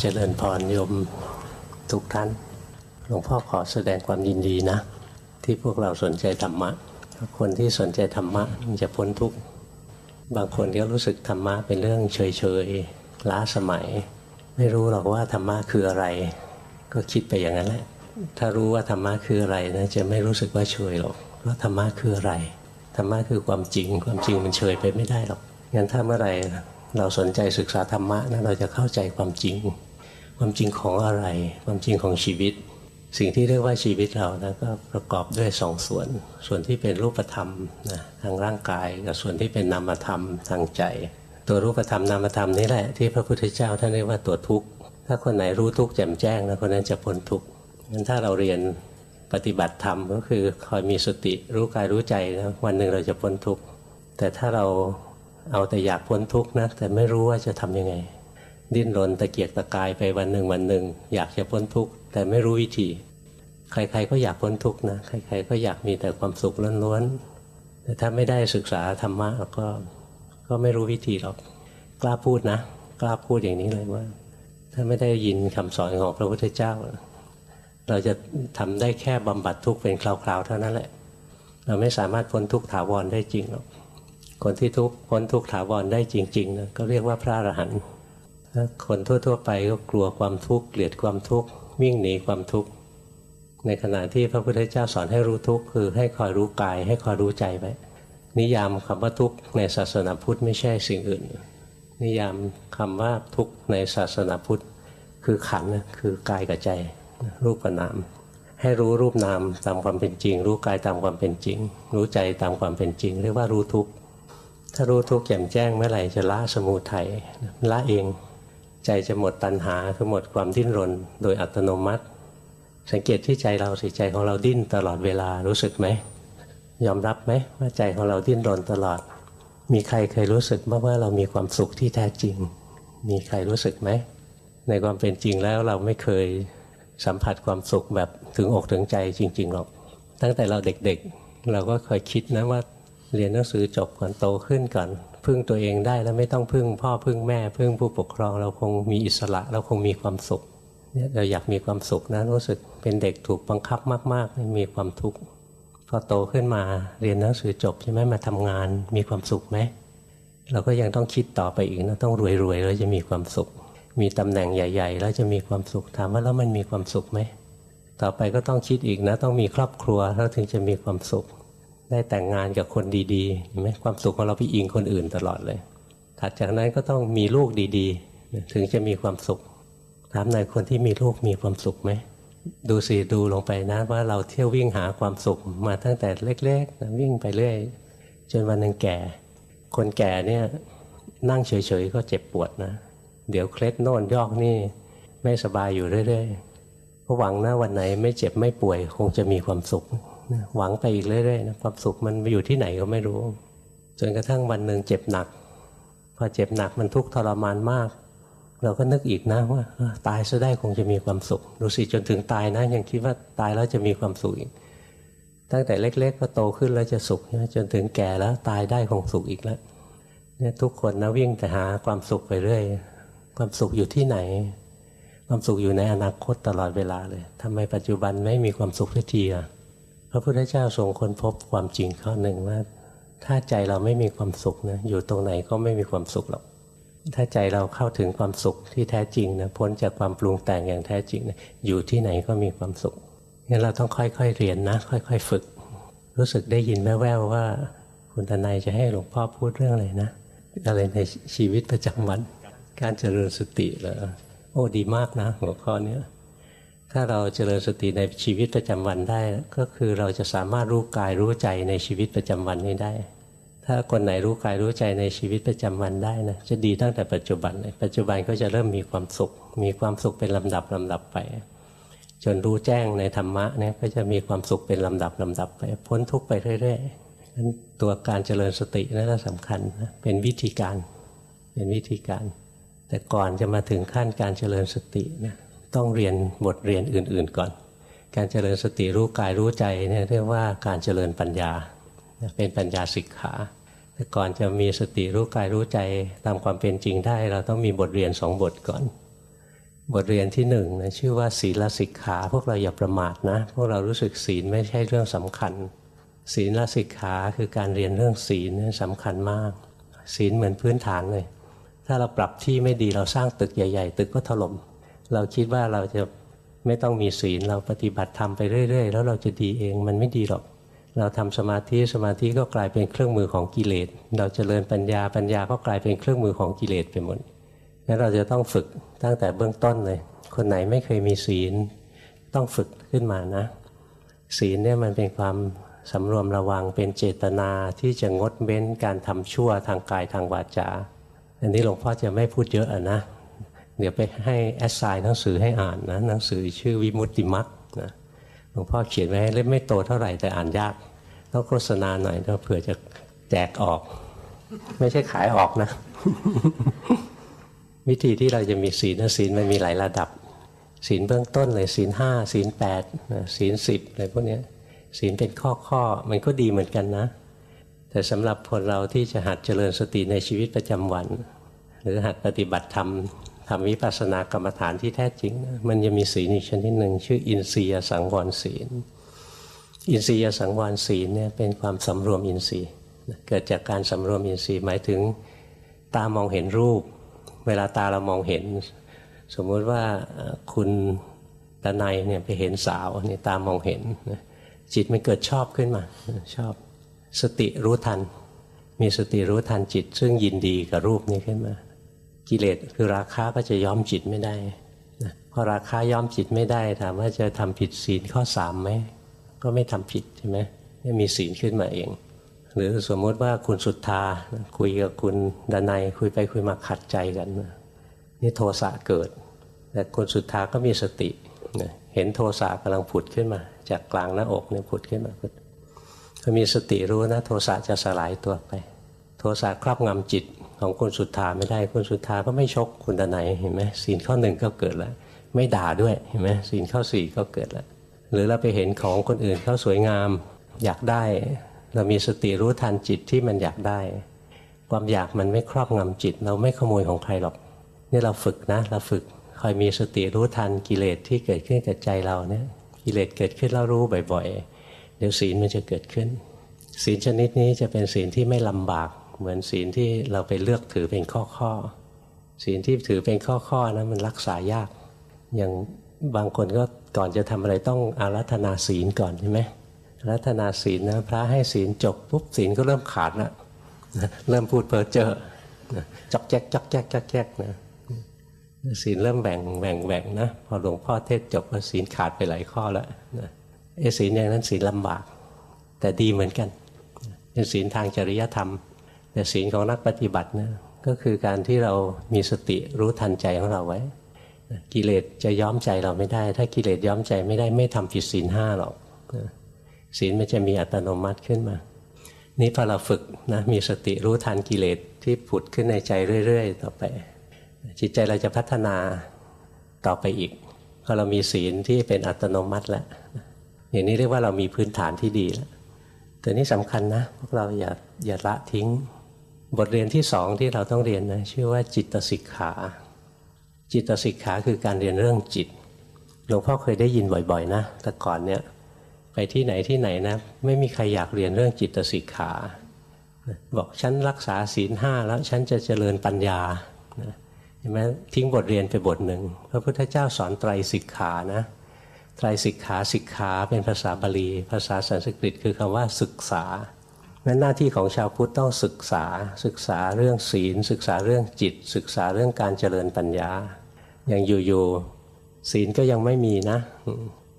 เจริญพรโยมทุกท่าน หลวงพ่อขอแสดงความยินดีนะ ที่พวกเราสนใจธรรมะ คนที่สนใจธรรมะมันจะพ้นทุกข์บางคนก็รู้สึกธรรมะเป็นเรื่องเฉยๆล้าสมัย ไม่รู้หรอกว่าธรรมะคืออะไร ก็คิดไปอย่างนั้นแหละ ถ้ารู้ว่าธรรมะคืออะไรนะจะไม่รู้สึกว่าเฉยหรอกเพราะธรรมะคืออะไรธรรมะคือความจริงความจริงมันเฉยไปไม่ได้หรอกงั้นถ้าเมื่อไหร่เราสนใจศึกษาธรรมะนะเราจะเข้าใจความจริง ความจริงของอะไร ความจริงของชีวิต สิ่งที่เรียกว่าชีวิตเรานะก็ประกอบด้วยสองส่วน ส่วนที่เป็นรูปธรรมนะทางร่างกายกับส่วนที่เป็นนามธรรมทางใจ ตัวรูปธรรมนามธรรมนี่แหละที่พระพุทธเจ้าท่านเรียกว่าตัวทุกข์ถ้าคนไหนรู้ทุกข์แจ่มแจ้งนะคนนั้นจะพ้นทุกข์งั้นถ้าเราเรียนปฏิบัติธรรมก็คือคอยมีสติรู้กายรู้ใจนะวันหนึ่งเราจะพ้นทุกข์แต่ถ้าเราเอาแต่อยากพ้นทุกข์นะแต่ไม่รู้ว่าจะทํำยังไง ดิ้นรนตะเกียกตะกายไปวันหนึ่งวันหนึ่ง อยากจะพ้นทุกข์แต่ไม่รู้วิธี ใครๆก็อยากพ้นทุกข์นะใครๆก็อยากมีแต่ความสุขล้วนๆแต่ถ้าไม่ได้ศึกษาธรรมะก็ก็ไม่รู้วิธีหรอกกล้าพูดนะ กล้าพูดอย่างนี้เลยว่า ถ้าไม่ได้ยินคำสอนของพระพุทธเจ้า เราจะทำได้แค่บำบัดทุกข์เป็นคราวๆเท่านั้นแหละ เราไม่สามารถพ้นทุกข์ถาวรได้จริงหรอกคนที่ทุกพ้นทุกข์ถาวรได้จริงๆนะก็เรียกว่าพระอรหันต์ คนทั่ว ๆ ไปก็กลัวความทุกข์เกลียดความทุกข์วิ่งหนีความทุกข์ในขณะที่พระพุทธเจ้าสอนให้รู้ทุกข์คือให้คอยรู้กาย ให้คอยรู้ใจไว้นิยามคำว่าทุกข์ในศาสนาพุทธไม่ใช่สิ่งอื่น นิยามคำว่าทุกข์ในศาสนาพุทธ คือขันคือกายกับใจ รูปกับนาม ให้รู้รูปนามตามความเป็นจริง รู้กายตามความเป็นจริง รู้ใจตามความเป็นจริง เรียกว่ารู้ทุกข์ถ้ารู้ทุกข์แจ่มแจ้งเมื่อไหร่จะละสมุทัยละเอง ใจจะหมดตัณหาคือหมดความดิ้นรน โดยอัตโนมัติ สังเกตที่ใจเราสิใจของเราดิ้นตลอดเวลารู้สึกไหมยอมรับไหมว่าใจของเราดิ้นรนตลอด มีใครเคยรู้สึกบ้างว่าเรามีความสุขที่แท้จริง มีใครรู้สึกไหมในความเป็นจริงแล้วเราไม่เคยสัมผัสความสุขแบบถึงอกถึงใจจริงๆหรอก ตั้งแต่เราเด็กๆ เราก็เคยคิดนะว่าเรียนหนังสือจบก่อนโตขึ้นก่อน พึ่งตัวเองได้แล้วไม่ต้องพึ่ง พ่อพึ่งแม่พึ่งผู้ปกครอง เราคงมีอิสระเราคงมีความสุขเนี่ยเราอยากมีความสุขนะรู้สึกเป็นเด็กถูกบังคับมากๆมีความทุกข์พอโตขึ้นมาเรียนหนังสือจบใช่ไหมมาทำงานมีความสุขไหมเราก็ยังต้องคิดต่อไปอีกนะต้องรวยๆแล้วจะมีความสุข มีตำแหน่งใหญ่ ๆ แล้วจะมีความสุขถามว่าแล้วมันมีความสุขไหมต่อไปก็ต้องคิดอีกนะ ต้องมีครอบครัวแล้วถึงจะมีความสุข ได้แต่งงานกับคนดีๆเห็นไหมความสุขของเราไปอิงคนอื่นตลอดเลย ถัดจากนั้นก็ต้องมีลูกดีๆ ถึงจะมีความสุข ถามหน่อยคนที่มีลูกมีความสุขไหม ดูสิดูลงไปนะว่าเราเที่ยววิ่งหาความสุขมาตั้งแต่เล็กๆ วิ่งไปเรื่อย จนวันหนึ่งแก่ คนแก่เนี่ยนั่งเฉยๆ ก็เจ็บปวดนะ เดี๋ยวเคล็ดโน่นยอกนี่ไม่สบายอยู่เรื่อยๆก็หวังนะวันไหนไม่เจ็บไม่ป่วยคงจะมีความสุข หวังไปอีกเรื่อยๆนะความสุขมันอยู่ที่ไหนก็ไม่รู้ จนกระทั่งวันหนึ่งเจ็บหนัก พอเจ็บหนักมันทุกข์ทรมานมาก เราก็นึกอีกนะว่าตายซะได้คงจะมีความสุข ดูสิจนถึงตายนะยังคิดว่าตายแล้วจะมีความสุขอีก ตั้งแต่เล็ก ๆ ก็โตขึ้นแล้วจะสุขจนถึงแก่แล้วตายได้คงสุขอีกแล้วเนี่ยทุกคนนะวิ่งแต่หาความสุขไปเรื่อย ความสุขอยู่ที่ไหน ความสุขอยู่ในอนาคตตลอดเวลาเลยทำไมปัจจุบันไม่มีความสุขทันทีอะ ระพุทธเจ้าทรงค้นพบความจริงข้อหนึ่งว่า ถ้าใจเราไม่มีความสุขนะอยู่ตรงไหนก็ไม่มีความสุขหรอก ถ้าใจเราเข้าถึงความสุขที่แท้จริงนะพ้นจากความปรุงแต่งอย่างแท้จริงนะอยู่ที่ไหนก็มีความสุขงั้นเราต้องค่อยๆเรียนนะ ค่อย ๆ ฝึก รู้สึกได้ยินแว่วๆว่า คุณทนายจะให้หลวงพ่อพูดเรื่องอะไรนะอะไรในชีวิตประจำวัน การเจริญสติเหรอโอ้ดีมากนะ หัวข้อเนี้ย ถ้าเราเจริญสติในชีวิตประจำวันได้ ก็คือเราจะสามารถรู้กายรู้ใจในชีวิตประจำวันนี้ได้ ถ้าคนไหนรู้กายรู้ใจในชีวิตประจำวันได้นะจะดีตั้งแต่ปัจจุบันเลยปัจจุบันก็จะเริ่มมีความสุข มีความสุขเป็นลำดับลำดับไป จนรู้แจ้งในธรรมะเนี่ยก็จะมีความสุขเป็นลำดับลำดับไป พ้นทุกข์ไปเรื่อยๆนั้นตัวการเจริญสตินั่นสำคัญนะเป็นวิธีการเป็นวิธีการ แต่ก่อนจะมาถึงขั้นการเจริญสตินะ ต้องเรียนบทเรียนอื่น ๆ ก่อน การเจริญสติรู้กายรู้ใจเนี่ยเรียกว่าการเจริญปัญญา เป็นปัญญาสิกขาแต่ก่อนจะมีสติรู้กายรู้ใจตามความเป็นจริงได้ เราต้องมีบทเรียนสองบทก่อน บทเรียนที่หนึ่งนะชื่อว่าศีลสิกขา พวกเราอย่าประมาทนะพวกเรารู้สึกศีลไม่ใช่เรื่องสำคัญ ศีลสิกขาคือการเรียนเรื่องศีลนี่สำคัญมาก ศีลเหมือนพื้นฐานเลย ถ้าเราปรับที่ไม่ดีเราสร้างตึกใหญ่ ๆ ตึกก็ถล่ม เราคิดว่าเราจะไม่ต้องมีศีลเราปฏิบัติทำไปเรื่อย ๆ แล้วเราจะดีเองมันไม่ดีหรอก เราทำสมาธิสมาธิก็กลายเป็นเครื่องมือของกิเลส เราจเจริญปัญญาปัญญาก็กลายเป็นเครื่องมือของกิเลสไปหมดนั้นเราจะต้องฝึกตั้งแต่เบื้องต้นเลย คนไหนไม่เคยมีศีล ต้องฝึกขึ้นมานะ ศีลเนี่ยมันเป็นความสำรวมระวังเป็นเจตนาที่จะงดเว้นการทำชั่วทางกายทางวาจา อันนี้หลวงพ่อจะไม่พูดเยอะอะนะ เดี๋ยวไปให้แอสไซน์หนังสือให้อ่านนะหนังสือชื่อวิมุตติมักนะหลวงพ่อเขียนไว้ให้เล่มไม่โตเท่าไหร่แต่อ่านยากต้องโฆษณาหน่อยเผื่อจะแจกออก ไม่ใช่ขายออกนะ วิธีที่เราจะมีศีลนะศีลมันมีหลายระดับ ศีลเบื้องต้นเลยศีลห้าศีลแปดศีลสิบอะไรพวกนี้ศีลเป็นข้อข้อมันก็ดีเหมือนกันนะ แต่สำหรับคนเราที่จะหัดเจริญสติในชีวิตประจำวัน หรือหัดปฏิบัติธรรม ทำวิปัสสนากรรมฐานที่แท้จริง มันจะมีศีลอีกชนิดหนึ่งชื่ออินทรียสังวรศีล อินทรียสังวรศีลเนี่ยเป็นความสำรวมอินทรีย์เกิดจากการสำรวมอินทรีย์หมายถึงตามองเห็นรูป เวลาตาเรามองเห็น สมมุติว่าคุณตะไนเนี่ยไปเห็นสาวนี่ตามองเห็นจิตมันเกิดชอบขึ้นมาชอบสติรู้ทัน มีสติรู้ทันจิต ซึ่งยินดีกับรูปนี้ขึ้นมา กิเลสคือราคะก็จะย้อมจิตไม่ได้พอราคาย้อมจิตไม่ได้ถามว่าจะทำผิดศีลข้อสามไหมก็ไม่ทำผิดใช่ไหมมีศีลขึ้นมาเอง หรือสมมติว่าคุณสุทธาคุยกับคุณดนัยคุยไปคุยมาขัดใจกันนี่โทสะเกิด แต่คุณสุทธาก็มีสติเห็นโทสะกำลังผุดขึ้นมา จากกลางหน้าอกเนี่ยผุดขึ้นมาถ้ามีสติรู้นะ โทสะจะสลายตัวไป โทสะครอบงำจิต ของคุณสุทธาไม่ได้คุณสุทธาก็ไม่ชกคุณดนัยเห็นไหมศีลข้อหนึ่งก็เกิดแล้ว ไม่ด่าด้วยเห็นไหมศีลข้อสี่ก็เกิดแล้ว หรือเราไปเห็นของคนอื่นเขาสวยงาม อยากได้ เรามีสติรู้ทันจิตที่มันอยากได้ ความอยากมันไม่ครอบงำจิต เราไม่ขโมยของใครหรอกนี่เราฝึกนะ เราฝึกคอยมีสติรู้ทันกิเลสที่เกิดขึ้นกับใจเราเนี่ยกิเลสเกิดขึ้นแล้วรู้บ่อย ๆ เดี๋ยวศีลมันจะเกิดขึ้น ศีลชนิดนี้จะเป็นศีลที่ไม่ลำบาก เหมือนศีลที่เราไปเลือกถือเป็นข้อๆศีลที่ถือเป็นข้อๆนะมันรักษายาก อย่างบางคนก็ก่อนจะทำอะไรต้องอารัธนาศีลก่อนใช่ไหมรัตนาศีลนะพระให้ศีลจบปุ๊บศีลก็เริ่มขาดแล้วเริ่มพูดเพ้อเจ้อจอกแจ๊กจอกแจ๊กจอกแจ๊กนะศีลเริ่มแบ่งแบ่งแบ่งนะพอหลวงพ่อเทศจบก็ศีลขาดไปหลายข้อแล้วนะไอ้ศีลอย่างนั้นศีลลำบาก แต่ดีเหมือนกัน เป็นศีลทางจริยธรรม แต่ศีลของนักปฏิบัตินะก็คือการที่เรามีสติรู้ทันใจของเราไว้ กิเลสจะย้อมใจเราไม่ได้ ถ้ากิเลสย้อมใจไม่ได้ไม่ทำผิดศีลห้าหรอกศีลมันจะมีอัตโนมัติขึ้นมา นี่พอเราฝึกนะมีสติรู้ทันกิเลสที่ผุดขึ้นในใจเรื่อย ๆ ต่อไป จิตใจเราจะพัฒนาต่อไปอีกพอเรามีศีลที่เป็นอัตโนมัติแล้วอย่างนี้เรียกว่าเรามีพื้นฐานที่ดีแล้วแต่นี่สำคัญนะพวกเราอย่าอย่าละทิ้ง บทเรียนที่สองที่เราต้องเรียนนะชื่อว่าจิตสิกขา จิตสิกขาคือการเรียนเรื่องจิตหลวงพ่อเคยได้ยินบ่อยๆนะแต่ก่อนเนี่ยไปที่ไหนที่ไหนนะ ไม่มีใครอยากเรียนเรื่องจิตสิกขา บอกฉันรักษาศีลห้าแล้วฉันจะเจริญปัญญาเห็นไหมทิ้งบทเรียนไปบทหนึ่งพระพุทธเจ้าสอนไตรสิกขานะไตรสิกขาสิกขาเป็นภาษาบาลี ภาษาสันสกฤตคือคำว่าศึกษา งั้นหน้าที่ของชาวพุทธต้องศึกษา ศึกษาเรื่องศีล ศึกษาเรื่องจิต ศึกษาเรื่องการเจริญปัญญา อย่างอยู่ๆศีลก็ยังไม่มีนะ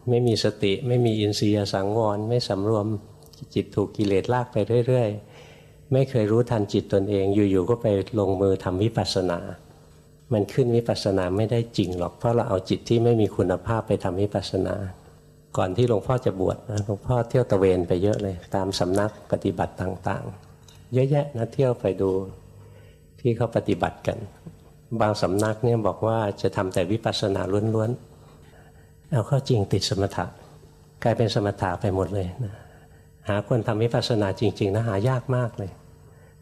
ไม่มีสติไม่มีอินทรียสังวร ไม่สำรวมจิตถูกกิเลสลากไปเรื่อย ๆ ไม่เคยรู้ทันจิตตนเอง อยู่ๆก็ไปลงมือทำวิปัสสนา มันขึ้นวิปัสสนาไม่ได้จริงหรอกเพราะเราเอาจิตที่ไม่มีคุณภาพไปทำวิปัสสนา ก่อนที่หลวงพ่อจะบวชนะหลวงพ่อเที่ยวตะเวนไปเยอะเลย ตามสำนักปฏิบัติต่างๆ เยอะแยะนะเที่ยวไปดูที่เขาปฏิบัติกัน บางสำนักเนี่ยบอกว่าจะทำแต่วิปัสสนาล้วนๆเอาเข้าจริงติดสมถะกลายเป็นสมถะไปหมดเลยนะหาคนทำวิปัสสนาจริง ๆนะหายากมากเลย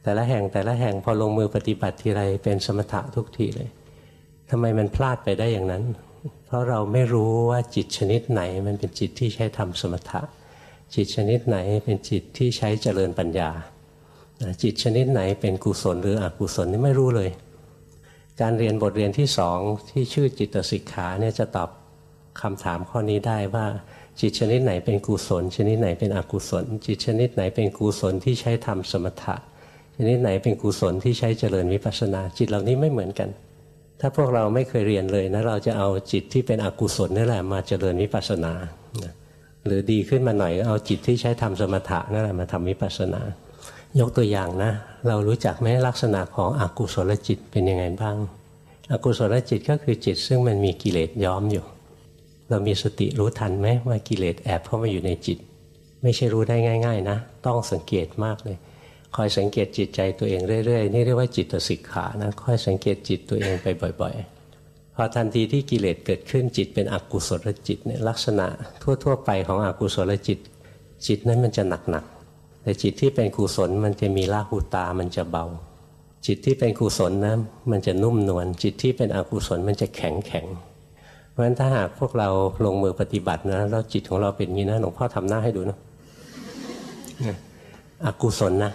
แต่ละแห่งแต่ละแห่งพอลงมือปฏิบัติทีไรเป็นสมถะทุกทีเลยทำไมมันพลาดไปได้อย่างนั้น เพราะเราไม่รู้ว่าจิตชนิดไหน มันเป็นจิตที่ใช้ทำสมถะ จิตชนิดไหนเป็นจิตที่ใช้เจริญปัญญา จิตชนิดไหนเป็นกุศลหรืออกุศลนี่ไม่รู้เลย การเรียนบทเรียนที่สองที่ชื่อจิตสิกขาเนี่ยจะตอบคำถามข้อนี้ได้ว่าจิตชนิดไหนเป็นกุศล ชนิดไหนเป็นอกุศล จิตชนิดไหนเป็นกุศลที่ใช้ทำสมถะ ชนิดไหนเป็นกุศลที่ใช้เจริญวิปัสสนา จิตเหล่านี้ไม่เหมือนกัน ถ้าพวกเราไม่เคยเรียนเลยนะเราจะเอาจิตที่เป็นอกุศลนี่แหละมาเจริญวิปัสสนา หรือดีขึ้นมาหน่อยเอาจิตที่ใช้ทำสมถะนั่นแหละมาทำวิปัสสนา ยกตัวอย่างนะ เรารู้จักไหมลักษณะของอกุศลจิตเป็นยังไงบ้าง อกุศลจิตก็คือจิตซึ่งมันมีกิเลสย้อมอยู่ เรามีสติรู้ทันไหมว่ากิเลสแอบเข้ามาอยู่ในจิต ไม่ใช่รู้ได้ง่าย ๆ นะ ต้องสังเกตมากเลย คอยสังเกตจิตใจตัวเองเรื่อยๆ นี่เรียกว่าจิตสิกขานะคอยสังเกตจิตตัวเองไปบ่อย ๆ พอทันทีที่กิเลสเกิดขึ้นจิตเป็นอกุศลจิตเนี่ยลักษณะทั่วๆ ไปของอกุศลจิต จิตนั้นมันจะหนักๆแต่จิตที่เป็นกุศลมันจะมีลาหูตามันจะเบา จิตที่เป็นกุศลนะมันจะนุ่มนวลจิตที่เป็นอกุศลมันจะแข็งแข็งเพราะฉะนั้นถ้าหากพวกเราลงมือปฏิบัตินะแล้วจิตของเราเป็นอย่างนี้นะหลวงพ่อทำหน้าให้ดูนะอกุศลนะ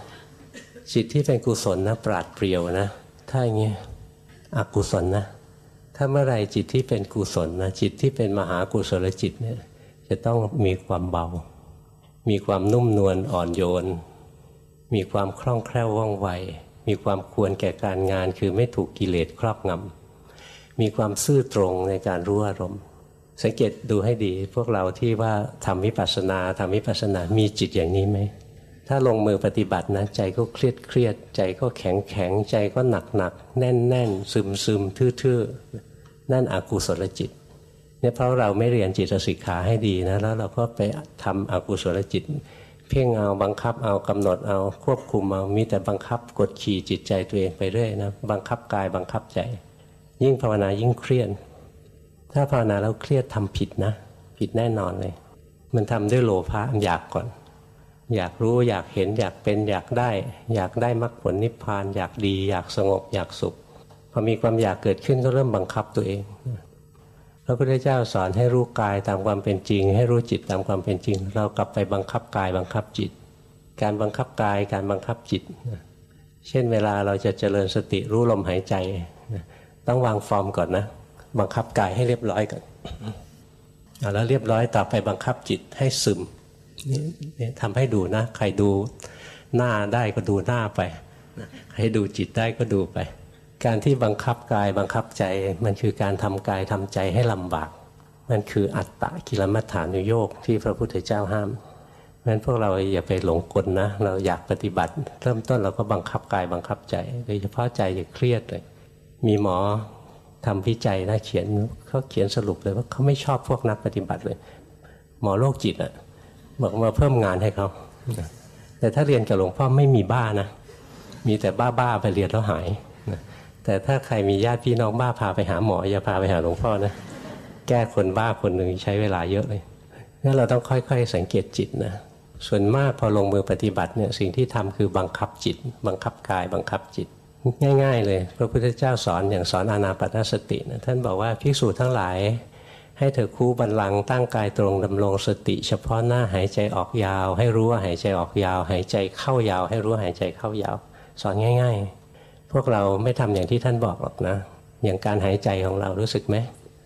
จิตที่เป็นกุศลนะปราดเปรียวนะ ถ้าอย่างนี้อกุศลนะ ถ้าเมื่อไรจิตที่เป็นกุศลนะจิตที่เป็นมหากุศลจิตเนี่ย จะต้องมีความเบา มีความนุ่มนวลอ่อนโยน มีความคล่องแคล่วว่องไว มีความควรแก่การงานคือไม่ถูกกิเลสครอบงำมีความซื่อตรงในการรู้อารมณ์ สังเกตดูให้ดีพวกเราที่ว่าทำวิปัสสนาทำวิปัสสนา มีจิตอย่างนี้ไหม ถ้าลงมือปฏิบัตินะใจก็เครียดเครียดใจก็แข็งแข็งใจก็หนักหนักแน่นแน่นซึมซึมทื่อๆ นั่นอกุศลจิตเนี่ยเพราะเราไม่เรียนจิตสิกขาให้ดีนะแล้วเราก็ไปทำอกุศลจิต เพ่งเอาบังคับเอากำหนดเอาควบคุมเอามีแต่บังคับกดขี่จิตใจตัวเองไปเรื่อยนะบังคับกายบังคับใจ ยิ่งภาวนายิ่งเครียดถ้าภาวนาแล้วเครียดทำผิดนะ ผิดแน่นอนเลย มันทำด้วยโลภะอยากก่อน อยากรู้อยากเห็นอยากเป็นอยากได้ อยากได้มรรคผลนิพพาน อยากดีอยากสงบอยากสุขพอมีความอยากเกิดขึ้นก็เริ่มบังคับตัวเองพระพุทธเจ้าสอนให้รู้กายตามความเป็นจริง ให้รู้จิตตามความเป็นจริง เรากลับไปบังคับกายบังคับจิต การบังคับกายการบังคับจิต เช่นเวลาเราจะเจริญสติรู้ลมหายใจ ต้องวางฟอร์มก่อนนะบังคับกายให้เรียบร้อยก่อนแล้วเรียบร้อยต่อไปบังคับจิตให้ซึม นี่ทำให้ดูนะ ใครดูหน้าได้ก็ดูหน้าไปใครดูจิตได้ก็ดูไป การที่บังคับกายบังคับใจ มันคือการทำกายทำใจให้ลำบาก มันคืออัตตะกิลมัฏฐานุโยกที่พระพุทธเจ้าห้ามเพราะฉะนั้นพวกเราอย่าไปหลงกลนะ เราอยากปฏิบัติ เริ่มต้นเราก็บังคับกายบังคับใจ โดยเฉพาะใจอย่าเครียดเลย มีหมอทำวิจัยนะเขียนเขาเขียนสรุปเลยว่าเขาไม่ชอบพวกนักปฏิบัติเลย หมอโรคจิตอะ่ะ บอกมาเพิ่มงานให้เขาแต่ถ้าเรียนกับหลวงพ่อไม่มีบ้านะ มีแต่บ้าบ้าไปเรียนแล้วหายแต่ถ้าใครมีญาติพี่น้องบ้าพาไปหาหมออย่าพาไปหาหลวงพ่อนะแก้คนบ้าคนหนึ่งใช้เวลาเยอะเลยงั้นเราต้องค่อยๆ สังเกตจิตนะส่วนมากพอลงมือปฏิบัติเนี่ยสิ่งที่ทำคือบังคับจิต บังคับกาย บังคับจิต ง่าย ๆ เลย พระพุทธเจ้าสอนอย่างสอนอานาปนสตินะท่านบอกว่าภิกษุทั้งหลาย ให้เธอคู่บันลังตั้งกายตรงดำรงสติเฉพาะหน้าหายใจออกยาว ให้รู้ว่าหายใจออกยาว หายใจเข้ายาว ให้รู้หายใจเข้ายาว สอนง่าย ๆ พวกเราไม่ทำอย่างที่ท่านบอกหรอกนะ อย่างการหายใจของเรารู้สึกไหม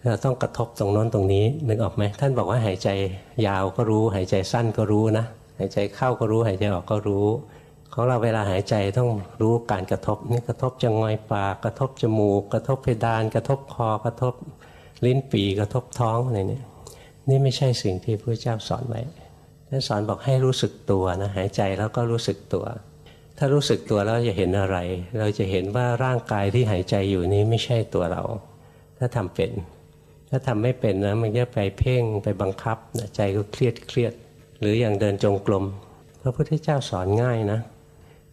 เราต้องกระทบตรงน้นตรงนี้นึกออกไหมท่านบอกว่าหายใจยาวก็รู้ หายใจสั้นก็รู้นะ หายใจเข้าก็รู้ หายใจออกก็รู้ของเราเวลาหายใจต้องรู้การกระทบนี่กระทบจะงอยปากกระทบจมูก กระทบเพดาน กระทบคอกระทบ ลิ้นปีกระทบท้องอะไรนี่นี่ไม่ใช่สิ่งที่พระเจ้าสอนไว้ท่านสอนบอกให้รู้สึกตัวนะหายใจแล้วก็รู้สึกตัว ถ้ารู้สึกตัวแล้วจะเห็นอะไร เราจะเห็นว่าร่างกายที่หายใจอยู่นี้ไม่ใช่ตัวเรา ถ้าทำเป็น ถ้าทำไม่เป็นนะมันจะไปเพ่งไปบังคับใจก็เครียดเครียด หรืออย่างเดินจงกรมพระพุทธเจ้าสอนง่ายนะ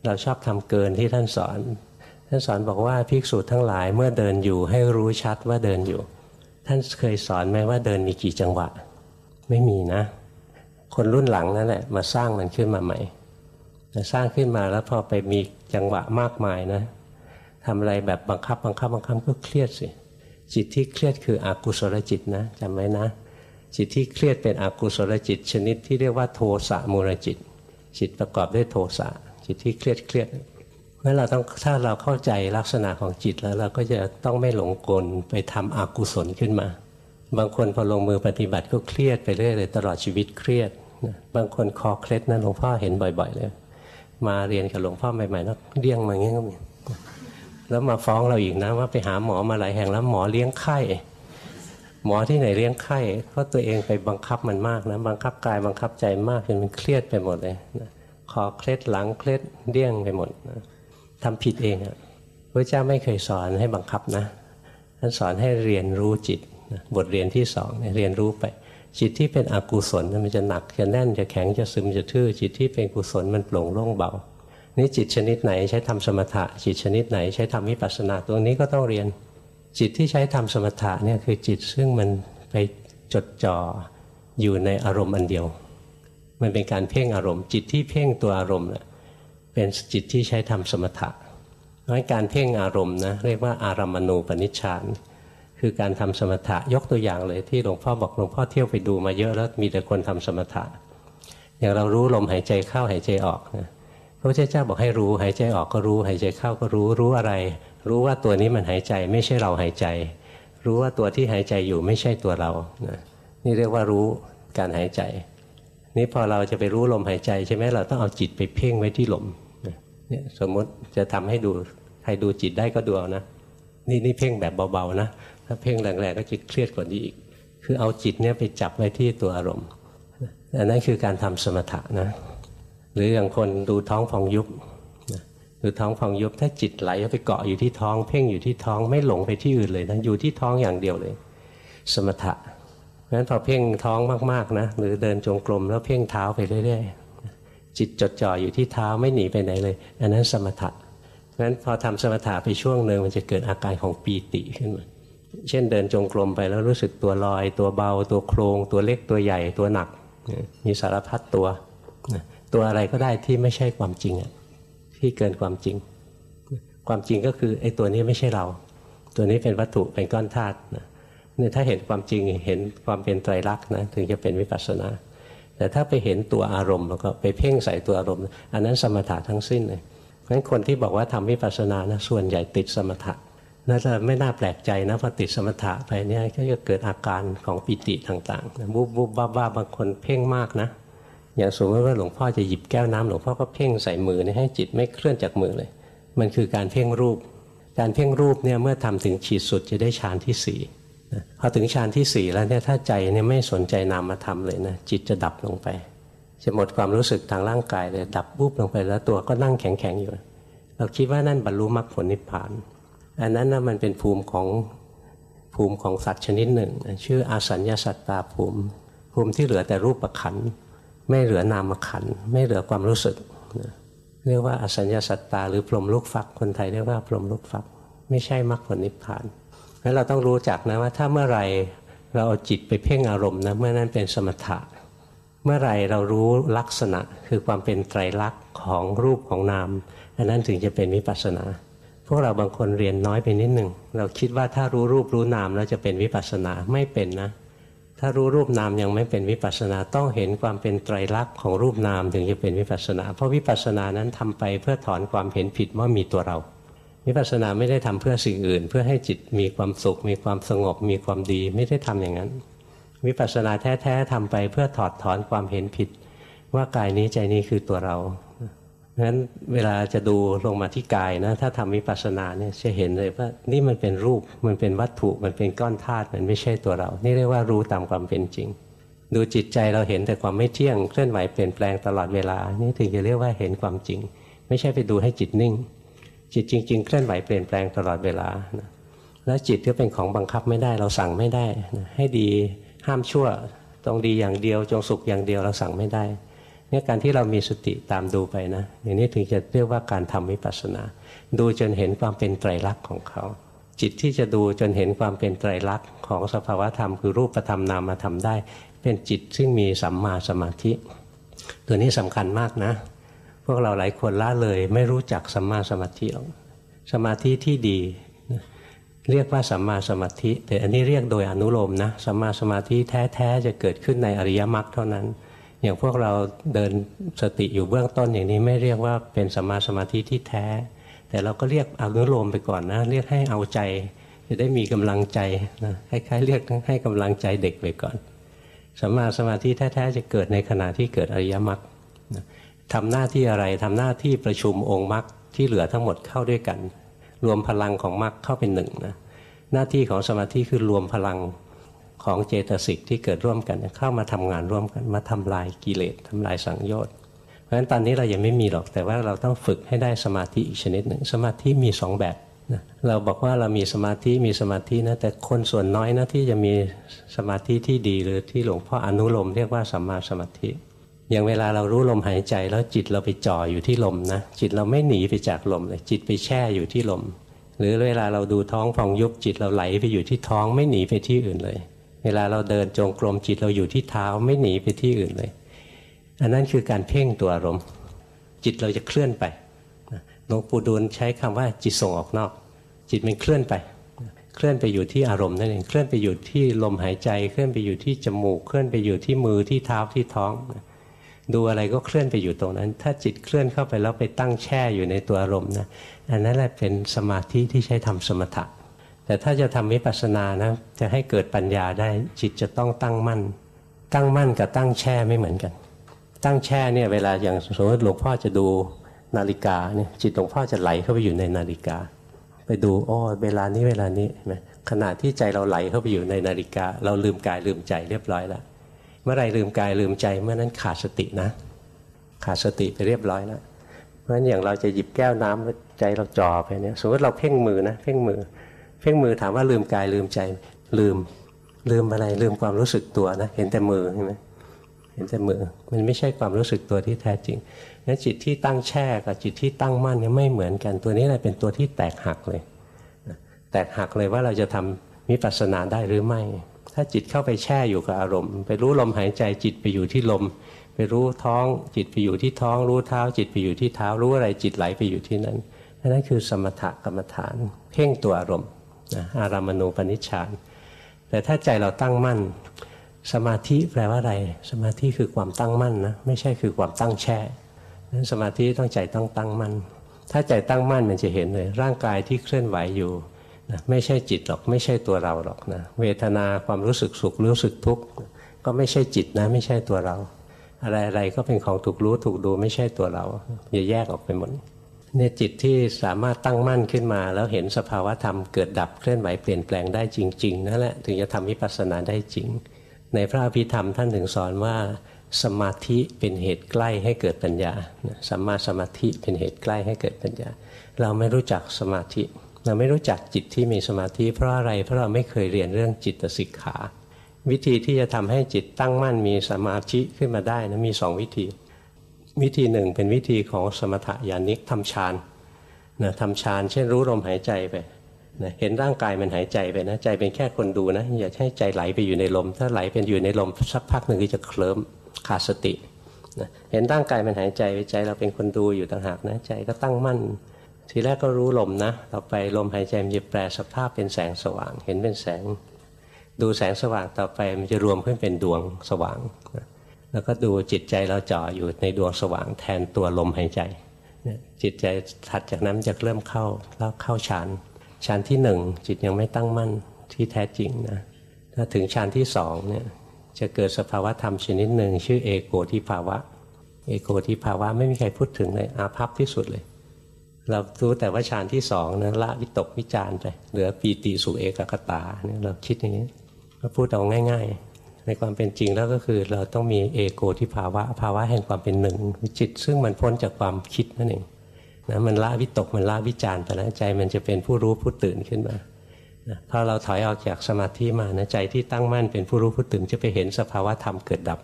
เราชอบทำเกินที่ท่านสอน ท่านสอนบอกว่าภิกษุทั้งหลายเมื่อเดินอยู่ให้รู้ชัดว่าเดินอยู่ ท่านเคยสอนไหมว่าเดินมีกี่จังหวะ ไม่มีนะ คนรุ่นหลังนั่นแหละมาสร้างมันขึ้นมาใหม่มาสร้างขึ้นมาแล้วพอไปมีจังหวะมากมายนะทำอะไรแบบบังคับบังคับบังคับก็เครียดสิจิตที่เครียดคืออกุศลจิตนะจำไว้นะ จิตที่เครียดเป็นอกุศลจิต ชนิดที่เรียกว่าโทสะมูลจิต จิตประกอบด้วยโทสะจิตที่เครียดเครียด เมื่อเราต้องถ้าเราเข้าใจลักษณะของจิตแล้วเราก็จะต้องไม่หลงกลไปทำอกุศลขึ้นมา บางคนพอลงมือปฏิบัติก็เครียดไปเรื่อยเลยตลอดชีวิตเครียดบางคนคอเคล็ดนะหลวงพ่อเห็นบ่อยๆเลยมาเรียนกับหลวงพ่อใหม่ๆแล้วเลี้ยงมาอย่างงี้ก็มีแล้วมาฟ้องเราอีกนะว่าไปหาหมอมาหลายแห่งแล้วหมอเลี้ยงไข้หมอที่ไหนเลี้ยงไข้เพราะตัวเองไปบังคับมันมากนะบังคับกายบังคับใจมากจนมันเครียดไปหมดเลยนะคอเคล็ดหลังเคล็ดเลี้ยงไปหมดนะ ทำผิดเองอะพระเจ้าไม่เคยสอนให้บังคับนะท่านสอนให้เรียนรู้จิตบทเรียนที่สองเรียนรู้ไป จิตที่เป็นอกุศลมันจะหนักจะแน่นจะแข็งจะซึมจะทื่อ จิตที่เป็นกุศลมันโปร่งโล่งเบานี่จิตชนิดไหนใช้ทำสมถะ จิตชนิดไหนใช้ทำวิปัสสนาตรงนี้ก็ต้องเรียน จิตที่ใช้ทำสมถะเนี่ยคือจิตซึ่งมันไปจดจ่ออยู่ในอารมณ์อันเดียว มันเป็นการเพ่งอารมณ์ จิตที่เพ่งตัวอารมณ์ เป็นจิตที่ใช้ทำสมถะเพราะการเพ่งอารมณ์นะเรียกว่าอารามณูปนิชฌานคือการทำสมถะยกตัวอย่างเลยที่หลวงพ่อบอกหลวงพ่อเที่ยวไปดูมาเยอะแล้วมีแต่คนทำสมถะ อย่างเรารู้ลมหายใจเข้าหายใจออกนะพระพุทธเจ้าบอกให้รู้หายใจออกก็รู้ หายใจเข้าก็รู้รู้อะไร รู้ว่าตัวนี้มันหายใจไม่ใช่เราหายใจ รู้ว่าตัวที่หายใจอยู่ไม่ใช่ตัวเรานะนี่เรียกว่ารู้การหายใจ นี่พอเราจะไปรู้ลมหายใจใช่ไหมเราต้องเอาจิตไปเพ่งไว้ที่ลมเนี่ยสมมติจะทำให้ดูใครดูจิตได้ก็ดูเอานะนี่นี่เพ่งแบบเบาๆนะถ้าเพ่งแรงๆก็จะเครียดกว่านี้อีก คือเอาจิตเนี่ยไปจับไว้ที่ตัวอารมณ์อันนั้นคือการทำสมถะนะ หรืออย่างคนดูท้องฟองยุบดูท้องฟองยุบถ้าจิตไหลไปเกาะอยู่ที่ท้อง เพ่งอยู่ที่ท้องไม่หลงไปที่อื่นเลยนะอยู่ที่ท้องอย่างเดียวเลย สมถะ ราะฉะนั้นพอเพ่งท้องมากๆนะหรือเดินจงกรมแล้วเพ่งเท้าไปเรื่อยๆจิตจดจ่ออยู่ที่เท้าไม่หนีไปไหนเลย อันนั้นสมถะเพราะฉะนั้นพอทำสมถะไปช่วงหนึ่งมันจะเกิดอาการของปีติขึ้นมาเช่นเดินจงกรมไปแล้วรู้สึกตัวลอย ตัวเบา ตัวโครงตัวเล็กตัวใหญ่ตัวหนัก มีสารพัดตัว ตัวอะไรก็ได้ที่ไม่ใช่ความจริงที่เกินความจริง ความจริงก็คือไอ้ตัวนี้ไม่ใช่เรา ตัวนี้เป็นวัตถุเป็นก้อนธาตุนี่ ถ้าเห็นความจริงเห็นความเป็นไตรลักษณ์นะถึงจะเป็นวิปัสสนา แต่ถ้าไปเห็นตัวอารมณ์แล้วก็ไปเพ่งใส่ตัวอารมณ์ อันนั้นสมถะทั้งสิ้นเลยเพราะฉะนั้นคนที่บอกว่าทำวิปัสสนานะส่วนใหญ่ติดสมถะน่าจะไม่น่าแปลกใจนะพอติดสมถะไปเนี่ยก็จะเกิดอาการของปิติต่างๆบุบบุบบ้าบ้าบางคนเพ่งมากนะอย่างสมมติว่าหลวงพ่อจะหยิบแก้วน้ำหลวงพ่อก็เพ่งใส่มือนี่ให้จิตไม่เคลื่อนจากมือเลย มันคือการเพ่งรูป การเพ่งรูปเนี่ยเมื่อทำถึงขีดสุดจะได้ฌานที่สี่ พอถึงฌานที่สี่แล้วเนี่ยถ้าใจเนี่ยไม่สนใจนามธรรมเลยนะจิตจะดับลงไป จะหมดความรู้สึกทางร่างกายเลยดับปุ๊บลงไปแล้วตัวก็นั่งแข็งๆอยู่ เราคิดว่านั่นบรรลุมรรคผลนิพพานอันนั้นนะมันเป็นภูมิของภูมิของสัตว์ชนิดหนึ่ง ชื่ออาสัญญาสัตตาภูมิ ภูมิที่เหลือแต่รูปประขันไม่เหลือนามขันไม่เหลือความรู้สึกเรียกว่าอสัญญาสัตตาหรือพรมลูกฟักคนไทยเรียกว่าพรมลูกฟัก ไม่ใช่มรรคผลนิพพาน งั้นเราต้องรู้จักนะว่าถ้าเมื่อไรเราเอาจิตไปเพ่งอารมณ์นะเมื่อนั้นเป็นสมถะ เมื่อไรเรารู้ลักษณะคือความเป็นไตรลักษณ์ของรูปของนามอันนั้นถึงจะเป็นวิปัสสนา พวกเราบางคนเรียนน้อยไปนิดหนึ่งเราคิดว่าถ้ารู้รูปรู้นามแล้วจะเป็นวิปัสสนาไม่เป็นนะ ถ้ารู้รูปนามยังไม่เป็นวิปัสสนาต้องเห็นความเป็นไตรลักษณ์ของรูปนามถึงจะเป็นวิปัสสนา เพราะวิปัสสนานั้นทำไปเพื่อถอนความเห็นผิดว่ามีตัวเรา วิปัสสนาไม่ได้ทำเพื่อสิ่งอื่น เพื่อให้จิตมีความสุข มีความสงบ มีความดีไม่ได้ทำอย่างนั้น วิปัสสนาแท้ๆทำไปเพื่อถอดถอนความเห็นผิด ว่ากายนี้ใจนี้คือตัวเรางั้นเวลาจะดูลงมาที่กายนะถ้าทำวิปัสสนาเนี่ยจะเห็นเลยว่านี่มันเป็นรูปมันเป็นวัตถุมันเป็นก้อนธาตุมันไม่ใช่ตัวเรา นี่เรียกว่ารู้ตามความเป็นจริง ดูจิตใจเราเห็นแต่ความไม่เที่ยงเคลื่อนไหวเปลี่ยนแปลงตลอดเวลา นี่ถึงจะเรียกว่าเห็นความจริง ไม่ใช่ไปดูให้จิตนิ่ง จิตจริง ๆ เคลื่อนไหวเปลี่ยนแปลงตลอดเวลาแล้วจิตก็เป็นของบังคับไม่ได้เราสั่งไม่ได้ให้ดีห้ามชั่วต้องดีอย่างเดียวจงสุขอย่างเดียวเราสั่งไม่ได้เนี่ยการที่เรามีสติตามดูไปนะอย่างนี้ถึงจะเรียกว่าการทำวิปัสสนา ดูจนเห็นความเป็นไตรลักษณ์ของเขา จิตที่จะดูจนเห็นความเป็นไตรลักษณ์ของสภาวธรรม คือรูปธรรมนามธรรมได้ เป็นจิตซึ่งมีสัมมาสมาธิ ตัวนี้สำคัญมากนะ พวกเราหลายคนละเลย ไม่รู้จักสัมมาสมาธิหรอกสมาธิที่ดี เรียกว่าสัมมาสมาธิ แต่อันนี้เรียกโดยอนุโลมนะสัมมาสมาธิแท้ๆจะเกิดขึ้นในอริยมรรคเท่านั้น อย่างพวกเราเดินสติอยู่เบื้องต้นอย่างนี้ไม่เรียกว่าเป็นสัมมาสมาธิที่แท้ แต่เราก็เรียกอนุโลมไปก่อนนะ เรียกให้เอาใจ จะได้มีกำลังใจนะคล้ายๆเรียกให้กำลังใจเด็กไปก่อนสัมมาสมาธิแท้ๆจะเกิดในขณะที่เกิดอริยมรรค ทำหน้าที่อะไรทำหน้าที่ประชุมองค์มรรคที่เหลือทั้งหมดเข้าด้วยกัน รวมพลังของมรรคเข้าเป็นหนึ่งนะหน้าที่ของสมาธิคือรวมพลังของเจตสิกที่เกิดร่วมกันเข้ามาทำงานร่วมกันมาทำลายกิเลสทำลายสังโยชน์เพราะฉะนั้นตอนนี้เรายังไม่มีหรอกแต่ว่าเราต้องฝึกให้ได้สมาธิอีกชนิดหนึ่ง สมาธิมีสองแบบนะเราบอกว่าเรามีสมาธิมีสมาธินะแต่คนส่วนน้อยนะที่จะมีสมาธิที่ดีหรือที่หลวงพ่ออนุโลมเรียกว่าสัมมาสมาธิ อย่างเวลาเรารู้ลมหายใจแล้วจิตเราไปจ่ออยู่ที่ลมนะจิตเราไม่หนีไปจากลมเลยจิตไปแช่อยู่ที่ลม หรือเวลาเราดูท้องฟองยุบจิตเราไหลไปอยู่ที่ท้องไม่หนีไปที่อื่นเลย เวลาเราเดินจงกรมจิตเราอยู่ที่เท้าไม่หนีไปที่อื่นเลย อันนั้นคือการเพ่งตัวอารมณ์จิตเราจะเคลื่อนไปหลวงปู่ดูลใช้คำว่าจิตส่งออกนอก จิตมันเคลื่อนไป เคลื่อนไปอยู่ที่อารมณ์นั่นเองเคลื่อนไปอยู่ที่ลมหายใจ เคลื่อนไปอยู่ที่จมูก เคลื่อนไปอยู่ที่มือที่เท้าที่ท้อง ดูอะไรก็เคลื่อนไปอยู่ตรงนั้น ถ้าจิตเคลื่อนเข้าไปแล้วไปตั้งแช่อยู่ในตัวอารมณ์นะอันนั้นแหละเป็นสมาธิที่ใช้ทำสมถะ แต่ถ้าจะทำวิปัสสนานะจะให้เกิดปัญญาได้จิตจะต้องตั้งมั่น ตั้งมั่นกับตั้งแช่ไม่เหมือนกัน ตั้งแช่เนี่ยเวลาอย่างสมมติหลวงพ่อจะดูนาฬิกาเนี่ยจิตหลวงพ่อจะไหลเข้าไปอยู่ในนาฬิกา ไปดูอ๋อเวลานี้เวลานี้ขณะที่ใจเราไหลเข้าไปอยู่ในนาฬิกา เราลืมกายลืมใจเรียบร้อยแล้ว เมื่อไรลืมกายลืมใจเมื่อนั้นขาดสตินะ ขาดสติไปเรียบร้อยแล้วเพราะฉะนั้นอย่างเราจะหยิบแก้วน้ำใจเราจ่อไปเนี่ยสมมติเราเพ่งมือนะเพ่งมือ เพ่งมือถามว่าลืมกายลืมใจลืมลืมอะไรลืมความรู้สึกตัวนะ เห็นแต่มือใช่ไหมเห็นแต่มือมันไม่ใช่ความรู้สึกตัวที่แท้จริงนั้นจิตที่ตั้งแช่กับจิตที่ตั้งมั่นเนี่ยไม่เหมือนกันตัวนี้แหละเป็นตัวที่แตกหักเลย แตกหักเลยว่าเราจะทำมิปัสสนาได้หรือไม่ ถ้าจิตเข้าไปแช่อยู่กับอารมณ์ ไปรู้ลมหายใจจิตไปอยู่ที่ลม ไปรู้ท้องจิตไปอยู่ที่ท้อง รู้เท้า จิตไปอยู่ที่เท้า รู้อะไรจิตไหลไปอยู่ที่นั้นนั่นคือสมถกรรมฐาน เพ่งตัวอารมณ์อารามณูปนิชฌานแต่ถ้าใจเราตั้งมั่น สมาธิแปลว่าอะไร สมาธิคือความตั้งมั่นนะไม่ใช่คือความตั้งแช่นั้นสมาธิต้องใจต้องตั้งมั่นถ้าใจตั้งมั่นมันจะเห็นเลย ร่างกายที่เคลื่อนไหวอยู่ นะไม่ใช่จิตหรอกไม่ใช่ตัวเราหรอกนะเวทนาความรู้สึกสุขรู้สึกทุกข์ก็ไม่ใช่จิตนะ ไม่ใช่ตัวเรา อะไรอะไรก็เป็นของถูกรู้ถูกดูไม่ใช่ตัวเราอย่าแยกออกไปหมดเนี่ยจิตที่สามารถตั้งมั่นขึ้นมา แล้วเห็นสภาวะธรรมเกิดดับเคลื่อนไหวเปลี่ยนแปลงได้จริงๆนั่นแหละถึงจะทำวิปัสสนาได้จริง ในพระอภิธรรมท่านถึงสอนว่าสมาธิเป็นเหตุใกล้ให้เกิดปัญญาสัมมาสมาธิเป็นเหตุใกล้ให้เกิดปัญญา เราไม่รู้จักสมาธิ เราไม่รู้จักจิตที่มีสมาธิเพราะอะไรเพราะเราไม่เคยเรียนเรื่องจิตสิกขา วิธีที่จะทำให้จิตตั้งมั่นมีสมาธิขึ้นมาได้นะมีสองวิธี วิธีหนึ่งเป็นวิธีของสมถะญาณิกทำฌานนะทำฌานเช่นรู้ลมหายใจไปนะเห็นร่างกายมันหายใจไปนะใจเป็นแค่คนดูนะอย่าให้ใจไหลไปอยู่ในลม ถ้าไหลเป็นอยู่ในลมสักพักหนึ่งก็จะเคลิ้มขาดสตินะเห็นร่างกายมันหายใจไปใจเราเป็นคนดูอยู่ต่างหากนะใจก็ตั้งมั่น ทีแรกก็รู้ลมนะ ต่อไปลมหายใจมันจะแปลสภาพเป็นแสงสว่าง เห็นเป็นแสง ดูแสงสว่างต่อไปมันจะรวมขึ้นเป็นดวงสว่าง แล้วก็ดูจิตใจเราจ่ออยู่ในดวงสว่างแทนตัวลมหายใจ จิตใจถัดจากนั้นจะเริ่มเข้าแล้วเข้าฌานฌานที่หนึ่งจิตยังไม่ตั้งมั่นที่แท้จริงนะ ถ้าถึงฌานที่สองเนี่ยจะเกิดสภาวะธรรมชนิดหนึ่งชื่อเอโกทิภาวะ เอโกทิภาวะไม่มีใครพูดถึงเลยอาภัพที่สุดเลย เรารู้แต่ว่าฌานที่สองนะละวิตกวิจารไปเหลือปีติสุเอกกตาเนี่ยเราคิดอย่างนี้ก็พูดเอาง่าย ๆ ในความเป็นจริงแล้วก็คือเราต้องมีเอโกที่ภาวะภาวะแห่งความเป็นหนึ่งจิต ซึ่งมันพ้นจากความคิดนั่นเองนะมันละวิตกมันละวิจารไปแล้วใจมันจะเป็นผู้รู้ผู้ตื่นขึ้นมาพอเราถอยออกจากสมาธิมานะใจที่ตั้งมั่นเป็นผู้รู้ผู้ตื่นจะไปเห็นสภาวะธรรมเกิดดับ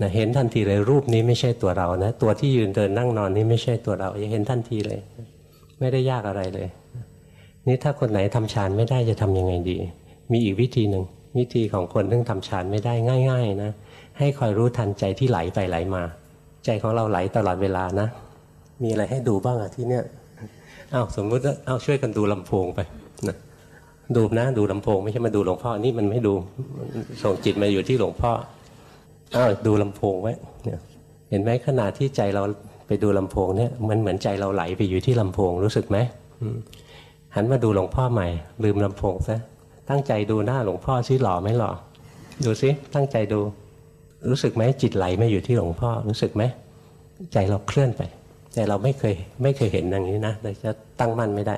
นะเห็นทันทีเลยรูปนี้ไม่ใช่ตัวเรานะตัวที่ยืนเดินนั่งนอนนี้ไม่ใช่ตัวเราจะเห็นทันทีเลย ไม่ได้ยากอะไรเลย นี่ถ้าคนไหนทำฌานไม่ได้จะทํำยังไงดี มีอีกวิธีหนึ่งวิธีของคนที่ทำฌานไม่ได้ง่าย ๆ นะ ให้คอยรู้ทันใจที่ไหลไปไหลมา ใจของเราไหลตลอดเวลานะ มีอะไรให้ดูบ้างอะที่เนี้ยอ้าวสมมุติเอาช่วยกันดูลำโพงไปนะดูนะดูลำโพงไม่ใช่มาดูหลวงพ่อนี่มันไม่ดูส่งจิตมาอยู่ที่หลวงพ่อ อ้าวดูลำโพงไว้เห็นไหมขณะที่ใจเราไปดูลำโพงเนี่ยมันเหมือนใจเราไหลไปอยู่ที่ลำโพงรู้สึกไหมหันมาดูหลวงพ่อใหม่ ลืมลำโพงซะตั้งใจดูหน้าหลวงพ่อซิหล่อไม่หล่อดูซิตั้งใจดู รู้สึกไหมจิตไหลมาอยู่ที่หลวงพ่อรู้สึกไหมใจเราเคลื่อนไปแต่เราไม่เคยไม่เคยเห็นอย่างนี้นะเราจะตั้งมั่นไม่ได้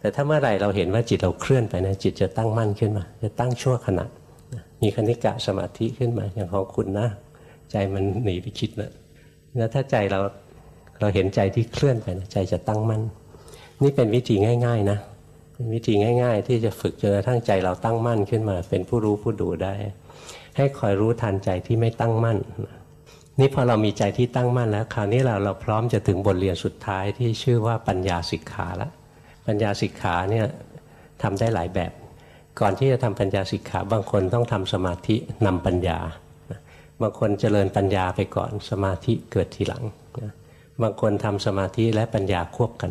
แต่ถ้าเมื่อไหร่เราเห็นว่าจิตเราเคลื่อนไปนะจิตจะตั้งมั่นขึ้นมา จะตั้งชั่วขณะ มีคณิกะสมาธิขึ้นมาอย่างของคุณนะ ใจมันหนีไปคิดแล้วแล้วถ้าใจเราเราเห็นใจที่เคลื่อนไปนะใจจะตั้งมั่น นี่เป็นวิธีง่าย ๆ นะเป็นวิธีง่าย ๆ ที่จะฝึกจนกระทั่งใจเราตั้งมั่นขึ้นมา เป็นผู้รู้ผู้ดูได้ ให้คอยรู้ทันใจที่ไม่ตั้งมั่น นี่พอเรามีใจที่ตั้งมั่นแล้ว คราวนี้เราเราพร้อมจะถึงบทเรียนสุดท้ายที่ชื่อว่าปัญญาสิกขาละปัญญาสิกขาเนี่ยทำได้หลายแบบ ก่อนที่จะทำปัญญาสิกขาบางคนต้องทำสมาธินำปัญญา บางคนเจริญปัญญาไปก่อนสมาธิเกิดทีหลัง บางคนทำสมาธิและปัญญาควบกัน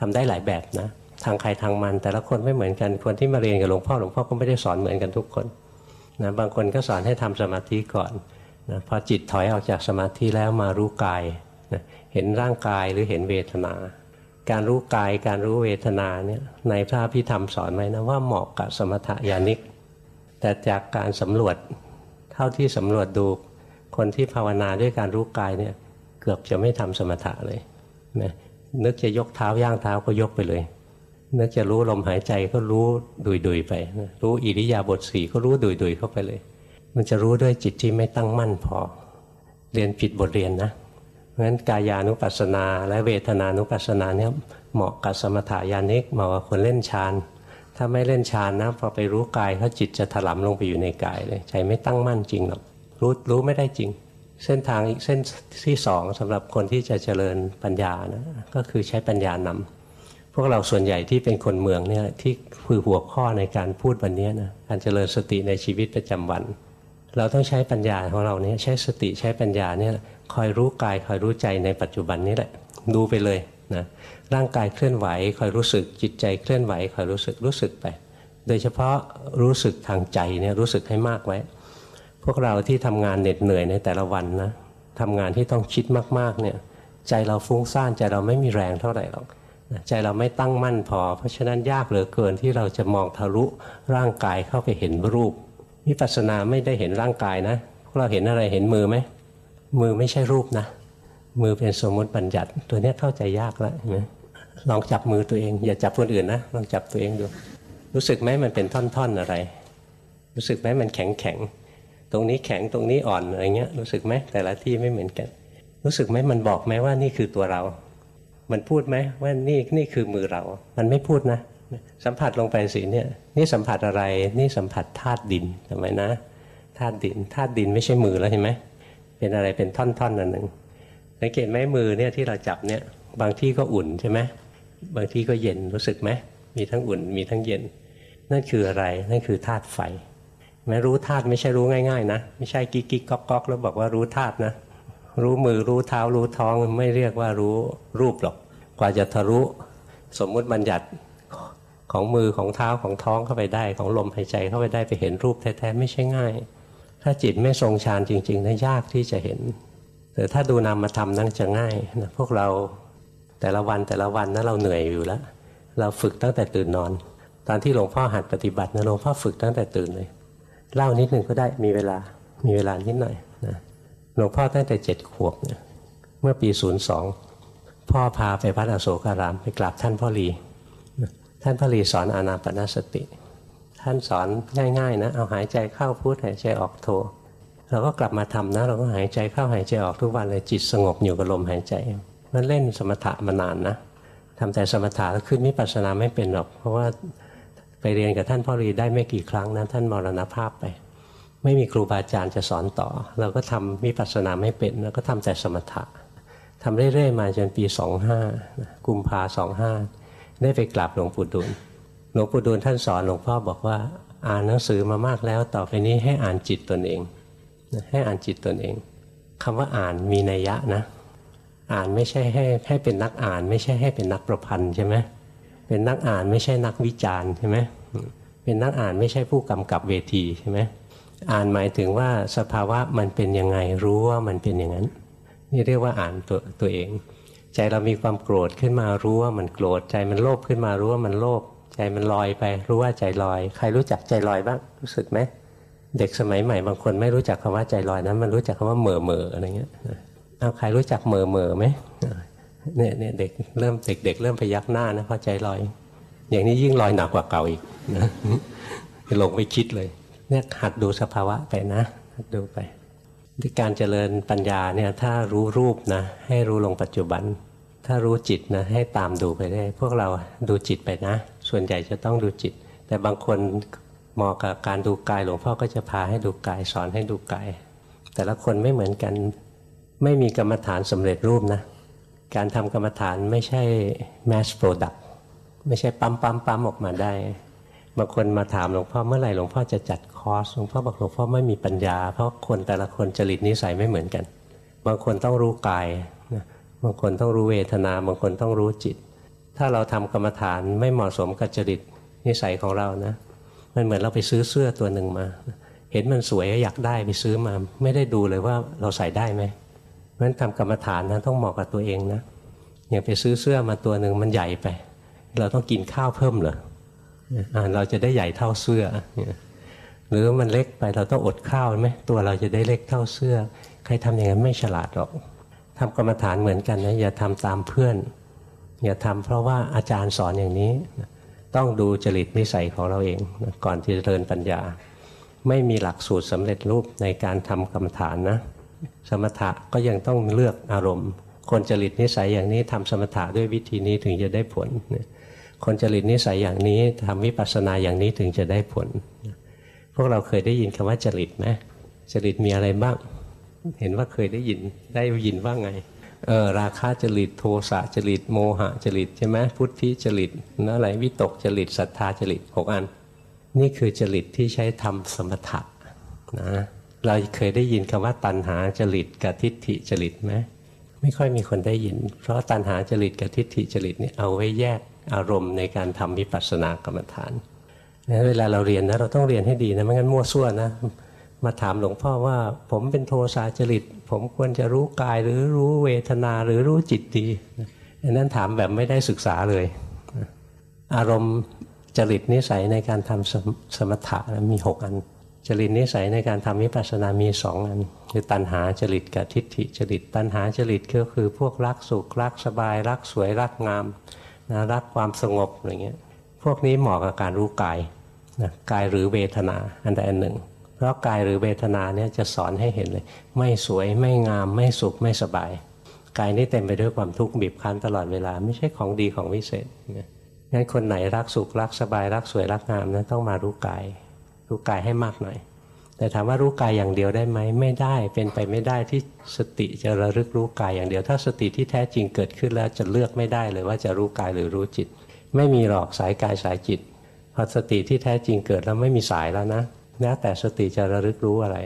ทำได้หลายแบบนะทางใครทางมันแต่ละคนไม่เหมือนกันคนที่มาเรียนกับหลวงพ่อหลวงพ่อก็ไม่ได้สอนเหมือนกันทุกคนนะบางคนก็สอนให้ทำสมาธิก่อนนะพอจิตถอยออกจากสมาธิแล้วมารู้กายนะเห็นร่างกายหรือเห็นเวทนา การรู้กายการรู้เวทนาเนี่ยในพระพิธรรมสอนไว้นะว่าเหมาะกับสมถยานิก แต่จากการสำรวจเท่าที่สำรวจดูคนที่ภาวนาด้วยการรู้กายเนี่ยเกือบจะไม่ทำสมถะเลยนะนึกจะยกเท้าย่างเท้าก็ยกไปเลย นึกจะรู้ลมหายใจก็รู้ดุยดุยไปนะรู้อิริยาบถสีก็รู้ดุยดุยเข้าไปเลย มันจะรู้ด้วยจิตที่ไม่ตั้งมั่นพอ เรียนผิดบทเรียนนะ ราะฉะนั้นกายานุปัสสนา และเวทนานุปัสสนาเนี่ยเหมาะกับสมถายานิกเหมาะกับคนเล่นฌานถ้าไม่เล่นฌานนะพอไปรู้กายเขาจิตจะถลำลงไปอยู่ในกายเลยใจไม่ตั้งมั่นจริงหรอกรู้รู้ไม่ได้จริง เส้นทางอีกเส้นที่สองสำหรับคนที่จะเจริญปัญญานะก็คือใช้ปัญญานำพวกเราส่วนใหญ่ที่เป็นคนเมืองเนี่ยที่คือหัวข้อในการพูดวันนี้นะการเจริญสติในชีวิตประจำวัน เราต้องใช้ปัญญาของเราเนี่ยใช้สติใช้ปัญญาเนี่ย คอยรู้กายคอยรู้ใจในปัจจุบันนี้แหละ ดูไปเลยนะร่างกายเคลื่อนไหวคอยรู้สึกจิตใจเคลื่อนไหวคอยรู้สึกรู้สึกไป โดยเฉพาะรู้สึกทางใจเนี่ยรู้สึกให้มากไว้ พวกเราที่ทำงานเหน็ดเหนื่อยในแต่ละวันนะทำงานที่ต้องคิดมากๆเนี่ยใจเราฟุ้งซ่านใจเราไม่มีแรงเท่าไหร่หรอกใจเราไม่ตั้งมั่นพอ เพราะฉะนั้นยากเหลือเกินที่เราจะมองทะลุร่างกายเข้าไปเห็นรูปวิปัสสนาไม่ได้เห็นร่างกายนะพวกเราเห็นอะไรเห็นมือไหม มือไม่ใช่รูปนะ มือเป็นสมมติบัญญัติ ตัวนี้เข้าใจยากแล้วนไหมลองจับมือตัวเอง อย่าจับคนอื่นนะลองจับตัวเองดู รู้สึกไหมมันเป็นท่อนๆอะไร รู้สึกไหมมันแข็งแข็งตรงนี้แข็งตรงนี้อ่อนอะไรเงี้ยรู้สึกไหมแต่ละที่ไม่เหมือนกัน รู้สึกไหมมันบอกไหมว่านี่คือตัวเรา มันพูดไหมว่านี่นี่คือมือเรา มันไม่พูดนะ สัมผัสลงไปสิเนี่ยนี่สัมผัสอะไร นี่สัมผัสธาตุดินทำไมนะธาตุดินธาตุดินไม่ใช่มือแล้วเห็นไหม เป็นอะไรเป็นท่อนๆอันหนึ่งสังเกตไหมมือเนี่ยที่เราจับเนี่ยบางที่ก็อุ่นใช่ไหมบางที่ก็เย็นรู้สึกไหมมีทั้งอุ่นมีทั้งเย็น นั่นคืออะไรนั่นคือธาตุไฟแม้รู้ธาตุไม่ใช่รู้ง่ายๆนะไม่ใช่กิ๊กกิ๊กก๊อกก๊อกแล้วบอกว่ารู้ธาตุนะรู้มือรู้เท้ารู้ท้องไม่เรียกว่ารู้รูปหรอก กว่าจะทะลุสมมุติบัญญัติของมือของเท้าของท้องเข้าไปได้ ของลมหายใจเข้าไปได้ไปเห็นรูปแท้ๆไม่ใช่ง่าย ถ้าจิตไม่ทรงฌานจริงๆนะยากที่จะเห็น แต่ถ้าดูนามธรรมนั่นจะง่ายนะพวกเราแต่ละวันแต่ละวันนะเราเหนื่อยอยู่แล้ว เราฝึกตั้งแต่ตื่นนอน ตอนที่หลวงพ่อหัดปฏิบัตินะหลวงพ่อฝึกตั้งแต่ตื่นเลยเล่านิดหนึ่งก็ได้มีเวลามีเวลานิดหน่อยนะหลวงพ่อตั้งแต่เจ็ดขวบเนี่ยเมื่อปีศูนย์สองพ่อพาไปวัดอโศการามไปกราบท่านพ่อรีท่านพระรีสอนอานาปนาสติ ท่านสอนง่ายๆนะเอาหายใจเข้าพุทหายใจออกโทเราก็กลับมาทำนะ เราก็หายใจเข้าหายใจออกทุกวันเลยจิตสงบอยู่กับลมหายใจ มันเล่นสมถะมานานนะทำแต่สมถะแล้วขึ้นมิปัสสนาไม่เป็นหรอก เพราะว่าไปเรียนกับท่านพ่อรีได้ไม่กี่ครั้งนะท่านมรณภาพไป ไม่มีครูบาอาจารย์จะสอนต่อ เราก็ทำมิปัสสนาไม่เป็นแล้วก็ทำแต่สมถะทำเรื่อยๆมาจนปี 25กุมภาสองห้าได้ไปกราบหลวงปู่ดูล หลวงปู่ดูลท่านสอนหลวงพ่อบอกว่า อ่านหนังสือมามากแล้วต่อไปนี้ให้อ่านจิตตนเอง ให้อ่านจิตตนเองคำว่าอ่านมีนัยยะนะ อ่านไม่ใช่ให้ให้เป็นนักอ่าน ไม่ใช่ให้เป็นนักประพันธ์ใช่ไหมเป็นนักอ่านไม่ใช่นักวิจารณ์ใช่ไหมเป็นนักอ่านไม่ใช่ผู้กำกับเวทีใช่ไหมอ่านหมายถึงว่าสภาวะมันเป็นยังไงรู้ว่ามันเป็นอย่างนั้น นี่เรียกว่าอ่านตัวตัวเอง ใจเรามีความโกรธขึ้นมารู้ว่ามันโกรธใจมันโลภขึ้นมารู้ว่ามันโลภ ใจมันลอยไปรู้ว่าใจลอย ใครรู้จักใจลอยบ้างรู้สึกไหมเด็กสมัยใหม่บางคนไม่รู้จักคำว่าใจลอยนะมันรู้จักคำว่าเหม่อเหม่ออะไรเงี้ยเอาใครรู้จักเหม่อเหม่อไหมเนี่ยเนี่ยเด็กเริ่มเด็กเด็กเริ่มพยักหน้านะเพราะใจลอย อย่างนี้ยิ่งลอยหนักกว่าเก่าอีกนะลงไม่คิดเลย เนี่ยหัดดูสภาวะไปนะหัดดูไปที่การเจริญปัญญาเนี่ยถ้ารู้รูปนะให้รู้ลงปัจจุบัน ถ้ารู้จิตนะให้ตามดูไปได้ พวกเราดูจิตไปนะ ส่วนใหญ่จะต้องดูจิต แต่บางคนเหมาะกับการดูกายหลวงพ่อก็จะพาให้ดูกายสอนให้ดูกาย แต่ละคนไม่เหมือนกันไม่มีกรรมฐานสำเร็จรูปนะ การทำกรรมฐานไม่ใช่ mass product ไม่ใช่ปั๊มปั๊มปั๊มออกมาได้บางคนมาถามหลวงพ่อเมื่อไหร่หลวงพ่อจะจัดคอร์สหลวงพ่อบอกหลวงพ่อไม่มีปัญญา เพราะคนแต่ละคนจริตนิสัยไม่เหมือนกัน บางคนต้องรู้กายบางคนต้องรู้เวทนา บางคนต้องรู้จิต ถ้าเราทำกรรมฐานไม่เหมาะสมกับจริตนิสัยของเรานะ มันเหมือนเราไปซื้อเสื้อตัวหนึ่งมา เห็นมันสวยอยากได้ไปซื้อมา ไม่ได้ดูเลยว่าเราใส่ได้ไหมเพราะฉะนั้นทำกรรมฐานนะต้องเหมาะกับตัวเองนะอย่างไปซื้อเสื้อมาตัวหนึ่งมันใหญ่ไป เราต้องกินข้าวเพิ่มเหรอเราจะได้ใหญ่เท่าเสื้อ หรือมันเล็กไปเราต้องอดข้าวไหมตัวเราจะได้เล็กเท่าเสื้อ ใครทำอย่างนั้นไม่ฉลาดหรอกทำกรรมฐานเหมือนกันนะอย่าทำตามเพื่อน อย่าทำเพราะว่าอาจารย์สอนอย่างนี้ต้องดูจริตนิสัยของเราเองก่อนที่จะเริญปัญญา ไม่มีหลักสูตรสำเร็จรูปในการทำกรรมฐานนะ สมถะก็ยังต้องเลือกอารมณ์ คนจริตนิสัยอย่างนี้ทำสมถะด้วยวิธีนี้ถึงจะได้ผล คนจริตนิสัยอย่างนี้ทำวิปัสสนาอย่างนี้ถึงจะได้ผล พวกเราเคยได้ยินคำว่าจริตไหมจริตมีอะไรบ้าง เห็นว่าเคยได้ยินได้ยินว่าไง เออราคะจริตโทสะจริตโมหะจริตใช่ไหมพุทธิจริตนั่นอะไรวิตกจริตศรัทธาจริตหกอัน นี่คือจริตที่ใช้ทำสมถะนะเราเคยได้ยินคำว่าตัณหาจริตกับทิฏฐิจริตไหมไม่ค่อยมีคนได้ยิน เพราะตัณหาจริตกับทิฏฐิจริตนี่เอาไว้แยกอารมณ์ในการทำวิปัสสนากรรมฐานนะเวลาเราเรียนนะเราต้องเรียนให้ดีนะไม่งั้นมั่วซั่วนะ มาถามหลวงพ่อว่า ผมเป็นโทสะจริต ผมควรจะรู้กายหรือรู้เวทนาหรือรู้จิตดีอันนั้นถามแบบไม่ได้ศึกษาเลย อารมณ์จริตนิสัยในการทำสมสมถะมีหกอัน จริตนิสัยในการทำวิปัสสนามีสองอัน คือตัณหาจริตกับทิฏฐิจริต ตัณหาจริตก็คือพวกรักสุขรักสบาย รักสวยรักงามนะรักความสงบอะไรเงี้ยพวกนี้เหมาะกับการรู้กายนะกายหรือเวทนาอันใดอันหนึ่ง เพราะกายหรือเวทนาเนี่ยจะสอนให้เห็นเลย ไม่สวยไม่งาม ไม่สุขไม่สบาย กายนี้เต็มไปด้วยความทุกข์บีบคั้นตลอดเวลา ไม่ใช่ของดีของวิเศษงั้นคนไหนรักสุขรักสบายรักสวยรักงามนะต้องมารู้กาย รู้กายให้มากหน่อย แต่ถามว่ารู้กายอย่างเดียวได้ไหมไม่ได้เป็นไปไม่ได้ที่สติจะระลึกรู้กายอย่างเดียว ถ้าสติที่แท้จริงเกิดขึ้นแล้วจะเลือกไม่ได้เลยว่าจะรู้กายหรือรู้จิต ไม่มีหรอกสายกายสายจิตพอสติที่แท้จริงเกิดแล้วไม่มีสายแล้วนะ แล้วแต่สติจะระลึกรู้อะไร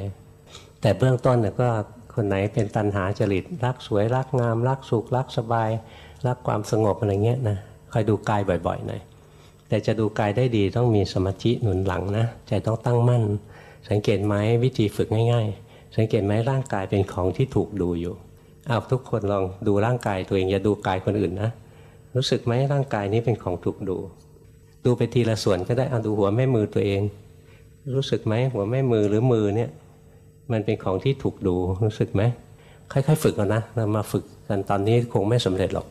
แต่เบื้องต้นเนี่ยก็คนไหนเป็นตัณหาจริตรักสวยรักงาม รักสุขรักสบาย รักความสงบอะไรเงี้ยนะคอยดูกายบ่อยๆหน่อยแต่จะดูกายได้ดีต้องมีสมาธิหนุนหลังนะใจต้องตั้งมั่น สังเกตไหมวิธีฝึกง่ายๆ สังเกตไหมร่างกายเป็นของที่ถูกดูอยู่เอาทุกคนลองดูร่างกายตัวเองอย่าดูกายคนอื่นนะรู้สึกไหมร่างกายนี้เป็นของถูกดู ดูไปทีละส่วนก็ได้เอาดูหัวแม่มือตัวเอง รู้สึกไหมหัวแม่มือหรือมือเนี่ย มันเป็นของที่ถูกดูรู้สึกไหมค่อยๆฝึกกันนะเรามาฝึกกันตอนนี้คงไม่สำเร็จหรอก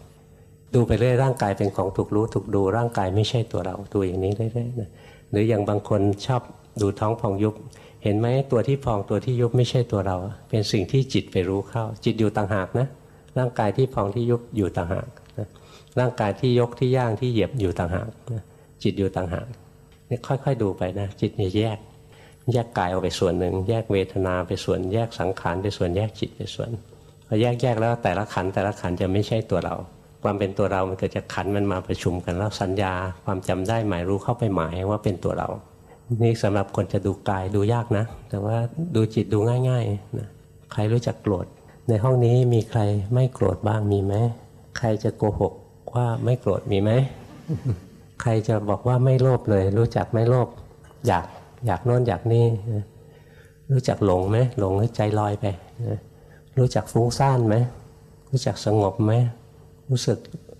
ดูไปเรื่อยร่างกายเป็นของถูกรู้ถูกดูร่างกายไม่ใช่ตัวเราดูอย่างนี้เรื่อยๆนะหรืออย่างบางคนชอบดูท้องพองยุบ เห็นไหมตัวที่พองตัวที่ยุบไม่ใช่ตัวเรา เป็นสิ่งที่จิตไปรู้เข้า จิตอยู่ต่างหากนะร่างกายที่พองที่ยุบอยู่ต่างหากนะร่างกายที่ยกที่ย่างที่เหยียบอยู่ต่างหากนะจิตอยู่ต่างหาก นี่ค่อย ๆ ดูไปนะ จิตเนี่ยแยก แยกกายออกไปส่วนหนึ่ง แยกเวทนาไปส่วน แยกสังขารไปส่วนแยกจิตไปส่วนพอแยกแยกแล้วแต่ละขันแต่ละขันจะไม่ใช่ตัวเรา ความเป็นตัวเรามันเกิดจากขันมันมาประชุมกันแล้วสัญญา ความจำได้หมายรู้เข้าไปหมายว่าเป็นตัวเรา นี่สำหรับคนจะดูกายดูยากนะ แต่ว่าดูจิตดูง่ายๆนะใครรู้จักโกรธ ในห้องนี้มีใครไม่โกรธบ้างมีไหมใครจะโกหกว่าไม่โกรธมีไหม ใครจะบอกว่าไม่โลภเลย รู้จักไม่โลภอยากอยากโน่นอยากนี่รู้จักหลงไหมหลงแล้ใจลอยไป รู้จักฟุ้งซ่านไหมรู้จักสงบไหมรู้สึก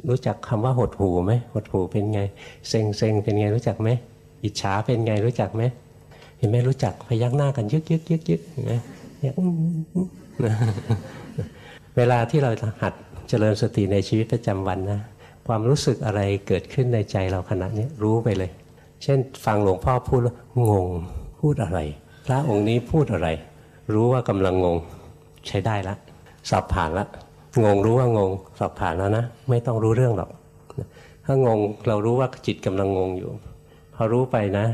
รู้จักคำว่าหดหูไหมหดหูเป็นไงเซ็งเซ็งเป็นไงรู้จักไหมอิจฉาเป็นไงรู้จักไหมเห็นไหมรู้จักพยักหน้ากันยึกยึกยึกยึกเห็นไหมเนี่ยอืมอืมเวลาที่เราหัดเจริญสติในชีวิตประจำวันนะ ความรู้สึกอะไรเกิดขึ้นในใจเราขณะนี้รู้ไปเลย เช่น ฟังหลวงพ่อพูดแล้วงงพูดอะไร พระองค์นี้พูดอะไร รู้ว่ากำลังงงใช้ได้ละสอบผ่านละงงรู้ว่างงสอบผ่านแล้วนะไม่ต้องรู้เรื่องหรอกถ้างงเรารู้ว่าจิตกำลังงงอยู่ พอรู้ไปนะ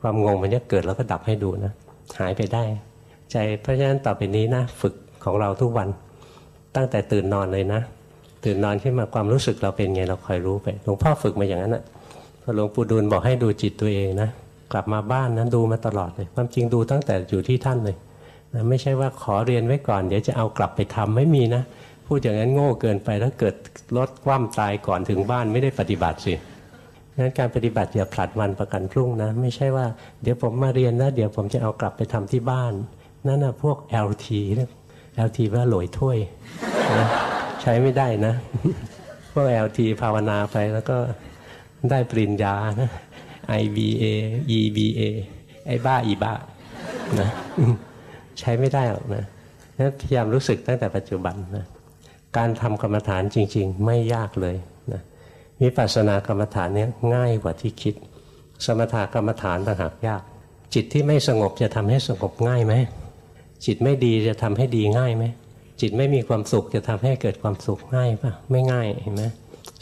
ความงงมันจะเกิดแล้วก็ดับให้ดูนะ หายไปได้ ใจเพราะฉะนั้นต่อไปนี้นะ ฝึกของเราทุกวัน ตั้งแต่ตื่นนอนเลยนะ ตื่นนอนขึ้นมาความรู้สึกเราเป็นไงเราคอยรู้ไปหลวงพ่อฝึกมาอย่างนั้นนะพอหลวงปู่ดูลบอกให้ดูจิตตัวเองนะกลับมาบ้านนั้นดูมาตลอดเลย ความจริงดูตั้งแต่อยู่ที่ท่านเลยนะไม่ใช่ว่าขอเรียนไว้ก่อน เดี๋ยวจะเอากลับไปทำไม่มีนะ พูดอย่างนั้นโง่เกินไปถ้าเกิดรถคว่ำตายก่อนถึงบ้านไม่ได้ปฏิบัติสิงั้นการปฏิบัติอย่าผลัดวันประกันพรุ่งนะ ไม่ใช่ว่าเดี๋ยวผมมาเรียนนะเดี๋ยวผมจะเอากลับไปทำที่บ้านนั่นนะพวก LT เรียก LT ว่าหลอยถ้วยนะ ใช้ไม่ได้นะพวก LT ภาวนาไปแล้วก็ได้ปริญญานะ IBA EBA ไอ้บ้าอีบ้านะใช้ไม่ได้หรอกนะงั้นพยายามรู้สึกตั้งแต่ปัจจุบันนะการทำกรรมฐานจริง ๆ ไม่ยากเลยนะวิปัสนากรรมฐานเนี้ยง่ายกว่าที่คิด สมถกรรมฐานต่างหากยาก จิตที่ไม่สงบจะทำให้สงบง่ายไหมจิตไม่ดีจะทำให้ดีง่ายไหม จิตไม่มีความสุขจะทำให้เกิดความสุขง่ายปะไม่ง่ายเห็นไหม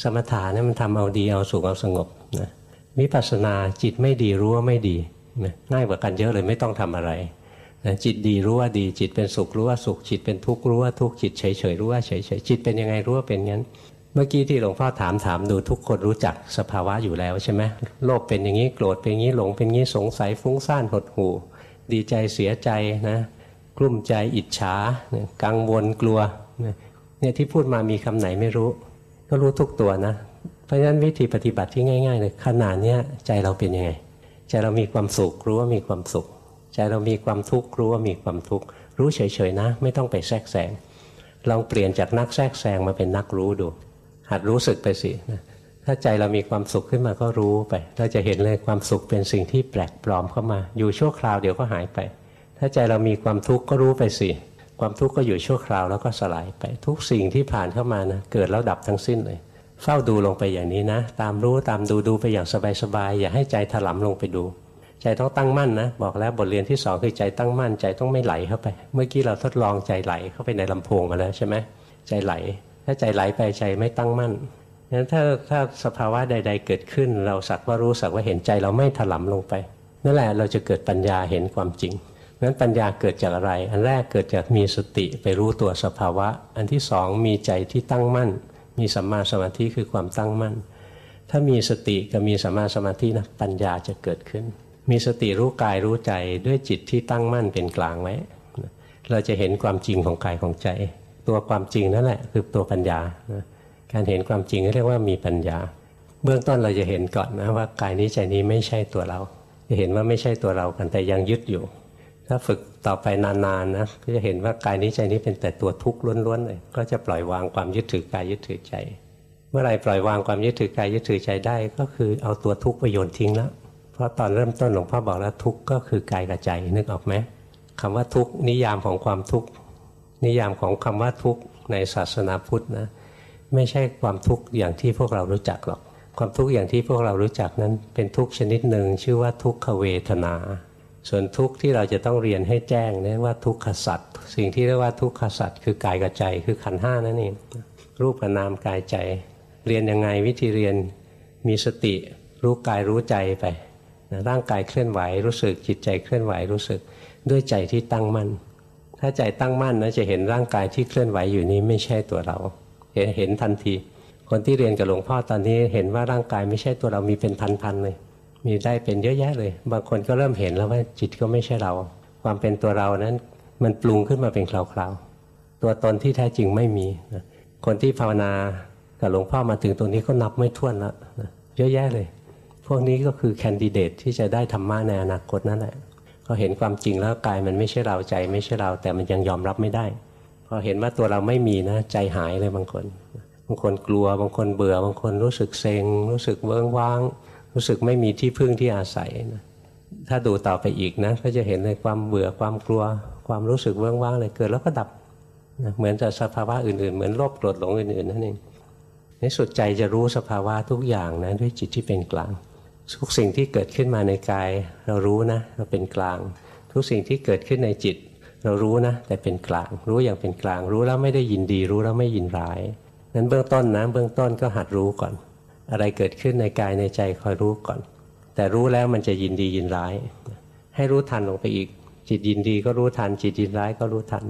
สมถะเนี่ยมันทำเอาดีเอาสุขเอาสงบนะวิปัสสนาจิตไม่ดีรู้ว่าไม่ดีง่ายกว่ากันเยอะเลยไม่ต้องทำอะไรนะจิตดีรู้ว่าดีจิตเป็นสุขรู้ว่าสุขจิตเป็นทุกข์รู้ว่าทุกข์จิตเฉยเฉยรู้ว่าเฉยเฉยจิตเป็นยังไงรู้ว่าเป็นงั้น เมื่อกี้ที่หลวงพ่อถามถามดูทุกคนรู้จักสภาวะอยู่แล้วใช่ไหมโลภเป็นอย่างนี้โกรธเป็นอย่างนี้หลงเป็นอย่างนี้สงสัยฟุ้งซ่านหดหู่ ดีใจเสียใจนะ กลุ้มใจอิจฉากังวลกลัวเนี่ยที่พูดมามีคำไหนไม่รู้ ก็รู้ทุกตัวนะ เพราะฉะนั้นวิธีปฏิบัติที่ง่ายๆเลยขนาดเนี้ยใจเราเป็นยังไงใจเรามีความสุขรู้ว่ามีความสุข ใจเรามีความทุกข์รู้ว่ามีความทุกข์รู้เฉยๆนะ ไม่ต้องไปแทรกแซงลองเปลี่ยนจากนักแทรกแซงมาเป็นนักรู้ดู หัดรู้สึกไปสินะถ้าใจเรามีความสุขขึ้นมาก็รู้ไป เราจะเห็นเลยความสุขเป็นสิ่งที่แปลกปลอมเข้ามา อยู่ชั่วคราวเดี๋ยวก็หายไป ถ้าใจเรามีความทุกข์ก็รู้ไปสิความทุกข์ก็อยู่ชั่วคราวแล้วก็สลายไปทุกสิ่งที่ผ่านเข้ามานะเกิดแล้วดับทั้งสิ้นเลย เฝ้าดูลงไปอย่างนี้นะ ตามรู้ตามดูดูไปอย่างสบายๆอย่าให้ใจถลำลงไปดู ใจต้องตั้งมั่นนะ บอกแล้วบทเรียนที่สองคือใจตั้งมั่นใจต้องไม่ไหลเข้าไป เมื่อกี้เราทดลองใจไหลเข้าไปในลำโพงมาแล้วใช่ไหมใจไหล ถ้าใจไหลไปใจไม่ตั้งมั่นงั้นถ้าถ้าสภาวะใด ๆ เกิดขึ้น เราสักว่ารู้สักว่าเห็นใจเราไม่ถลำลงไปนั่นแหละเราจะเกิดปัญญาเห็นความจริง นั้นปัญญาเกิดจากอะไร อันแรกเกิดจากมีสติไปรู้ตัวสภาวะ อันที่สองมีใจที่ตั้งมั่น มีสัมมาสมาธิคือความตั้งมั่น ถ้ามีสติกับมีสัมมาสมาธินะปัญญาจะเกิดขึ้น มีสติรู้กายรู้ใจด้วยจิตที่ตั้งมั่นเป็นกลางไว้ เราจะเห็นความจริงของกายของใจ ตัวความจริงนั่นแหละคือตัวปัญญา การเห็นความจริงเรียกว่ามีปัญญา เบื้องต้นเราจะเห็นก่อนนะว่ากายนี้ใจนี้ไม่ใช่ตัวเรา จะเห็นว่าไม่ใช่ตัวเรากันแต่ยังยึดอยู่ ถ้าฝึกต่อไปนานๆนะก็จะเห็นว่ากายนี้ใจนี้เป็นแต่ตัวทุกข์ล้วนๆเลยก็จะปล่อยวางความยึดถือกายยึดถือใจ เมื่อไหร่ปล่อยวางความยึดถือกายยึดถือใจได้ ก็คือเอาตัวทุกข์ไปโยนทิ้งแล้วเพราะตอนเริ่มต้นหลวงพ่อบอกแล้วทุกข์ก็คือกายกับใจนึกออกไหมคำว่าทุกข์นิยามของความทุกข์นิยามของคำว่าทุกข์ในศาสนาพุทธนะไม่ใช่ความทุกข์อย่างที่พวกเรารู้จักหรอก ความทุกข์อย่างที่พวกเรารู้จักนั้นเป็นทุกข์ชนิดหนึ่งชื่อว่าทุกขเวทนา ส่วนทุกข์ที่เราจะต้องเรียนให้แจ้งเรียกว่าทุกขสัตว์สิ่งที่เรียกว่าทุกขสัตว์คือกายกับใจคือขันธ์ห้านั่นเองรูปกับนามกายใจ เรียนยังไงวิธีเรียนมีสติ รู้กายรู้ใจไปนะร่างกายเคลื่อนไหวรู้สึกจิตใจเคลื่อนไหวรู้สึกด้วยใจที่ตั้งมั่น ถ้าใจตั้งมั่นนะจะเห็นร่างกายที่เคลื่อนไหวอยู่นี้ไม่ใช่ตัวเรา เห็นเห็นทันที คนที่เรียนกับหลวงพ่อตอนนี้เห็นว่าร่างกายไม่ใช่ตัวเรามีเป็นพันๆเลย มีได้เป็นเยอะแยะเลย บางคนก็เริ่มเห็นแล้วว่าจิตก็ไม่ใช่เรา ความเป็นตัวเรานั้นมันปรุงขึ้นมาเป็นคราวๆ ตัวตนที่แท้จริงไม่มีนะคนที่ภาวนากับหลวงพ่อมาถึงตรงนี้ก็นับไม่ถ้วนแล้วนะเยอะแยะเลย พวกนี้ก็คือแคนดิเดตที่จะได้ธรรมะในอนาคตนั่นแหละพอเห็นความจริงแล้วกายมันไม่ใช่เราใจไม่ใช่เรา แต่มันยังยอมรับไม่ได้ พอเห็นว่าตัวเราไม่มีนะ ใจหายเลยบางคน บางคนกลัวบางคนเบื่อบางคนรู้สึกเซ็งรู้สึกเวิ้งว้าง รู้สึกไม่มีที่พึ่งที่อาศัยนะถ้าดูต่อไปอีกนะก็จะเห็นในความเบื่อความกลัว ความรู้สึกวิ้งว้างเลยเกิดแล้วก็ดับนะเหมือนจะสภาวะอื่นๆ เหมือนโลภโกรธหลงอื่นๆนั่นเองในสุดใจจะรู้สภาวะทุกอย่างนะด้วยจิตที่เป็นกลาง ทุกสิ่งที่เกิดขึ้นมาในกาย เรารู้นะเราเป็นกลาง ทุกสิ่งที่เกิดขึ้นในจิต เรารู้นะ แต่เป็นกลาง รู้อย่างเป็นกลาง รู้แล้วไม่ได้ยินดี รู้แล้วไม่ยินร้ายนั้นเบื้องต้นนะเบื้องต้นก็หัดรู้ก่อน อะไรเกิดขึ้นในกายในใจคอยรู้ก่อน แต่รู้แล้วมันจะยินดียินร้าย ให้รู้ทันลงไปอีก จิตยินดีก็รู้ทัน จิตยินร้ายก็รู้ทัน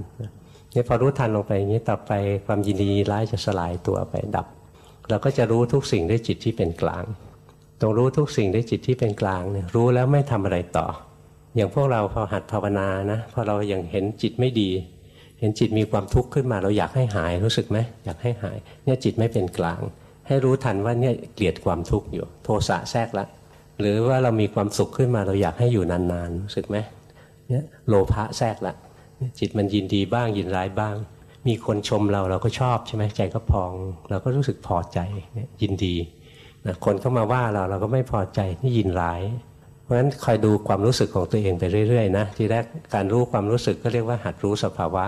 นี่พอรู้ทันลงไปอย่างนี้ต่อไปความยินดีร้ายจะสลายตัวไปดับ เราก็จะรู้ทุกสิ่งด้วยจิตที่เป็นกลางตรงรู้ทุกสิ่งด้วยจิตที่เป็นกลางเนี่ยรู้แล้วไม่ทำอะไรต่อ อย่างพวกเราพอหัดภาวนานะพอเราอย่างเห็นจิตไม่ดี เห็นจิตมีความทุกข์ขึ้นมาเราอยากให้หายรู้สึกไหมอยากให้หาย เนี่ยจิตไม่เป็นกลาง ให้รู้ทันว่าเนี่ยเกลียดความทุกข์อยู่ โทสะแทรกละหรือว่าเรามีความสุขขึ้นมาเราอยากให้อยู่นานๆรู้สึกไหมเนี่ยโลภะแทรกละจิตมันยินดีบ้างยินร้ายบ้าง มีคนชมเราเราก็ชอบใช่ไหมใจก็พอง เราก็รู้สึกพอใจยินดีนะคนเข้ามาว่าเราเราก็ไม่พอใจนี่ยินร้าย เพราะฉะนั้นคอยดูความรู้สึกของตัวเองไปเรื่อยๆนะทีแรกการรู้ความรู้สึกก็เรียกว่าหัดรู้สภาวะ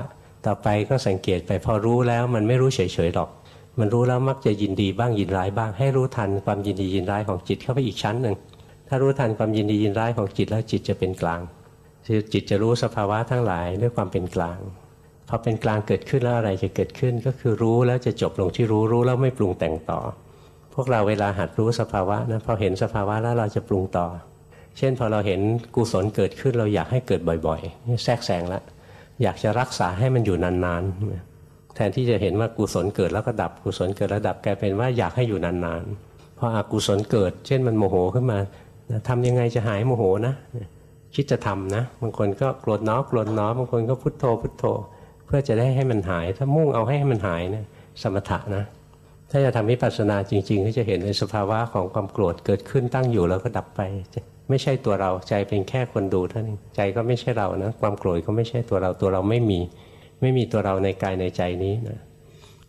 ต่อไปก็สังเกตไปพอรู้แล้วมันไม่รู้เฉยๆหรอก มันรู้แล้วมักจะยินดีบ้างยินร้ายบ้าง ให้รู้ทันความยินดียินร้ายของจิตเข้าไปอีกชั้นหนึ่งถ้ารู้ทันความยินดียินร้ายของจิตแล้วจิตจะเป็นกลางจิตจะรู้สภาวะทั้งหลายด้วยความเป็นกลางพอเป็นกลางเกิดขึ้นแล้วอะไรจะเกิดขึ้นก็คือรู้แล้วจะจบลงที่รู้รู้แล้วไม่ปรุงแต่งต่อ พวกเราเวลาหัดรู้สภาวะนะพอเห็นสภาวะแล้วเราจะปรุงต่อ เช่นพอเราเห็นกุศลเกิดขึ้นเราอยากให้เกิดบ่อยๆแทรกแซงละอยากจะรักษาให้มันอยู่นานๆ ทนที่จะเห็นว่ากุศลเกิดแล้วก็ดับกุศลเกิดแล้วดับกลายเป็นว่าอยากให้อยู่นานๆพออกุศลเกิด เช่นมันโมโหขึ้นมาทำยังไงจะหายโมโหนะ คิดจะทำนะบางคนก็โกรธน้อโกรธน้อบางคนก็พุทโธพุทโธ เพื่อจะได้ให้มันหาย ถ้ามุ่งเอาให้มันหายนะสมถะนะ ถ้าจะทำวิปัสสนาจริงๆก็จะเห็นในสภาวะของความโกรธเกิดขึ้นตั้งอยู่แล้วก็ดับไป ไม่ใช่ตัวเราใจเป็นแค่คนดูเท่านั้นใจก็ไม่ใช่เรานะความโกรธก็ไม่ใช่ตัวเราตัวเราไม่มี ไม่มีตัวเราในกายในใจนี้นะ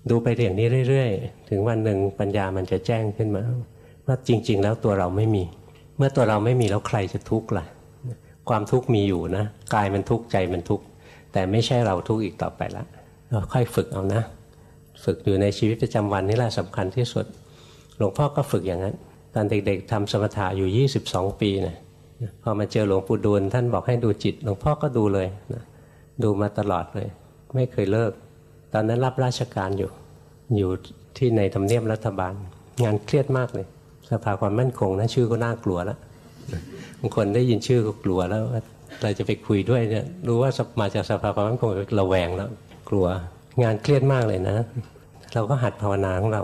ดูไปอย่างนี้เรื่อย ๆ ถึงวันหนึ่งปัญญามันจะแจ้งขึ้นมา ว่าจริง ๆ แล้วตัวเราไม่มี เมื่อตัวเราไม่มีแล้วใครจะทุกข์ล่ะ ความทุกข์มีอยู่นะกายมันทุกข์ใจมันทุกข์แต่ไม่ใช่เราทุกข์อีกต่อไปละเราค่อยฝึกเอานะ ฝึกอยู่ในชีวิตประจำวันนี่แหละสำคัญที่สุด หลวงพ่อก็ฝึกอย่างนั้น ตอนเด็กๆทำสมถะอยู่ 22 ปีนะพอมาเจอหลวงปู่ดูลท่านบอกให้ดูจิต หลวงพ่อก็ดูเลยนะดูมาตลอดเลย ไม่เคยเลิก ตอนนั้นรับราชการอยู่ อยู่ที่ในทำเนียบรัฐบาล งานเครียดมากเลย สภาความมั่นคงนะชื่อก็น่ากลัวแล้วบางคนได้ยินชื่อก็กลัวแล้วเราจะไปคุยด้วยเนี่ยรู้ว่ามาจากสภาความมั่นคงระแวงแล้ว กลัว งานเครียดมากเลยนะ เราก็หัดภาวนาของเรา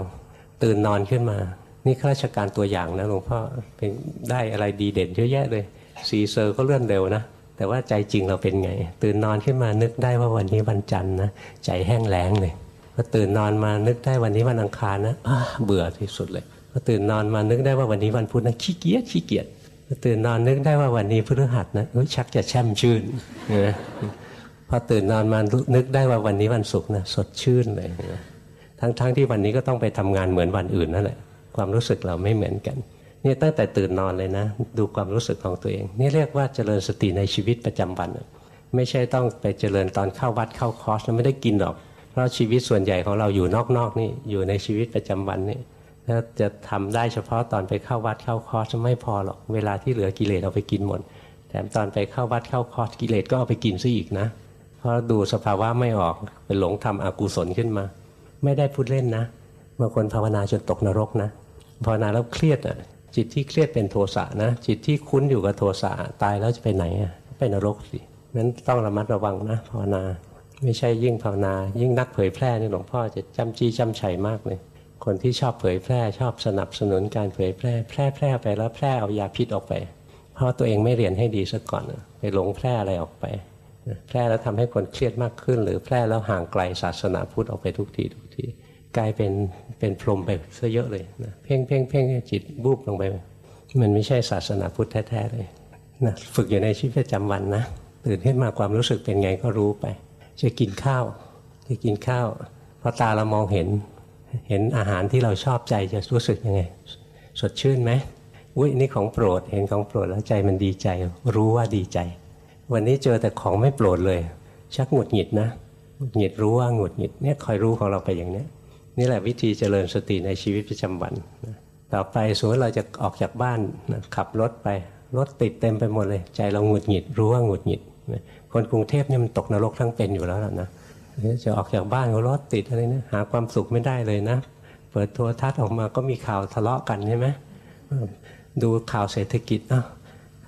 ตื่นนอนขึ้นมา นี่ข้าราชการตัวอย่างนะหลวงพ่อเป็นได้อะไรดีเด่นเยอะแยะเลยสีเซอร์ก็เลื่อนเร็วนะ แต่ว่าใจจริงเราเป็นไง ตื่นนอนขึ้นมานึกได้ว่าวันนี้วันจันทร์นะใจแห้งแล้งเลยพอตื่นนอนมานึกได้วันนี้วันอังคารนะเบื่อที่สุดเลยพอตื่นนอนมานึกได้ว่าวันนี้วันพุธนะขี้เกียจขี้เกียจพอตื่นนอนนึกได้ว่าวันนี้พฤหัสนะชักจะแช่มชื่นนะพอตื่นนอนมานึกได้ว่าวันนี้วันศุกร์นะสดชื่นเลยทั้งๆทที่วันนี้ก็ต้องไปทำงานเหมือนวันอื่นนั่นแหละความรู้สึกเราไม่เหมือนกัน นี่ตั้งแต่ตื่นนอนเลยนะ ดูความรู้สึกของตัวเอง นี่เรียกว่าเจริญสติในชีวิตประจำวัน ไม่ใช่ต้องไปเจริญตอนเข้าวัดเข้าคอร์สไม่ได้กินหรอก เพราะชีวิตส่วนใหญ่ของเราอยู่นอกๆนี่อยู่ในชีวิตประจำวันนี่ถ้าจะทำได้เฉพาะตอนไปเข้าวัดเข้าคอร์สไม่พอหรอกเวลาที่เหลือกิเลสเอาไปกินหมดแถมตอนไปเข้าวัดเข้าคอร์สกิเลสก็เอาไปกินซะอีกนะ เพราะดูสภาวะไม่ออกไปหลงทำอกุศลขึ้นมา ไม่ได้พูดเล่นนะบางคนภาวนาจนตกนรกนะภาวนาแล้วเครียดอะ จิตที่เครียดเป็นโทสะนะ จิตที่คุ้นอยู่กับโทสะตายแล้วจะไปไหนอะไปนรกสินั้นต้องระมัดระวังนะภาวนา ไม่ใช่ยิ่งภาวนา ยิ่งนักเผยแพร่นี่หลวงพ่อจะจำจี้จำชัยมากเลย คนที่ชอบเผยแพร่ชอบสนับสนุนการเผยแพร่ แพร่แพร่ไปแล้วแพร่เอายาพิษออกไป เพราะตัวเองไม่เรียนให้ดีซะก่อนไปหลงแพร่อะไรออกไปแพร่แล้วทำให้คนเครียดมากขึ้น หรือแพร่แล้วห่างไกลศาสนาพุทธออกไปทุกทีทุกที กลายเป็นเป็นพรมไปซะเยอะเลยนะเพ่งเพ่งเพ่งจิตบูบลงไป มันไม่ใช่ศาสนาพุทธแท้ๆเลยนะฝึกอยู่ในชีวิตประจำวันนะตื่นขึ้นมาความรู้สึกเป็นไงก็รู้ไป จะกินข้าวจะกินข้าวพอตาเรามองเห็น เห็นอาหารที่เราชอบใจจะรู้สึกยังไง สดชื่นไหมอุ้ยนี่ของโปรดเห็นของโปรดแล้วใจมันดีใจ รู้ว่าดีใจ วันนี้เจอแต่ของไม่โปรดเลย ชักหงุดหงิดนะหงุดหงิดรู้ว่าหงุดหงิดเนี่ยคอยรู้ของเราไปอย่างนี้ นี่แหละวิธีเจริญสติในชีวิตประจำวันต่อไปสมมติเราจะออกจากบ้านขับรถไปรถติดเต็มไปหมดเลย ใจเราหงุดหงิดรู้ว่าหงุดหงิดคนกรุงเทพเนี่ยมันตกนรกทั้งเป็นอยู่แล้วนะจะออกจากบ้านก็รถติดอะไรนะหาความสุขไม่ได้เลยนะ เปิดโทรทัศน์ออกมาก็มีข่าวทะเลาะกันใช่ไหมดูข่าวเศรษฐกิจอะ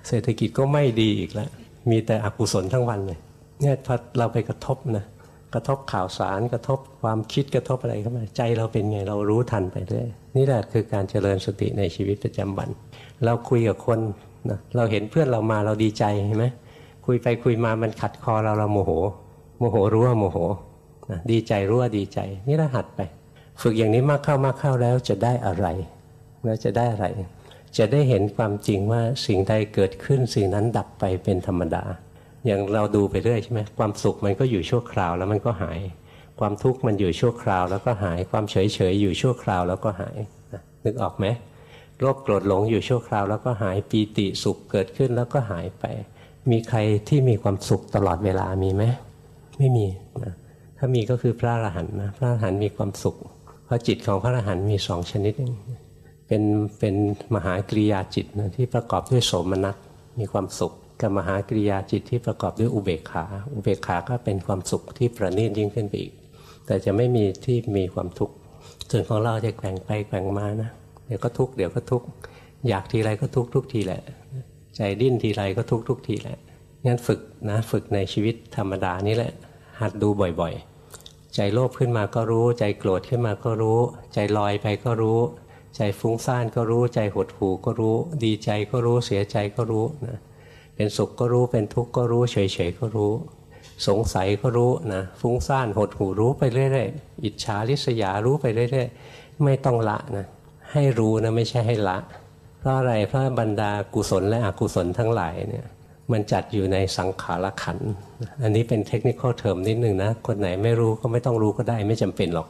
เศรษฐกิจก็ไม่ดีอีกแล้วมีแต่อกุศลทั้งวันเลยเนี่ยพอเราไปกระทบนะ กระทบข่าวสารกระทบความคิดกระทบอะไรเข้ามาใจเราเป็นไงเรารู้ทันไปเรื่อยนี่แหละคือการเจริญสติในชีวิตประจำวัน เราคุยกับคนนะเราเห็นเพื่อนเรามาเราดีใจเห็นไหมคุยไปคุยมามันขัดคอเราเราโมโห โมโหรู้ว่าโมโหนะดีใจรู้ว่าดีใจ นี่รหัดไป ฝึกอย่างนี้มากเข้ามากเข้าแล้วจะได้อะไรแล้วจะได้อะไร จะได้เห็นความจริงว่าสิ่งใดเกิดขึ้นสิ่งนั้นดับไปเป็นธรรมดา อย่างเราดูไปเรื่อยใช่ไหมความสุขมันก็อยู่ชั่วคราวแล้วมันก็หาย ความทุกข์มันอยู่ชั่วคราวแล้วก็หาย ความเฉยเฉยอยู่ชั่วคราวแล้วก็หายนึกออกไหมโลภโกรธหลงอยู่ชั่วคราวแล้วก็หายปีติสุขเกิดขึ้นแล้วก็หายไป มีใครที่มีความสุขตลอดเวลามีไหมไม่มีนะถ้ามีก็คือพระอรหันต์นะพระอรหันต์มีความสุข เพราะจิตของพระอรหันต์มีสองชนิดเป็นเป็นมหากริยาจิตนะที่ประกอบด้วยโสมนัสมีความสุข กับมหากริยาจิตที่ประกอบด้วยอุเบกขา อุเบกขาก็เป็นความสุขที่ประณีตยิ่งขึ้นไปอีก แต่จะไม่มีที่มีความทุกข์ส่วนของเราจะแกว่งไปแกว่งมานะเดี๋ยวก็ทุกข์เดี๋ยวก็ทุกข์อยากทีไรก็ทุกข์ทุกทีแหละ ใจดิ้นทีไรก็ทุกข์ทุกทีแหละงั้นฝึกนะฝึกในชีวิตธรรมดานี่แหละ หัดดูบ่อยๆ ใจโลภขึ้นมาก็รู้ ใจโกรธขึ้นมาก็รู้ ใจลอยไปก็รู้ ใจฟุ้งซ่านก็รู้ ใจหดหู่ก็รู้ ดีใจก็รู้เสียใจก็รู้นะ เป็นสุขก็รู้เป็นทุกข์ก็รู้เฉยๆก็รู้ สงสัยก็รู้นะฟุ้งซ่านหดหู่รู้ไปเรื่อยๆอิจฉาริษยารู้ไปเรื่อยๆ ไม่ต้องละนะให้รู้นะไม่ใช่ให้ละ เพราะอะไรเพราะบรรดากุศลและอกุศลทั้งหลายเนี่ยมันจัดอยู่ในสังขารขัน อันนี้เป็นเทคนิคเทอมนิดหนึ่งนะ คนไหนไม่รู้ก็ไม่ต้องรู้ก็ได้ไม่จำเป็นหรอก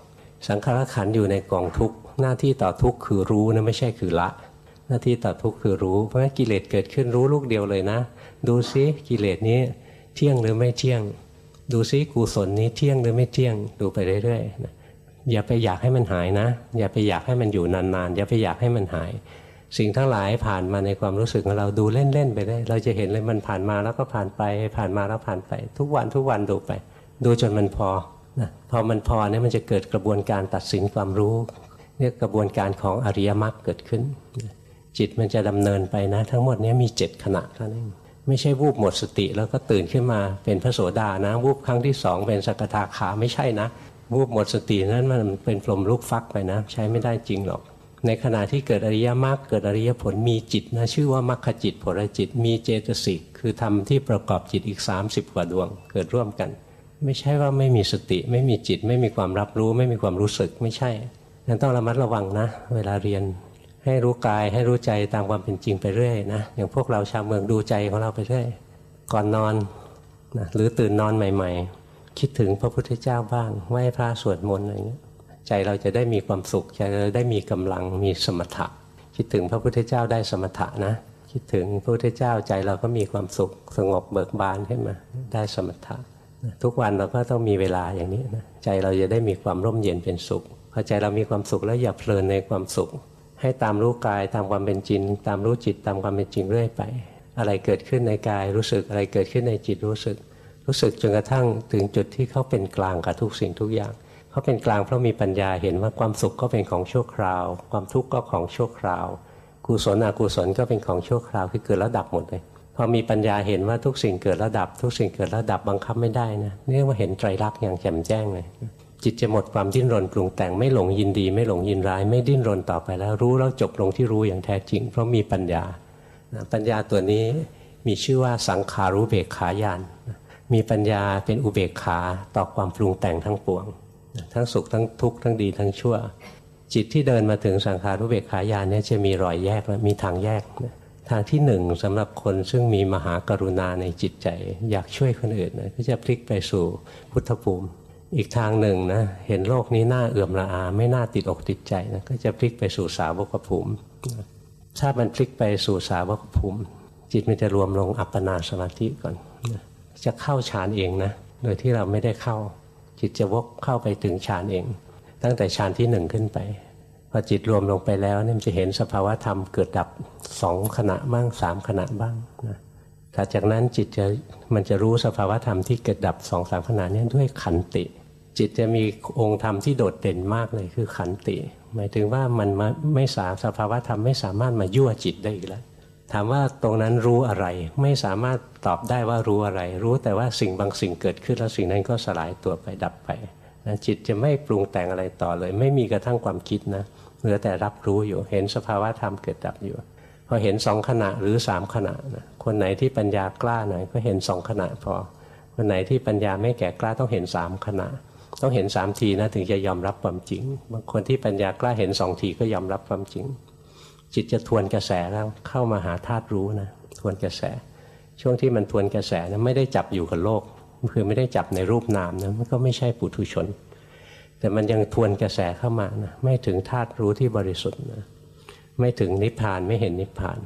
สังขารขันอยู่ในกองทุกหน้าที่ต่อทุกคือรู้นะไม่ใช่คือละ หน้าที่ต่อทุกคือรู้ เพราะกิเลสเกิดขึ้นรู้ลูกเดียวเลยนะ ดูซิกิเลสนี้เที่ยงหรือไม่เที่ยง ดูซิกุศลนี้เที่ยงหรือไม่เที่ยงดูไปเรื่อยๆนะอย่าไปอยากให้มันหายนะ อย่าไปอยากให้มันอยู่นานๆ อย่าไปอยากให้มันหาย สิ่งทั้งหลายผ่านมาในความรู้สึกของเราดูเล่นๆไปได้ เราจะเห็นเลยมันผ่านมาแล้วก็ผ่านไปผ่านมาแล้วผ่านไป ทุกวันทุกวันดูไป ดูจนมันพอนะพอมันพอเนี่ยมันจะเกิดกระบวนการตัดสินความรู้เรียกกระบวนการของอริยมรรคเกิดขึ้น จิตมันจะดำเนินไปนะ ทั้งหมดนี้มีเจ็ดขณะเท่านั้น ไม่ใช่วูบหมดสติ แล้วก็ตื่นขึ้นมาเป็นพระโสดานะ วูบครั้งที่สองเป็นสกทาขาไม่ใช่นะ วูบหมดสตินั้นมันเป็นพรมลูกฟักไปนะ ใช้ไม่ได้จริงหรอก ในขณะที่เกิดอริยมรรคเกิดอริยผลมีจิตนะชื่อว่ามรรคจิตผลจิต มีเจตสิกคือทำที่ประกอบจิตอีก 30 กว่าดวง เกิดร่วมกัน ไม่ใช่ว่าไม่มีสติ ไม่มีจิต ไม่มีความรับรู้ ไม่มีความรู้สึกไม่ใช่นั้นต้องระมัดระวังนะ เวลาเรียน ให้รู้กายให้รู้ใจตามความเป็นจริงไปเรื่อยนะอย่างพวกเราชาวเมืองดูใจของเราไปเรื่อยก่อนนอนนะหรือตื่นนอนใหม่ ๆ คิดถึงพระพุทธเจ้าบ้างไหว้พระสวดมนต์อะไรเงี้ยใจเราจะได้มีความสุขใจเราได้มีกำลังมีสมถะ คิดถึงพระพุทธเจ้าได้สมถะนะ คิดถึงพระพุทธเจ้าใจเราก็มีความสุขสงบเบิกบานขึ้นมาได้สมถะทุกวันเราก็ต้องมีเวลาอย่างนี้นะใจเราจะได้มีความร่มเย็นเป็นสุขพอใจเรามีความสุขแล้วอย่าเพลินในความสุข ให้ตามรู้กายตามความเป็นจริง ตามรู้จิตตามความเป็นจริงเรื่อยไป อะไรเกิดขึ้นในกายรู้สึกอะไรเกิดขึ้นในจิตรู้สึก รู้สึกจนกระทั่งถึงจุดที่เขาเป็นกลางกับทุกสิ่งทุกอย่างเขาเป็นกลางเพราะมีปัญญาเห็นว่าความสุขก็เป็นของชั่วคราว ความทุกข์ก็ของชั่วคราวกุศลอกุศลก็เป็นของชั่วคราวคือเกิดแล้วดับหมดเลยพอมีปัญญาเห็นว่าทุกสิ่งเกิดแล้วดับ ทุกสิ่งเกิดแล้วดับบังคับไม่ได้นะเรียกว่าเห็นไตรลักษณ์อย่างแจ่มแจ้งเลย จิตจะหมดความดิ้นรนปรุงแต่งไม่หลงยินดี ไม่หลงยินร้าย ไม่ดิ้นรนต่อไปแล้ว รู้แล้วจบลงที่รู้อย่างแท้จริง เพราะมีปัญญาปัญญาตัวนี้มีชื่อว่าสังขารู้เบกขายานมีปัญญาเป็นอุเบกขาต่อความปรุงแต่งทั้งปวง ทั้งสุขทั้งทุกข์ทั้งดีทั้งชั่ว จิตที่เดินมาถึงสังขารุเบกขายานเนี่ยจะมีรอยแยกและมีทางแยก ทางที่หนึ่งสำหรับคนซึ่งมีมหากรุณาในจิตใจ อยากช่วยคนอื่นก็จะพลิกไปสู่พุทธภูมิ อีกทางหนึ่งนะเห็นโลกนี้น่าเอื่อมละอา ไม่น่าติดอกติดใจนะก็จะพลิกไปสู่สาวกภูมิถ้ามันพลิกไปสู่สาวกภูมิ จิตมันจะรวมลงอัปปนาสมาธิก่อนจะเข้าฌานเองนะโดยที่เราไม่ได้เข้า จิตจะวกเข้าไปถึงฌานเอง ตั้งแต่ฌานที่หนึ่งขึ้นไปพอจิตรวมลงไปแล้วเนี่ยมันจะเห็นสภาวะธรรมเกิดดับสองขณะบ้างสามขณะบ้างนะถัดจากนั้นจิตจะมันจะรู้สภาวะธรรมที่เกิดดับสองสามขณะนี้ด้วยขันติ จิตจะมีองค์ธรรมที่โดดเด่นมากเลยคือขันติ หมายถึงว่ามันไม่สามสภาวะธรรมไม่สามารถมายั่วจิตได้อีกแล้วถามว่าตรงนั้นรู้อะไรไม่สามารถตอบได้ว่ารู้อะไร รู้แต่ว่าสิ่งบางสิ่งเกิดขึ้นแล้วสิ่งนั้นก็สลายตัวไปดับไปนะจิตจะไม่ปรุงแต่งอะไรต่อเลย ไม่มีกระทั่งความคิดนะเหลือแต่รับรู้อยู่เห็นสภาวะธรรมเกิดดับอยู่พอเห็นสองขณะหรือสามขณะนะคนไหนที่ปัญญากล้าหน่อยก็เห็นสองขณะพอคนไหนที่ปัญญาไม่แก่กล้าต้องเห็นสามขณะ ต้องเห็นสามทีนะถึงจะยอมรับความจริง บางคนที่ปัญญากล้าเห็นสองทีก็ยอมรับความจริง จิตจะทวนกระแสแล้วเข้ามาหาธาตุรู้นะทวนกระแส ช่วงที่มันทวนกระแสนะไม่ได้จับอยู่กับโลก คือไม่ได้จับในรูปนามนะมันก็ไม่ใช่ปุถุชน แต่มันยังทวนกระแสเข้ามานะไม่ถึงธาตุรู้ที่บริสุทธิ์นะไม่ถึงนิพพานไม่เห็นนิพพาน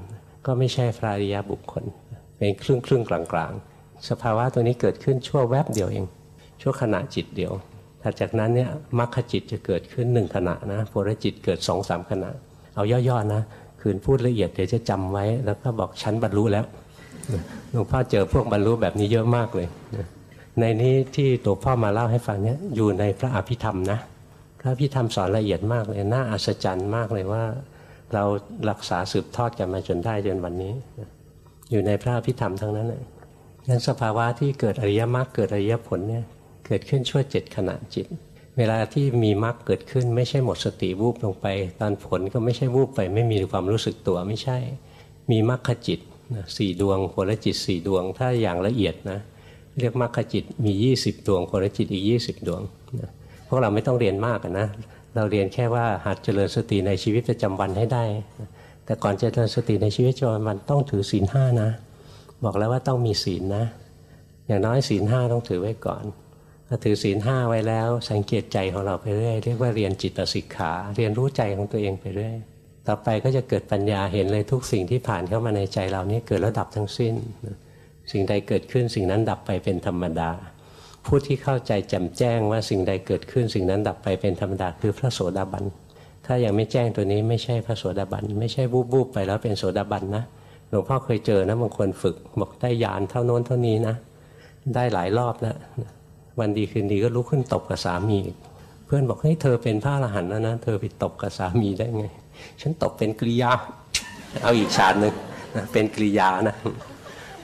ก็ไม่ใช่พระอริยบุคคล เป็นครึ่งครึ่งกลางกลางสภาวะตัวนี้เกิดขึ้นชั่วแวบเดียวเองชั่วขณะจิตเดียว ถัดจากนั้นเนี่ยมรรคจิตจะเกิดขึ้นหนึ่งขณะนะโพรจิตเกิดสองสามขณะ เอาย่อๆนะ คืนพูดละเอียดเดี๋ยวจะจำไว้ แล้วก็บอกฉันบรรลุแล้วหลวงพ่อเจอพวกบรรลุแบบนี้เยอะมากเลยในนี้ที่ตัวพ่อมาเล่าให้ฟังเนี่ยอยู่ในพระอภิธรรมนะพระอภิธรรมสอนละเอียดมากเลยน่าอัศจรรย์มากเลยว่า เรารักษาสืบทอดกันมาจนได้จนวันนี้ อยู่ในพระอภิธรรมทั้งนั้นเลยงั้นสภาวะที่เกิดอริยมรรคเกิดอริยผลเนี่ย เกิดขึ้นชั่วเจ็ดขณะจิต เวลาที่มีมรรคเกิดขึ้นไม่ใช่หมดสติวูบลงไป ตอนผลก็ไม่ใช่วูบไป ไม่มีความรู้สึกตัวไม่ใช่ มีมรรคจิตสี่ดวงผลจิตสี่ดวง ถ้าอย่างละเอียดนะเรียกมรรคจิตมี 20 ดวงผลจิตอีก 20 ดวงนะพวกเราไม่ต้องเรียนมากนะเราเรียนแค่ว่าหัดเจริญสติในชีวิตประจำวันให้ได้ แต่ก่อนจะเจริญสติในชีวิตประจำวันต้องถือศีลห้านะ บอกแล้วว่าต้องมีศีลนะ อย่างน้อยศีลห้าต้องถือไว้ก่อน ถ้าถือศีลห้าไว้แล้ว สังเกตใจของเราไปเรื่อยเรียกว่าเรียนจิตสิกขา เรียนรู้ใจของตัวเองไปเรื่อยต่อไปก็จะเกิดปัญญาเห็นเลยทุกสิ่งที่ผ่านเข้ามาในใจเรานี้เกิดระดับทั้งสิ้น สิ่งใดเกิดขึ้นสิ่งนั้นดับไปเป็นธรรมดา ผู้ที่เข้าใจแจ่มแจ้งว่าสิ่งใดเกิดขึ้นสิ่งนั้นดับไปเป็นธรรมดาคือพระโสดาบันถ้ายังไม่แจ้งตัวนี้ไม่ใช่พระโสดาบันไม่ใช่บูบบูบไปแล้วเป็นโสดาบันนะหลวงพ่อเคยเจอนะบางคนฝึกบอกได้ยานเท่าโน้นเท่านี้นะ ได้หลายรอบแล้ว วันดีคืนดีก็ลุกขึ้นตบกับสามีเพื่อนบอกเฮ้ยเธอเป็นพระอรหันต์แล้วนะเธอไปตบกับสามีได้ไง ฉันตบเป็นกริยา เอาอีกชาติหนึ่งเป็นกริยานะ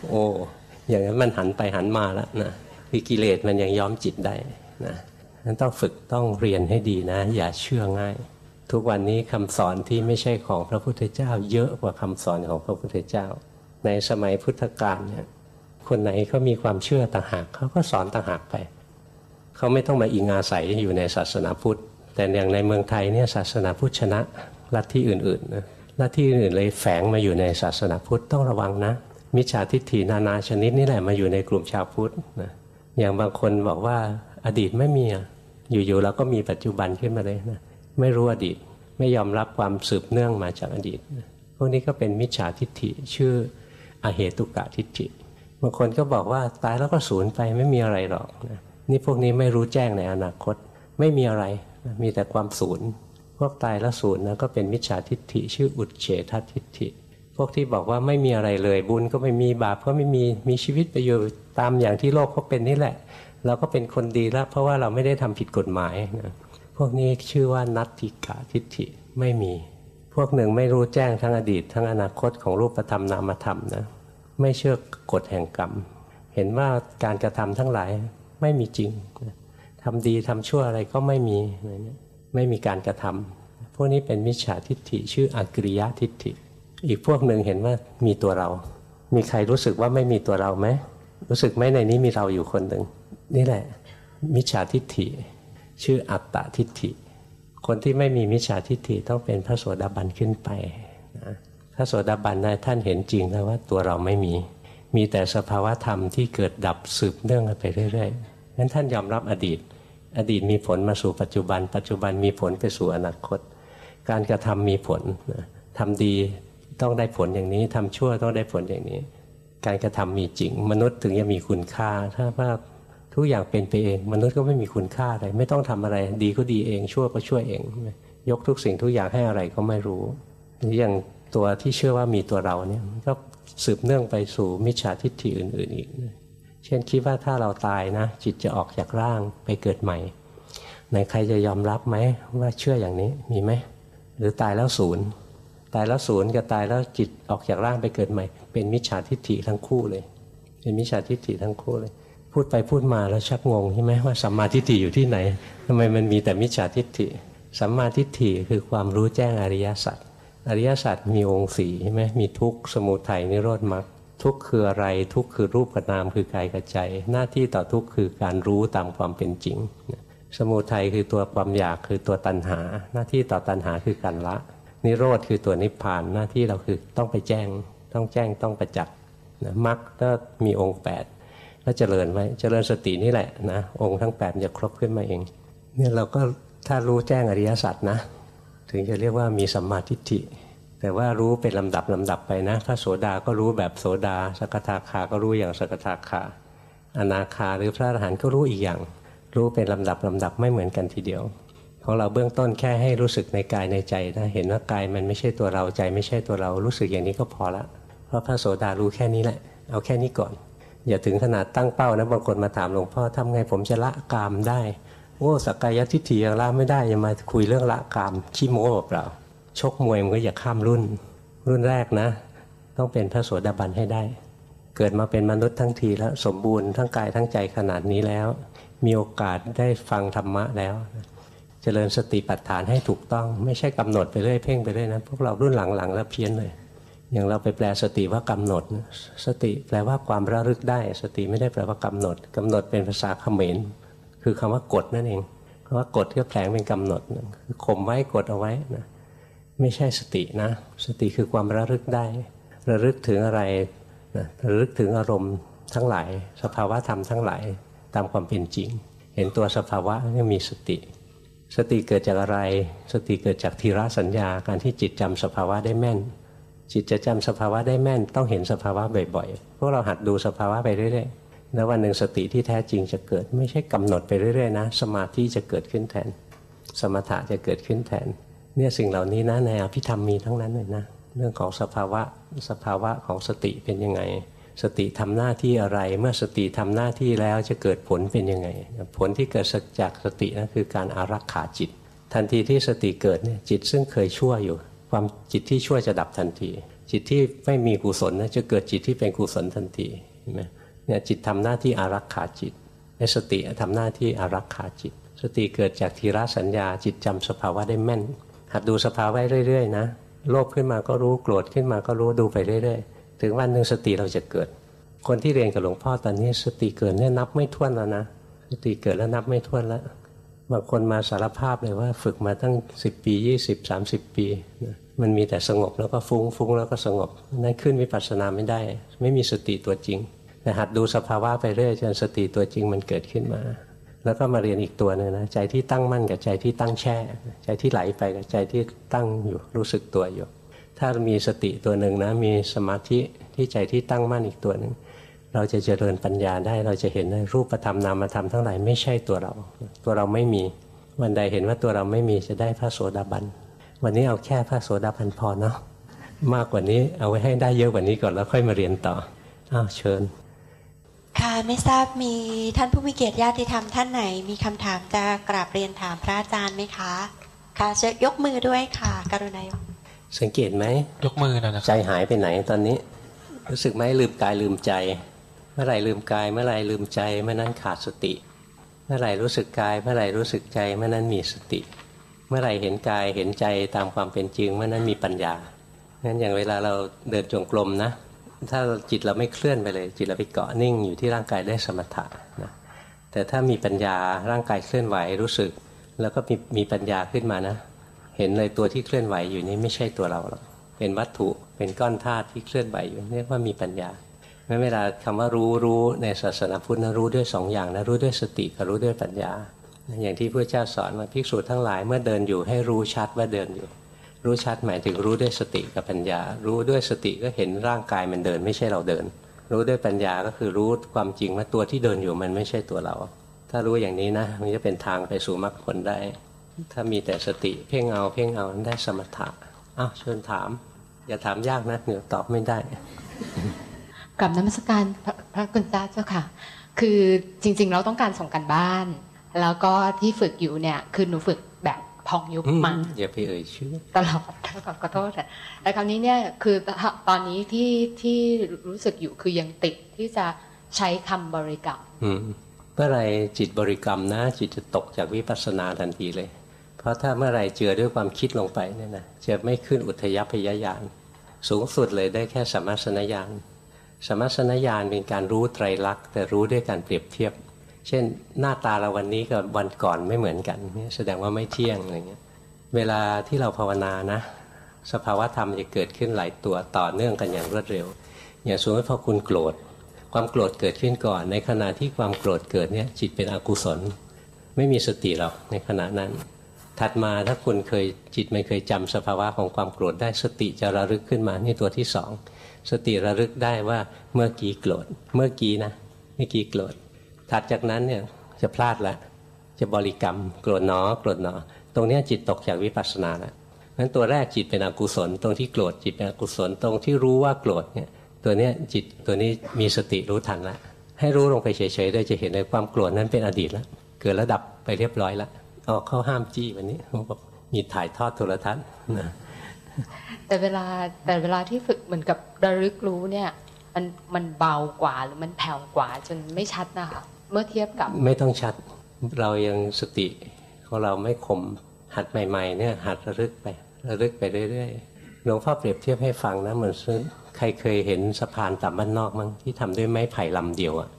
โอ้อย่างนั้นมันหันไปหันมาแล้วนะวิกิเลสมันยังย้อมจิตได้นะนั้นต้องฝึกต้องเรียนให้ดีนะ อย่าเชื่อง่าย ทุกวันนี้คำสอนที่ไม่ใช่ของพระพุทธเจ้า เยอะกว่าคำสอนของพระพุทธเจ้า ในสมัยพุทธกาลเนี่ยคนไหนเขามีความเชื่อต่างหากเขาก็สอนต่างหากไป เขาไม่ต้องมาอิงอาศัยอยู่ในศาสนาพุทธ แต่อย่างในเมืองไทยเนี่ยศาสนาพุทธชนะลัทธิอื่นๆนะลัทธิอื่นเลยแฝงมาอยู่ในศาสนาพุทธต้องระวังนะ มิจฉาทิฏฐินานาชนิดนี่แหละมาอยู่ในกลุ่มชาวพุทธนะอย่างบางคนบอกว่าอดีตไม่มีอยู่ๆเราก็มีปัจจุบันขึ้นมาเลยนะไม่รู้อดีตไม่ยอมรับความสืบเนื่องมาจากอดีต พวกนี้ก็เป็นมิจฉาทิฏฐิชื่ออเหตุกะทิฏฐิบางคนก็บอกว่าตายแล้วก็สูญไปไม่มีอะไรหรอกนะ นี่พวกนี้ไม่รู้แจ้งในอนาคต ไม่มีอะไรมีแต่ความสูญพวกตายแล้วสูญนะก็เป็นมิจฉาทิฏฐิชื่ออุดเฉททิฏฐิ พวกที่บอกว่าไม่มีอะไรเลย บุญก็ไม่มีบาปก็ไม่มีมีชีวิตไปอยู่ตามอย่างที่โลกเขาเป็นนี่แหละ เราก็เป็นคนดีแล้ว เพราะว่าเราไม่ได้ทำผิดกฎหมายนะพวกนี้ชื่อว่านัตถิกาทิฏฐิไม่มี พวกหนึ่งไม่รู้แจ้งทั้งอดีต ทั้งอนาคตของรูปธรรมนามธรรมนะไม่เชื่อกฎแห่งกรรม เห็นว่าการกระทำทั้งหลาย ไม่มีจริงทำดีทำชั่วอะไรก็ไม่มีไม่มีการกระทำพวกนี้เป็นมิจฉาทิฏฐิชื่ออกริยทิฏฐิ อีกพวกหนึ่งเห็นว่ามีตัวเรา มีใครรู้สึกว่าไม่มีตัวเราไหมรู้สึกไหมในนี้มีเราอยู่คนหนึ่งนี่แหละ มิจฉาทิฏฐิ ชื่ออัตตาทิฏฐิ คนที่ไม่มีมิจฉาทิฏฐิต้องเป็นพระโสดาบันขึ้นไปนะพระโสดาบันนะท่านเห็นจริงแล้วว่าตัวเราไม่มี มีแต่สภาวะธรรมที่เกิดดับสืบเนื่องกันไปเรื่อย ๆ งั้นท่านยอมรับอดีต อดีตมีผลมาสู่ปัจจุบัน ปัจจุบันมีผลไปสู่อนาคต การกระทำมีผลนะทำดีต้องได้ผลอย่างนี้ทำชั่วต้องได้ผลอย่างนี้ การกระทำมีจริง มนุษย์ถึงจะมีคุณค่า ถ้าว่าทุกอย่างเป็นไปเอง มนุษย์ก็ไม่มีคุณค่าอะไรไม่ต้องทำอะไร ดีก็ดีเองชั่วก็ชั่วเอง ยกทุกสิ่งทุกอย่างให้อะไรก็ไม่รู้อย่างตัวที่เชื่อว่ามีตัวเราเนี่ยก็สืบเนื่องไปสู่มิจฉาทิฏฐิอื่น ๆ อีก ช่นคิดว่าถ้าเราตายนะ จิตจะออกจากร่างไปเกิดใหม่ไหนใครจะยอมรับไหมว่าเชื่ออย่างนี้มีไหมหรือตายแล้วศูนย์ตายแล้วศูนย์กับตายแล้วจิตออกจากร่างไปเกิดใหม่ เป็นมิจฉาทิฏฐิทั้งคู่เลย เป็นมิจฉาทิฏฐิทั้งคู่เลย พูดไปพูดมาแล้วชักงงใช่ไหมว่าสัมมาทิฏฐิอยู่ที่ไหนทำไมมันมีแต่มิจฉาทิฏฐิสัมมาทิฏฐิคือความรู้แจ้งอริยสัจอริยสัจมีองค์สี่ใช่ไหมมีทุกข์สมุทัยนิโรธมรรค ทุกข์คืออะไรทุกข์คือรูปกับนามคือกายกับใจ หน้าที่ต่อทุกข์คือการรู้ตามความเป็นจริง สมุทัยคือตัวความอยากคือตัวตัณหา หน้าที่ต่อตัณหาคือการละ นิโรธคือตัวนิพพานหน้าที่เราคือต้องไปแจ้ง ต้องแจ้งต้องประจักษ์นะมรรคก็มีองค์ 8 ก็เจริญไว้เจริญสตินี่แหละนะองค์ทั้ง8จะครบขึ้นมาเองเนี่ยเราก็ถ้ารู้แจ้งอริยสัจนะ ถึงจะเรียกว่ามีสัมมาทิฏฐิ แต่ว่ารู้เป็นลำดับลำดับไปนะพระโสดาก็รู้แบบโสดา สกทาคาก็รู้อย่างสกทาคาอนาคาหรือพระอรหันต์ก็รู้อีกอย่าง รู้เป็นลำดับลำดับไม่เหมือนกันทีเดียวของเราเบื้องต้นแค่ให้รู้สึกในกายในใจนะเห็นว่ากายมันไม่ใช่ตัวเราใจ ไม่ใช่ตัวเรารู้สึกอย่างนี้ก็พอละ เพราะพระโสดารู้แค่นี้แหละ เอาแค่นี้ก่อน อย่าถึงขนาดตั้งเป้านะบางคนมาถามหลวงพ่อทำไงผมจะละกามได้โอ้สักกายทิฏฐิยังละไม่ได้ยังมาคุยเรื่องละกามขี้โม้เปล่า ชกมวยมันก็อย่าข้ามรุ่น รุ่นแรกนะ ต้องเป็นพระโสดาบันให้ได้ เกิดมาเป็นมนุษย์ทั้งทีแล้วสมบูรณ์ทั้งกายทั้งใจขนาดนี้แล้ว มีโอกาสได้ฟังธรรมะแล้วเจริญสติปัฏฐานให้ถูกต้องไม่ใช่กำหนดไปเรื่อยเพ่งไปเรื่อยนะพวกเรารุ่นหลังๆ แล้วเพี้ยนเลย อย่างเราไปแปลสติว่ากำหนด สติแปลว่าความระลึกได้ สติไม่ได้แปลว่ากำหนดกำหนดเป็นภาษาเขมร คือคำว่ากดนั่นเองคำว่ากดก็แปลงเป็นกำหนดคือข่มไว้กดเอาไว้นะ ไม่ใช่สตินะ สติคือความระลึกได้ ระลึกถึงอะไรนะระลึกถึงอารมณ์ทั้งหลาย สภาวะธรรมทั้งหลายตามความเป็นจริง เห็นตัวสภาวะนี่มีสติ สติเกิดจากอะไร สติเกิดจากทีระสัญญาการที่จิตจำสภาวะได้แม่น จิตจะจำสภาวะได้แม่น ต้องเห็นสภาวะบ่อยๆพวกเราหัดดูสภาวะไปเรื่อยๆแล้ววันหนึ่งสติที่แท้จริงจะเกิด ไม่ใช่กำหนดไปเรื่อยๆนะ สมาธิจะเกิดขึ้นแทน สมถะจะเกิดขึ้นแทน เนี่ยสิ่งเหล่านี้นะในอภิธรรมมีทั้งนั้นเลยนะเรื่องของสภาวะสภาวะของสติเป็นยังไง สติทำหน้าที่อะไร เมื่อสติทำหน้าที่แล้วจะเกิดผลเป็นยังไง ผลที่เกิดจากสตินั่นคือการอารักขาจิต ทันทีที่สติเกิดเนี่ยจิตซึ่งเคยชั่วอยู่ ความจิตที่ชั่วจะดับทันที จิตที่ไม่มีกุศลนะจะเกิดจิตที่เป็นกุศลทันทีเห็นไหมเนี่ยจิตทำหน้าที่อารักขาจิตในสติทำหน้าที่อารักขาจิต สติเกิดจากทีระสัญญาจิตจำสภาวะได้แม่น หัดดูสภาวะเรื่อยๆนะโลภขึ้นมาก็รู้โกรธขึ้นมาก็รู้ดูไปเรื่อยๆ ถึงวันหนึ่งสติเราจะเกิด คนที่เรียนกับหลวงพ่อตอนนี้สติเกิดเนี่ยนับไม่ถ้วนแล้วนะสติเกิดแล้วนับไม่ถ้วนแล้วบางคนมาสารภาพเลยว่าฝึกมาตั้ง 10 ปี 20 30 ปีนะมันมีแต่สงบแล้วก็ฟุง้งฟุ้งแล้วก็สงบนั่นขึ้นวิปัสสนาไม่ได้ ไม่มีสติตัวจริงแต่หัดดูสภาวะไปเรื่อยจนสติตัวจริงมันเกิดขึ้นมา แล้วก็มาเรียนอีกตัวนึงนะใจที่ตั้งมั่นกับใจที่ตั้งแช่ ใจที่ไหลไปกับใจที่ตั้งอยู่รู้สึกตัวอยู่ ถ้ามีสติตัวหนึ่งนะมีสมาธิที่ใจที่ตั้งมั่นอีกตัวหนึ่งเราจะเจริญปัญญาได้เราจะเห็นในรูปธรรมนามธรรมทั้งหลายไม่ใช่ตัวเรา ตัวเราไม่มีวันใดเห็นว่าตัวเราไม่มีจะได้พระโสดาบัน วันนี้เอาแค่พระโสดาบันพอเนาะมากกว่านี้เอาไว้ให้ได้เยอะกว่านี้ก่อนแล้วค่อยมาเรียนต่ออ้าวเชิญ ค่ะไม่ทราบมีท่านผู้มีเกียรติญาติธรรมท่านไหน มีคำถามจะกราบเรียนถามพระอาจารย์ไหมคะค่ะจะยกมือด้วยค่ะ กรุณายกสังเกตไหมยกมือนะนะใจหายไปไหนตอนนี้ รู้สึกไหมลืมกายลืมใจ เมื่อไหร่ลืมกาย เมื่อไหร่ลืมใจเมื่อนั้นขาดสติ เมื่อไหร่รู้สึกกาย เมื่อไหร่รู้สึกใจเมื่อนั้นมีสติ เมื่อไหร่เห็นกายเห็นใจตามความเป็นจริงเมื่อนั้นมีปัญญางั้นอย่างเวลาเราเดินจงกรมนะ ถ้าจิตเราไม่เคลื่อนไปเลย จิตเราไปเกาะนิ่งอยู่ที่ร่างกายได้สมถะนะแต่ถ้ามีปัญญาร่างกายเคลื่อนไหวรู้สึก แล้วก็มีมีปัญญาขึ้นมานะ เห็นเลยตัวที่เคลื่อนไหวอยู่นี่ไม่ใช่ตัวเราหรอกเป็นวัตถุเป็นก้อนธาตุที่เคลื่อนไหวอยู่เรียกว่ามีปัญญางั้นเวลาคำว่ารู้รู้ในศาสนาพุทธนะรู้ด้วยสองอย่างนะรู้ด้วยสติกับรู้ด้วยปัญญา อย่างที่พระเจ้าสอนว่าภิกษุทั้งหลายเมื่อเดินอยู่ให้รู้ชัดว่าเดินอยู่ รู้ชัดหมายถึงรู้ด้วยสติกับปัญญา รู้ด้วยสติก็เห็นร่างกายมันเดิน ไม่ใช่เราเดิน รู้ด้วยปัญญาก็คือรู้ความจริงว่าตัวที่เดินอยู่มันไม่ใช่ตัวเรา ถ้ารู้อย่างนี้นะ มันจะเป็นทางไปสู่มรรคผลได้ ถ้ามีแต่สติเพ่งเอาเพ่งเอาได้สมถะอ้าวเชิญถาม อย่าถามยากนะเดี๋ยวตอบไม่ได้กลับนมัสการพระพระคุณเจ้าเจ้าค่ะ คือจริงๆเราต้องการส่งกันบ้าน แล้วก็ที่ฝึกอยู่เนี่ยคือหนูฝึก แบบพองยุบอืมมาอย่าไปเอ่ยชื่อตลอดขอโทษค่ะแต่คราวนี้เนี่ยคือตอนนี้ที่ที่รู้สึกอยู่คือยังติดที่จะใช้คำบริกรรมอืมเมื่อไหรจิตบริกรรมนะ จิตจะตกจากวิปัสสนาทันทีเลย เพราะถ้าเมื่อไหรเจือด้วยความคิดลงไปเนี่ยนะจะไม่ขึ้นอุทยพยญาณสูงสุดเลยได้แค่สัมมาสนญาณสัมมาสนญาณเป็นการรู้ไตรลักษณ์แต่รู้ด้วยการเปรียบเทียบ เช่นหน้าตาเราวันนี้กับวันก่อนไม่เหมือนกันแสดงว่าไม่เที่ยงอะไรเงี้ยเวลาที่เราภาวนานะ สภาวะธรรมจะเกิดขึ้นหลายตัวต่อเนื่องกันอย่างรวดเร็ว อย่างสมมติพอคุณโกรธ ความโกรธเกิดขึ้นก่อน ในขณะที่ความโกรธเกิดเนี่ยจิตเป็นอกุศล ไม่มีสติหรอกในขณะนั้น ถัดมาถ้าคุณเคยจิตมันเคยจำสภาวะของความโกรธได้สติจะระลึกขึ้นมานี่ตัวที่สองสติระลึกได้ว่าเมื่อกี้โกรธเมื่อกี้นะเมื่อกี้โกรธ ถัดจากนั้นเนี่ยจะพลาดละจะบริกรรมโกรธหนอโกรธหนอ ตรงนี้จิตตกจากวิปัสสนาแล้วนั้นตัวแรกจิตเป็นอกุศล ตรงที่โกรธจิตเป็นอกุศลตรงที่รู้ว่าโกรธเนี่ยตัวเนี้ยจิตตัวนี้มีสติรู้ทันล้วให้รู้ลงไปเฉยๆได้จะเห็นเลยความโกรธนั้นเป็นอดีตแล้วเกิดระดับไปเรียบร้อยล้วอ๋อเข้าห้ามจี้วันนี้เขาบอกมีถ่ายทอดโทรทัศน์นะแต่เวลาแต่เวลาที่ฝึกเหมือนกับระลึกรู้เนี่ย มันมันเบากว่าหรือมันแผ่วกว่าจนไม่ชัดนะคะ เมื่อเทียบกับ ไม่ต้องชัดเรายังสติของเราไม่คมหัดใหม่ ๆ เนี่ยหัดระลึกไประลึกไปเรื่อยๆหลวงพ่อเปรียบเทียบให้ฟังนะเหมือนใครเคยเห็นสะพานต่ำบ้านนอกมั้งที่ทำด้วยไม้ไผ่ลำเดียวอะ่ะ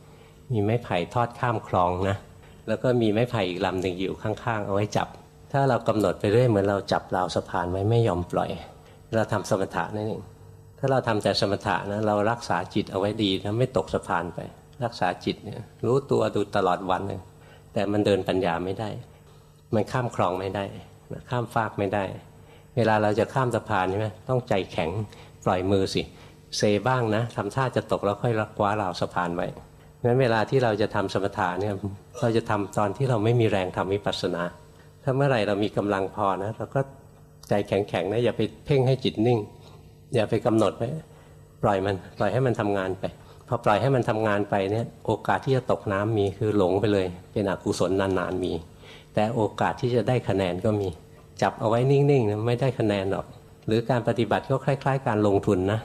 มีไม้ไผ่ทอดข้ามคลองนะแล้วก็มีไม้ไผ่อีกลำหนึ่งอยู่ข้างๆ เอาไว้จับ ถ้าเรากำหนดไปเรื่อยเหมือนเราจับราวสะพานไว้ไม่ยอมปล่อย เราทำสมถะนั่นเองถ้าเราทำแต่สมถะนะเรารักษาจิตเอาไว้ดีนะไม่ตกสะพานไป รักษาจิตเนี่ยรู้ตัวดูตลอดวันเลยแต่มันเดินปัญญาไม่ได้ มันข้ามคลองไม่ได้ ข้ามฟากไม่ได้ เวลาเราจะข้ามสะพานใช่ไหมต้องใจแข็งปล่อยมือสิ เซบ้างนะทำท่าจะตกแล้วค่อยรักคว้าราวสะพานไว้งั้นเวลาที่เราจะทำสมถะเนี่ยเราจะทำตอนที่เราไม่มีแรงทำวิปัสสนา ถ้าเมื่อไหร่เรามีกำลังพอนะเราก็ใจแข็งๆนะอย่าไปเพ่งให้จิตนิ่ง อย่าไปกำหนดไว้ปล่อยมันปล่อยให้มันทำงานไป อปล่อยให้มันทำงานไปเนี่ยโอกาสที่จะตกน้ำมีคือหลงไปเลย เป็นอกุศลนานๆมี แต่โอกาสที่จะได้คะแนนก็มี จับเอาไว้นิ่งๆนะไม่ได้คะแนนหรอก หรือการปฏิบัติก็คล้าย ๆ การลงทุนนะ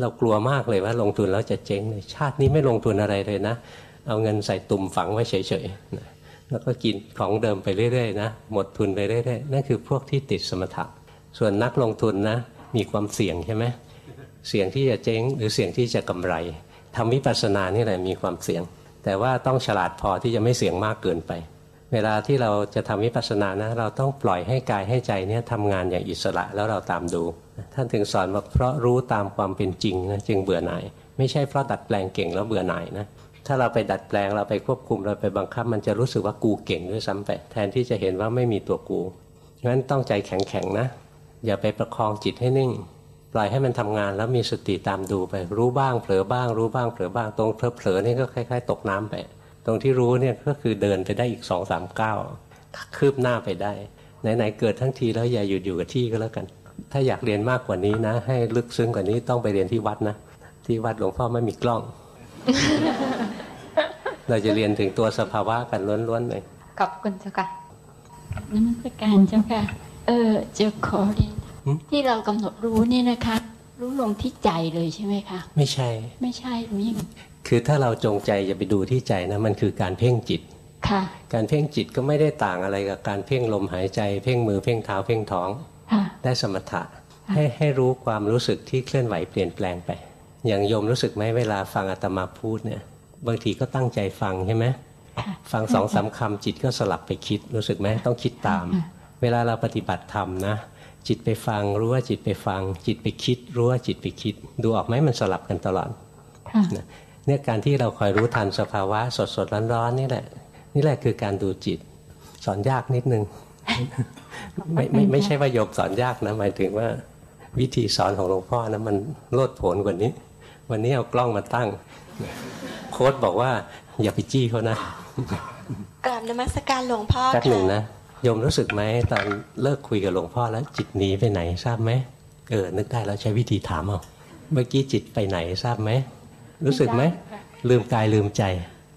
เรากลัวมากเลยว่าลงทุนแล้วจะเจ๊งเลยชาตินี้ไม่ลงทุนอะไรเลยนะ เอาเงินใส่ตุ่มฝังไว้เฉยๆนะแล้วก็กินของเดิมไปเรื่อยๆนะหมดทุนไปเรื่อยๆนั่นคือพวกที่ติดสมถะส่วนนักลงทุนนะมีความเสี่ยงใช่ไหมเสี่ยงที่จะเจ๊งหรือเสี่ยงที่จะกำไร ทำวิปัสสนานี่แหละมีความเสี่ยง แต่ว่าต้องฉลาดพอที่จะไม่เสี่ยงมากเกินไป เวลาที่เราจะทำวิปัสสนานะเราต้องปล่อยให้กายให้ใจเนี่ยทำงานอย่างอิสระแล้วเราตามดู ท่านถึงสอนว่าเพราะรู้ตามความเป็นจริงนะจึงเบื่อหน่าย ไม่ใช่เพราะดัดแปลงเก่งแล้วเบื่อหน่ายนะถ้าเราไปดัดแปลงเราไปควบคุมเราไปบังคับ มันจะรู้สึกว่ากูเก่งด้วยซ้ำไปแทนที่จะเห็นว่าไม่มีตัวกูงั้นต้องใจแข็งๆนะ อย่าไปประคองจิตให้นิ่ง ปล่อยให้มันทำงานแล้วมีสติตามดูไป รู้บ้างเผลอบ้าง รู้บ้างเผลอบ้างตรงเผลอๆนี่ก็คล้าย ๆ ตกน้ำไป ตรงที่รู้เนี่ยก็คือเดินไปได้อีกสองสามก้าวคืบหน้าไปได้ไหนๆเกิดทั้งทีแล้วอย่าหยุดอยู่กับที่ก็แล้วกัน ถ้าอยากเรียนมากกว่านี้นะ ให้ลึกซึ้งกว่านี้ต้องไปเรียนที่วัดนะ ที่วัดหลวงพ่อไม่มีกล้อง เราจะเรียนถึงตัวสภาวะกันล้วนๆเลยขอบคุณเจ้าค่ะนมัสการเจ้าค่ะ เออจะขอเรียนหืม ที่เรากำหนดรู้เนี่ยนะคะ รู้ลงที่ใจเลยใช่ไหมคะ ไม่ใช่ ไม่ใช่รู้ยังไงคือถ้าเราจงใจจะไปดูที่ใจนะมันคือการเพ่งจิตค่ะ การเพ่งจิตก็ไม่ได้ต่างอะไรกับการเพ่งลมหายใจ เพ่งมือเพ่งเท้าเพ่งท้องค่ะได้สมถะให้ให้รู้ความรู้สึกที่เคลื่อนไหวเปลี่ยนแปลงไป อย่างโยมรู้สึกไหมเวลาฟังอาตมาพูดเนี่ยบางทีก็ตั้งใจฟังใช่ไหมค่ะฟังสองสามคำจิตก็สลับไปคิดรู้สึกไหมต้องคิดตามค่ะเวลาเราปฏิบัติธรรมนะ จิตไปฟังรู้ว่าจิตไปฟัง จิตไปคิด รู้ว่าจิตไปคิด ดูออกไหมมันสลับกันตลอดค่ะนะเนี่ยการที่เราคอยรู้ทันสภาวะสดสดร้อนร้อนๆนี่แหละ นี่แหละคือการดูจิต สอนยากนิดนึงไม่ไม่ไม่ใช่ว่าโยมสอนยากนะหมายถึงว่า วิธีสอนของหลวงพ่อนะมันโลดโผนกว่านี้ วันนี้เอากล้องมาตั้ง โค้ดบอกว่า อย่าไปจี้เขานะกราบนมัสการหลวงพ่อแป๊บหนึ่งค่ะนะ โยมรู้สึกไหมตอนเลิกคุยกับหลวงพ่อแล้วจิตหนีไปไหนทราบไหมเออนึกได้แล้วใช้วิธีถามเอาเมื่อกี้จิตไปไหนทราบไหมรู้สึกไหมลืมกายลืมใจ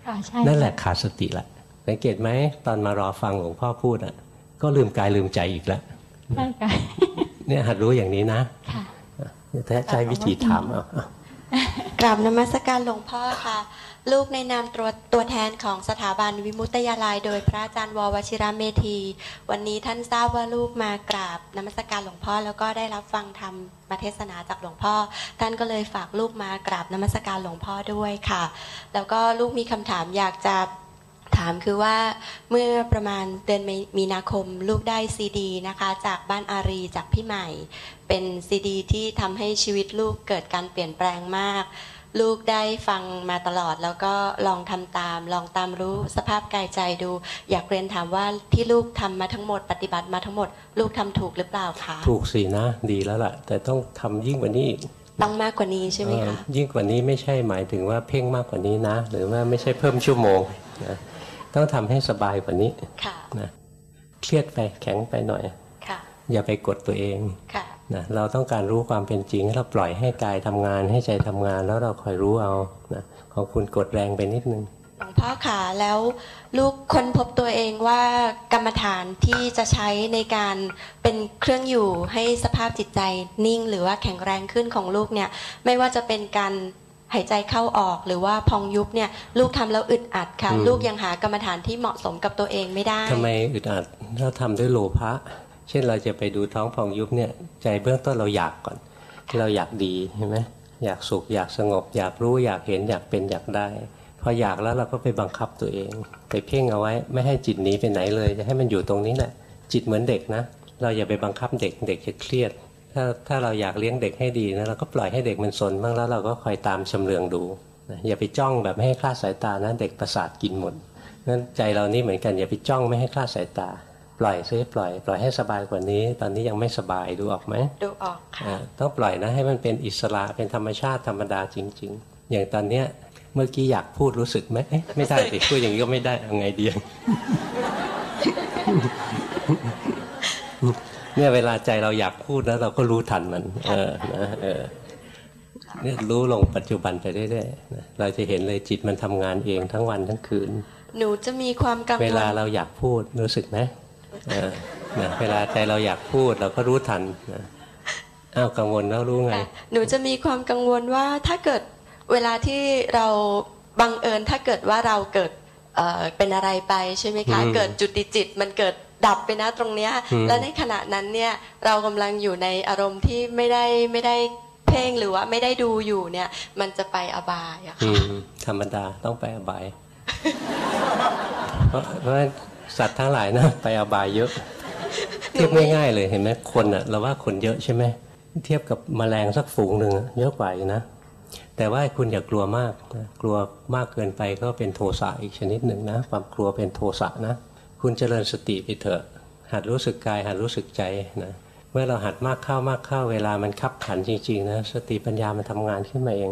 ค่ะใช่นั่นแหละขาดสติละสังเกตไหมตอนมารอฟังหลวงพ่อพูดอะ ก็ลืมกายลืมใจอีกแล้วใช่ค่ะเนี่ยหัดรู้อย่างนี้นะค่ะแต่ใช้วิธีถามเอาเอากราบนมัสการหลวงพ่อค่ะ ลูกในนามตัวตัวแทนของสถาบันวิมุตตยาลายโดยพระอาจารย์ววชิระเมธี วันนี้ท่านทราบว่าลูกมากราบนมัสการหลวงพ่อ แล้วก็ได้รับฟังธรรมมาเทศนาจากหลวงพ่อ ท่านก็เลยฝากลูกมากราบนมัสการหลวงพ่อด้วยค่ะ แล้วก็ลูกมีคำถามอยากจะถามคือว่าเมื่อประมาณเดือนมีนาคมลูกได้ซีดีนะคะจากบ้านอารีจากพี่ใหม่ เป็นซีดีที่ทำให้ชีวิตลูกเกิดการเปลี่ยนแปลงมาก ลูกได้ฟังมาตลอด แล้วก็ลองทำตาม ลองตามรู้สภาพกายใจดู อยากเรียนถามว่าที่ลูกทำมาทั้งหมด ปฏิบัติมาทั้งหมด ลูกทำถูกหรือเปล่าคะถูกสินะดีแล้วล่ะ แต่ต้องทำยิ่งกว่านี้อีกต้องมากกว่านี้ใช่ไหมเออคะยิ่งกว่านี้ไม่ใช่หมายถึงว่าเพ่งมากกว่านี้นะ หรือว่าไม่ใช่เพิ่มชั่วโมงนะต้องทำให้สบายกว่านี้ค่ะนะเครียดไปแข็งไปหน่อยค่ะอย่าไปกดตัวเองค่ะ นะเราต้องการรู้ความเป็นจริงให้เราปล่อยให้กายทำงานให้ใจทำงาน แล้วเราคอยรู้เอานะของคุณกดแรงไปนิดนึงหลวงพ่อค่ะแล้วลูกค้นพบตัวเองว่ากรรมฐานที่จะใช้ในการเป็นเครื่องอยู่ให้สภาพจิตใจนิ่ง หรือว่าแข็งแรงขึ้นของลูกเนี่ยไม่ว่าจะเป็นการหายใจเข้าออกหรือว่าพองยุบเนี่ยลูกทำแล้วอึดอัดค่ะอืมลูกยังหากรรมฐานที่เหมาะสมกับตัวเองไม่ได้ทำไมอึดอัดเราทำด้วยโลภะ เช่นเราจะไปดูท้องพองยุบเนี่ยใจเบื้องต้นเราอยากก่อนเราอยากดีใช่ไหมอยากสุขอยากสงบ อยากรู้อยากเห็นอยากเป็นอยากได้พออยากแล้วเราก็ไปบังคับตัวเอง ไปเพ่งเอาไว้ไม่ให้จิตหนีไปไหนเลยจะให้มันอยู่ตรงนี้แหละจิตเหมือนเด็กนะ เราอย่าไปบังคับเด็กเด็กจะเครียด ถ้าถ้าเราอยากเลี้ยงเด็กให้ดีนะเราก็ปล่อยให้เด็กมันสนบ้างแล้วเราก็คอยตามชำเลืองดูนะอย่าไปจ้องแบบไม่ให้คลาดสายตานะเด็กประสาทกินหมดนั้นใจเรานี่เหมือนกันอย่าไปจ้องไม่ให้คลาดสายตา ล่อยซิปล่อย ปล่อยให้สบายกว่านี้ ตอนนี้ยังไม่สบายดูออกไหมดูออกค่ะอ่าต้องปล่อยนะให้มันเป็นอิสระเป็นธรรมชาติธรรมดาจริง ๆ อย่างตอนเนี้ยเมื่อกี้อยากพูดรู้สึกไหมเอ๊ะไม่ได้สิพูดอย่างนี้ก็ไม่ได้เอาไงดีเนี่ยเวลาใจเราอยากพูดแล้วเราก็รู้ทันมัน เออนะเออเนี่ยรู้ลงปัจจุบันไปเรื่อยๆนะเราจะเห็นเลยจิตมันทำงานเองทั้งวันทั้งคืน หนูจะมีความกังเววลาลเราอยากพูดรู้สึกไหม เออนะเวลาใจเราอยากพูดเราก็รู้ทันนะอ้าวกังวลแล้วรู้ไงค่ะหนูจะมีความกังวลว่าถ้าเกิดเวลาที่เราบังเอิญถ้าเกิดว่าเราเกิดเอ่อเป็นอะไรไปใช่ไหมคะอืมเกิดจุติจิตมันเกิดดับไปนะตรงเนี้ยอืมแล้วในขณะนั้นเนี่ยเรากำลังอยู่ในอารมณ์ที่ไม่ได้ไม่ได้เพ่งหรือว่าไม่ได้ดูอยู่เนี่ย มันจะไปอบายอะอืค่ะมธรรมดาต้องไปอบาย เพราะเพราะว่า สัตว์ทั้งหลายนะไปอบายเยอะ เทียบง่ายๆเลยเห็นไหมคนอะเราว่าคนเยอะใช่ไหมเทียบกับแมลงสักฝูงหนึ่งเยอะกว่าอีกนะ แต่ว่าคุณอย่ากลัวมากนะกลัวมากเกินไปก็เป็นโทสะอีกชนิดหนึ่งนะ ความกลัวเป็นโทสะนะ คุณเจริญสติไปเถอะ หัดรู้สึกกายหัดรู้สึกใจนะเมื่อเราหัดมากเข้ามากเข้าเวลามันคับขันจริงๆนะสติปัญญามันทำงานขึ้นมาเอง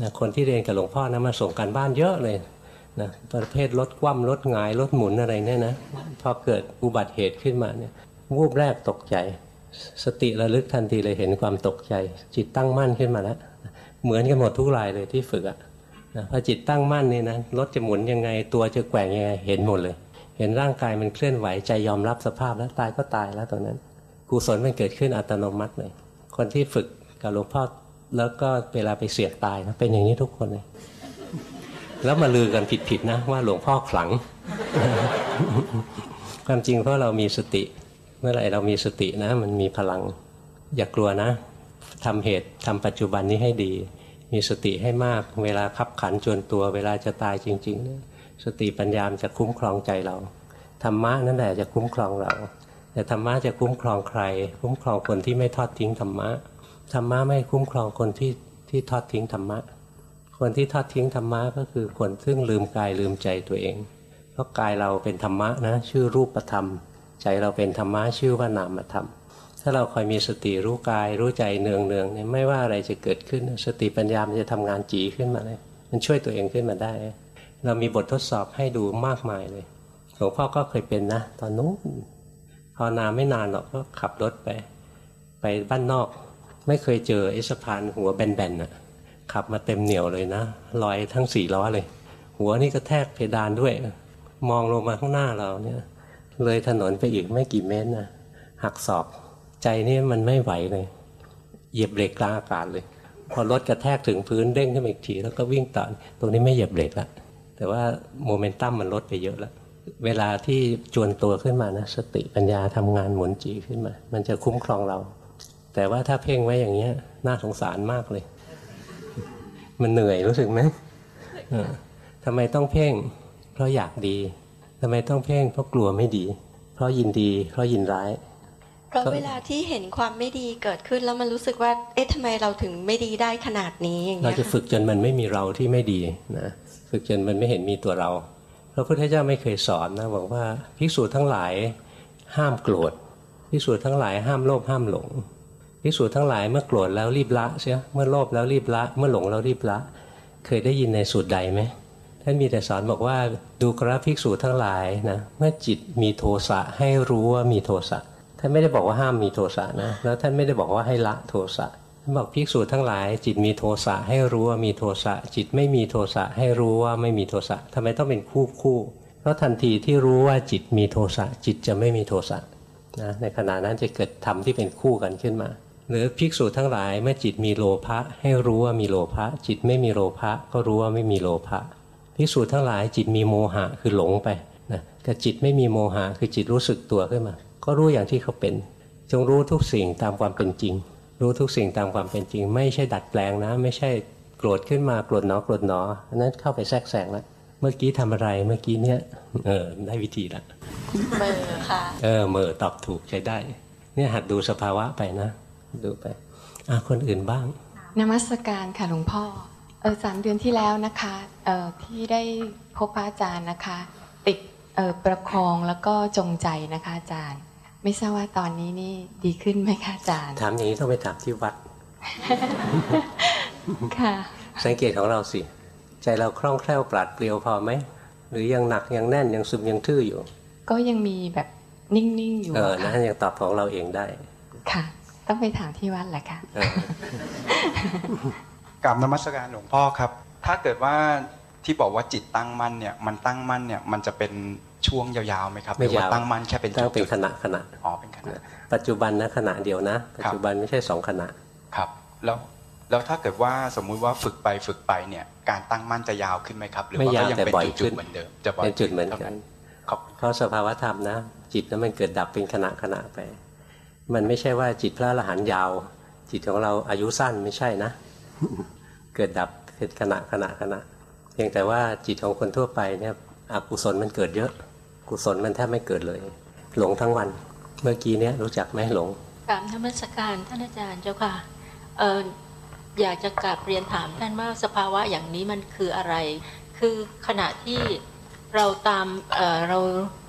นะคนที่เรียนกับหลวงพ่อนะมาส่งการบ้านเยอะเลย นะประเภทลดคว่ำลดหงายลดหมุนอะไรเนี่ยนะพอเกิดอุบัติเหตุขึ้นมาเนี่ยวูบแรกตกใจ สติระลึกทันทีเลยเห็นความตกใจ จิตตั้งมั่นขึ้นมาแล้วเหมือนกันหมดทุกรายเลยที่ฝึกอะนะพอจิตตั้งมั่นนี่นะรถจะหมุนยังไงตัวจะแกว่งยังไงเห็นหมดเลย เห็นร่างกายมันเคลื่อนไหวใจยอมรับสภาพแล้วตายก็ตายแล้วตรงนั้นกุศลมันเกิดขึ้นอัตโนมัติเลย คนที่ฝึกกับหลวงพ่อแล้วก็เวลาไปเสียกตายนะเป็นอย่างนี้ทุกคนเลย แล้วมาลือกันผิดๆนะ ว่าหลวงพ่อขลัง ความจริงเพราะเรามีสติ เมื่อไหร่เรามีสตินะ มันมีพลัง อย่ากลัวนะทำเหตุทำปัจจุบันนี้ให้ดี มีสติให้มาก เวลาขับขันจวนตัว เวลาจะตายจริงๆ สติปัญญามจะคุ้มครองใจเราธรรมะนั่นแหละจะคุ้มครองเรา แต่ธรรมะจะคุ้มครองใคร คุ้มครองคนที่ไม่ทอดทิ้งธรรมะธรรมะไม่คุ้มครองคนที่ที่ทอดทิ้งธรรมะ คนที่ทอดทิ้งธรรมะก็คือคนซึ่งลืมกายลืมใจตัวเอง เพราะกายเราเป็นธรรมะนะชื่อรูปธรรม ใจเราเป็นธรรมะชื่อว่านามธรรม ถ้าเราคอยมีสติรู้กายรู้ใจเนืองเนืองๆเนี่ยไม่ว่าอะไรจะเกิดขึ้นสติปัญญามันจะทำงานจีขึ้นมาเลยมันช่วยตัวเองขึ้นมาได้ เรามีบททดสอบให้ดูมากมายเลยหลวงพ่อก็เคยเป็นนะ ตอนนู้นภาวนาไม่นานหรอกก็ขับรถไป ไปบ้านนอก ไม่เคยเจอไอ้สะพานหัวแบนๆน่ะ ขับมาเต็มเหนียวเลยนะลอยทั้งสี่ล้อเลย หัวนี่ก็แทกเพดานด้วย มองลงมาข้างหน้าเราเนี่ย เลยถนนไปอีกไม่กี่เมตรนะหักศอกใจนี่มันไม่ไหวเลยเหยียบเบรกกลางอากาศเลย พอรถกระแทกถึงพื้นเด้งขึ้นมาอีกทีแล้วก็วิ่งต่อตรงนี้ไม่เหยียบเบรกละแต่ว่าโมเมนตัมมันลดไปเยอะแล้วเวลาที่จวนตัวขึ้นมานะสติปัญญาทำงานหมุนจีขึ้นมา มันจะคุ้มครองเรา แต่ว่าถ้าเพ่งไว้อย่างเงี้ยน่าสงสารมากเลย มันเหนื่อยรู้สึกไหมเออทำไมต้องเพ่ง เพราะอยากดีทำไมต้องเพ่ง เพราะกลัวไม่ดี เพราะยินดี เพราะยินร้าย เพราะเวลาที่เห็นความไม่ดีเกิดขึ้นแล้วมันรู้สึกว่า เอ๊ะทำไมเราถึงไม่ดีได้ขนาดนี้อย่างเราเงี้ยจะฝึกจนมันไม่มีเราที่ไม่ดีนะฝึกจนมันไม่เห็นมีตัวเราพระพุทธเจ้าไม่เคยสอนนะบอกว่าภิกษุทั้งหลายห้ามโกรธภิกษุทั้งหลายห้ามโลภห้ามหลง ภิกษุทั้งหลายเมื่อโกรธแล้วรีบละเสียเมื่อโลภแล้วรีบละ เมื่อหลงแล้วรีบละ เคยได้ยินในสูตรใดไหมท่านมีแต่สอนบอกว่าดูกราภิกษุทั้งหลายนะเมื่อจิตมีโทสะให้รู้ว่ามีโทสะท่านไม่ได้บอกว่าห้ามมีโทสะนะแล้วท่านไม่ได้บอกว่าให้ละโทสะท่านบอกภิกษุทั้งหลาย จิตมีโทสะให้รู้ว่ามีโทสะจิตไม่มีโทสะให้รู้ว่าไม่มีโทสะทำไมต้องเป็นคู่คู่ เพราะทันทีที่รู้ว่าจิตมีโทสะจิตจะไม่มีโทสะนะในขณะนั้นจะเกิดธรรมที่เป็นคู่กันขึ้นมา หรือภิกษุทั้งหลายเมื่อจิตมีโลภะให้รู้ว่ามีโลภะจิตไม่มีโลภะก็รู้ว่าไม่มีโลภะภิกษุทั้งหลายจิตมีโมหะคือหลงไปนะกับจิตไม่มีโมหะคือจิตรู้สึกตัวขึ้นมา ก็รู้อย่างที่เขาเป็น จงรู้ทุกสิ่งตามความเป็นจริง รู้ทุกสิ่งตามความเป็นจริง ไม่ใช่ดัดแปลงนะ ไม่ใช่โกรธขึ้นมาโกรธหนอโกรธหนออันนั้นเข้าไปแทรกแซงแล้วเมื่อกี้ทำอะไรเมื่อกี้เนี้ยเออได้วิธีละเบอร์ค่ะเออเหมอตอบถูกใช้ได้ เนี่ยหัดดูสภาวะไปนะ ดูไปอะคนอื่นบ้าง นมัสการค่ะหลวงพ่อเออสามเดือนที่แล้วนะคะเออที่ได้พบพระอาจารย์นะคะ ติดเออประคองแล้วก็จงใจนะคะอาจารย์ ไม่ทราบว่าตอนนี้นี่ดีขึ้นไหมคะอาจารย์ ถามอย่างนี้ต้องไปถามที่วัดค่ะ สังเกตของเราสิ ใจเราคล่องแคล่วปราดเปรียวพอไหมหรือยังหนักยังแน่นยังซึมยังทื่ออยู่ ก็ยังมีแบบนิ่งๆอยู่เอออะนะค่ะยังตอบของเราเองได้ค่ะ ต้องไปถามที่วัดแหละค่ะเออกราบนมัสการหลวงพ่อครับ ถ้าเกิดว่าที่บอกว่าจิตตั้งมั่นเนี่ยมันตั้งมั่นเนี่ยมันจะเป็นช่วงยาวๆไหมครับหไม่รือว่ายาวตั้งมั่นแค่เป็นตั้งเป็นจุดขณะขณะๆอ๋อเป็นขณะปัจจุบันนะขณะเดียวนะ ปัจจุบันไม่ใช่สองขณะครับ แล้วแล้วถ้าเกิดว่าสมมุติว่าฝึกไปฝึกไปเนี่ยการตั้งมั่นจะยาวขึ้นไหมครับ หรือไม่ว่าก็ยาวยังแต่เป็นบ่อยจุขึ้ดนๆเหมือนเดิมจะบ่อยเป็นจุดเหมือนท่ากันขอบคุณเพราะสภาวธรรมนะ จิตนั้นมันเกิดดับเป็นขณะขณะไป มันไม่ใช่ว่าจิตพระอรหันต์ยาว จิตของเราอายุสั้นไม่ใช่นะ เกิดดับเป็นขณะขณะขณะเพียงแต่ว่าจิตของคนทั่วไปเนี่ยอกุศลมันเกิดเยอะ กุศลมันแทบไม่เกิดเลย หลงทั้งวัน เมื่อกี้เนี้ยรู้จักไหมหลงกราบนมัสการท่านอาจารย์เจ้าค่ะเอออยากจะกราบเรียนถามท่านว่าสภาวะอย่างนี้มันคืออะไร คือขณะที่ เราตามเอ่อเรา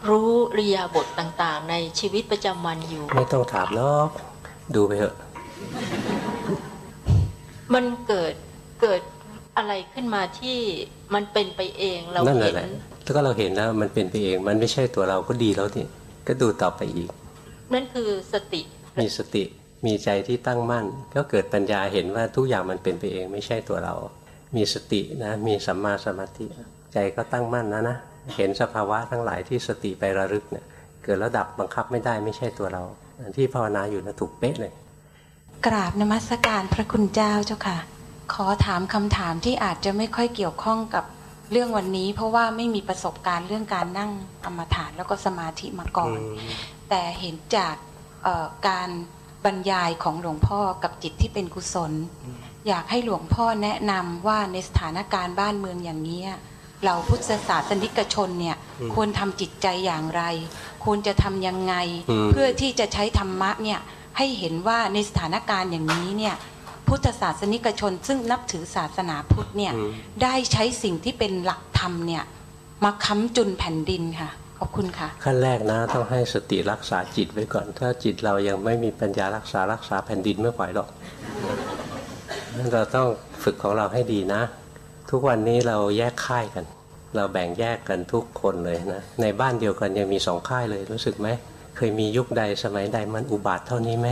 รู้เรียาบทต่าง ๆ ในชีวิตประจำวันอยู่ ไม่ต้องถามหรอกดูไปเถอะ มันเกิดเกิดอะไรขึ้นมาที่มันเป็นไปเองเรานั่นแหเห็นละถ้าก็เราเห็นแล้วมันเป็นไปเอง มันไม่ใช่ตัวเราก็ดีแล้วนี่ก็ดูต่อไปอีก นั่นคือสติ มีสติมีใจที่ตั้งมั่น ก็เกิดปัญญาเห็นว่าทุกอย่างมันเป็นไปเอง ไม่ใช่ตัวเรา มีสตินะ มีสัมมาสมาธิใจก็ตั้งมั่นนะนะ เห็นสภาวะทั้งหลายที่สติไประลึกเนี่ยเกิดแล้วดับบังคับไม่ได้ไม่ใช่ตัวเราอันที่ภาวนาอยู่นะถูกเป๊ะเลยกราบนมัสการพระคุณเจ้าเจ้าค่ะ ขอถามคำถามที่อาจจะไม่ค่อยเกี่ยวข้องกับเรื่องวันนี้ เพราะว่าไม่มีประสบการณ์เรื่องการนั่งกรรมฐานแล้วก็สมาธิมาก่อน แต่เห็นจากเอ่อการบรรยายของหลวงพ่อกับจิตที่เป็นกุศล อยากให้หลวงพ่อแนะนำว่าในสถานการณ์บ้านเมืองอย่างนี้ ยเราพุทธศาสนิกชนเนี่ยอืมควรทำจิตใจอย่างไร ควรจะทำยังไงอืมเพื่อที่จะใช้ธรรมะเนี่ยให้เห็นว่าในสถานการณ์อย่างนี้เนี่ยพุทธศาสนิกชน ซึ่งนับถือศาสนาพุทธเนี่ยอืมได้ใช้สิ่งที่เป็นหลักธรรมเนี่ยมาค้ำจุนแผ่นดินค่ะขอบคุณค่ะ ขั้นแรกนะต้องให้สติรักษาจิตไว้ก่อน ถ้าจิตเรายังไม่มีปัญญารักษารักษาแผ่นดินไม่ไหวหรอกนั้นเราต้องฝึกของเราให้ดีนะ ทุกวันนี้เราแยกค่ายกัน เราแบ่งแยกกันทุกคนเลยนะ ในบ้านเดียวกันยังมีสองค่ายเลยรู้สึกไหม เคยมียุคใดสมัยใดมันอุบาทว์เท่านี้ไหม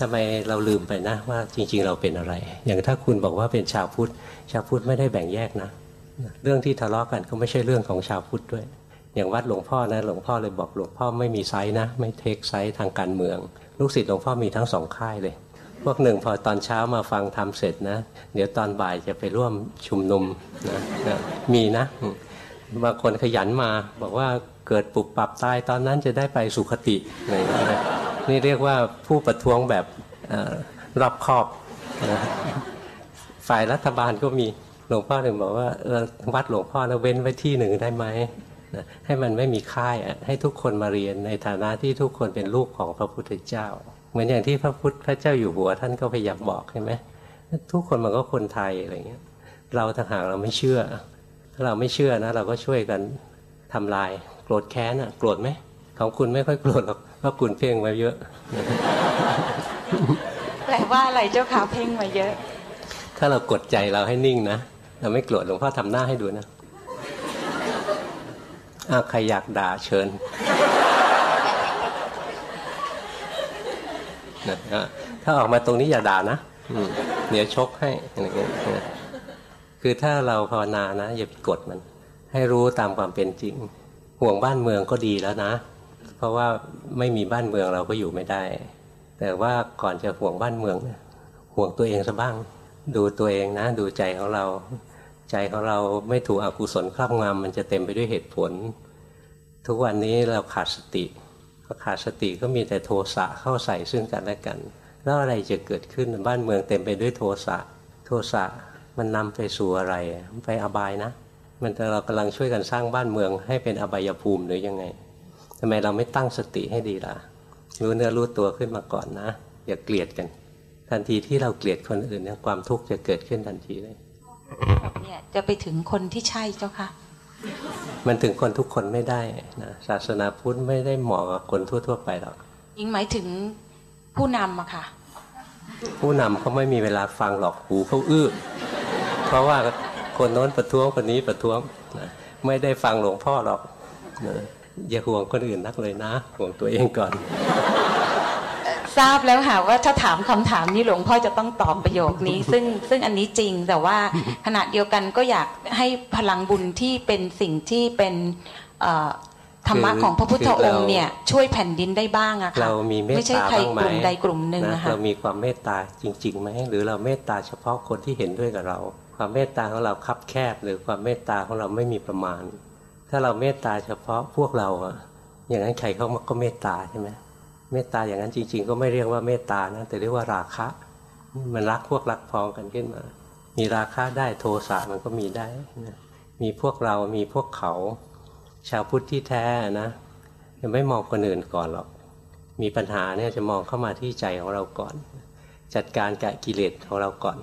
ทำไมเราลืมไปนะว่าจริง ๆ เราเป็นอะไร อย่างถ้าคุณบอกว่าเป็นชาวพุทธ ชาวพุทธไม่ได้แบ่งแยกนะ เรื่องที่ทะเลาะกันก็ไม่ใช่เรื่องของชาวพุทธด้วย อย่างวัดหลวงพ่อนะหลวงพ่อเลยบอกหลวงพ่อไม่มี side นะ ไม่ take side ทางการเมือง ลูกศิษย์หลวงพ่อมีทั้งสองค่ายเลย พวกหนึ่งพอตอนเช้ามาฟังทำเสร็จนะ เดี๋ยวตอนบ่ายจะไปร่วมชุมนุมนะนะมีนะบางคนขยันมาบอกว่าเกิดปุบปรับตายตอนนั้นจะได้ไปสุคติอะไรนะนี่เรียกว่าผู้ประท้วงแบบอรอบคอบนะฝ่ายรัฐบาลก็มีหลวงพ่อถึงบอกว่าเออวัดหลวงพ่อนะเว้นไว้ที่หนึ่งได้ไหมนะให้มันไม่มีค่ายให้ทุกคนมาเรียนในฐานะที่ทุกคนเป็นลูกของพระพุทธเจ้า เหมือนอย่างที่พระพุทธพระเจ้าอยู่หัวท่านก็พยายามบอกใช่ไหมทุกคนมันก็คนไทยอะไรเงี้ย เราต่างหากเราไม่เชื่อ ถ้าเราไม่เชื่อนะ เราก็ช่วยกันทำลาย โกรธแค้นอะโกรธไหมของคุณไม่ค่อยโกรธหรอกเพราะคุณเพ่งไว้เยอะแปลว่าอะไรเจ้าค่ะเพ่งมาเยอะ ถ้าเรากดใจเราให้นิ่งนะเราไม่โกรธหลวงพ่อทำหน้าให้ดูนะอ้าวใครอยากด่าเชิญนะฮะ ถ้าออกมาตรงนี้อย่าด่านะเดี๋ยวชกให้อะไรเงี้ยคือถ้าเราภาวนานะ อย่าไปกดมัน ให้รู้ตามความเป็นจริง ห่วงบ้านเมืองก็ดีแล้วนะ เพราะว่าไม่มีบ้านเมืองเราก็อยู่ไม่ได้ แต่ว่าก่อนจะห่วงบ้านเมืองห่วงตัวเองซะบ้าง ดูตัวเองนะ ดูใจของเรา ใจของเราไม่ถูกอกุศลครอบงำมันจะเต็มไปด้วยเหตุผล ทุกวันนี้เราขาดสติ พอขาดสติก็มีแต่โทสะเข้าใส่ซึ่งกันและกัน แล้วอะไรจะเกิดขึ้นบ้านเมืองเต็มไปด้วยโทสะโทสะมันนำไปสู่อะไรมันไปอบายนะ มันเรากำลังช่วยกันสร้างบ้านเมืองให้เป็นอบายภูมิหรือยังไงทำไมเราไม่ตั้งสติให้ดีล่ะรู้เนื้อรู้ตัวขึ้นมาก่อนนะ อย่าเกลียดกัน ทันทีที่เราเกลียดคนอื่นเนี่ยความทุกข์จะเกิดขึ้นทันทีเลยเนี่ยจะไปถึงคนที่ใช่เจ้าค่ะ มันถึงคนทุกคนไม่ได้นะศาสนาพุทธไม่ได้เหมาะกับคนทั่ว ๆ ไปหรอกยิงหมายถึงผู้นำอะค่ะ ผู้นำเขาไม่มีเวลาฟังหรอกหูเขาอื้อเพราะว่าคนโน้นประท้วงคนนี้ประท้วงนะไม่ได้ฟังหลวงพ่อหรอกนะอย่าห่วงคนอื่นนักเลยนะห่วงตัวเองก่อน ทราบแล้วค่ะว่าถ้าถามคำถามนี้หลวงพ่อจะต้องตอบประโยคนี้ ซึ่งซึ่งอันนี้จริงแต่ว่าขณะเดียวกันก็อยากให้พลังบุญที่เป็นสิ่งที่เป็นเอ่อธรรมะคือของพระพุทธคืออเรางค์เนี่ยช่วยแผ่นดินได้บ้างอะค่ะเรามีเมตไม่ใช่ตาใครบ้างไหมกลุ่มใดกลุ่มหนึ่งนะอะค่ะเรามีความเมตตาจริงๆไหมหรือเราเมตตาเฉพาะคนที่เห็นด้วยกับเรา ความเมตตาของเราคับแคบ หรือความเมตตาของเราไม่มีประมาณ ถ้าเราเมตตาเฉพาะพวกเราอะอย่างนั้นใครเขาก็เมตตาใช่ไหม เมตตาอย่างนั้นจริง ๆ ก็ไม่เรียกว่าเมตตานะแต่เรียกว่าราคะ มันรักพวกรักพองกันขึ้นมา มีราคะได้โทสะมันก็มีได้นะมีพวกเรามีพวกเขา ชาวพุทธที่แท้นะยังไม่มองคนอื่นก่อนหรอก มีปัญหาเนี่ยจะมองเข้ามาที่ใจของเราก่อน จัดการกับกิเลสของเราก่อน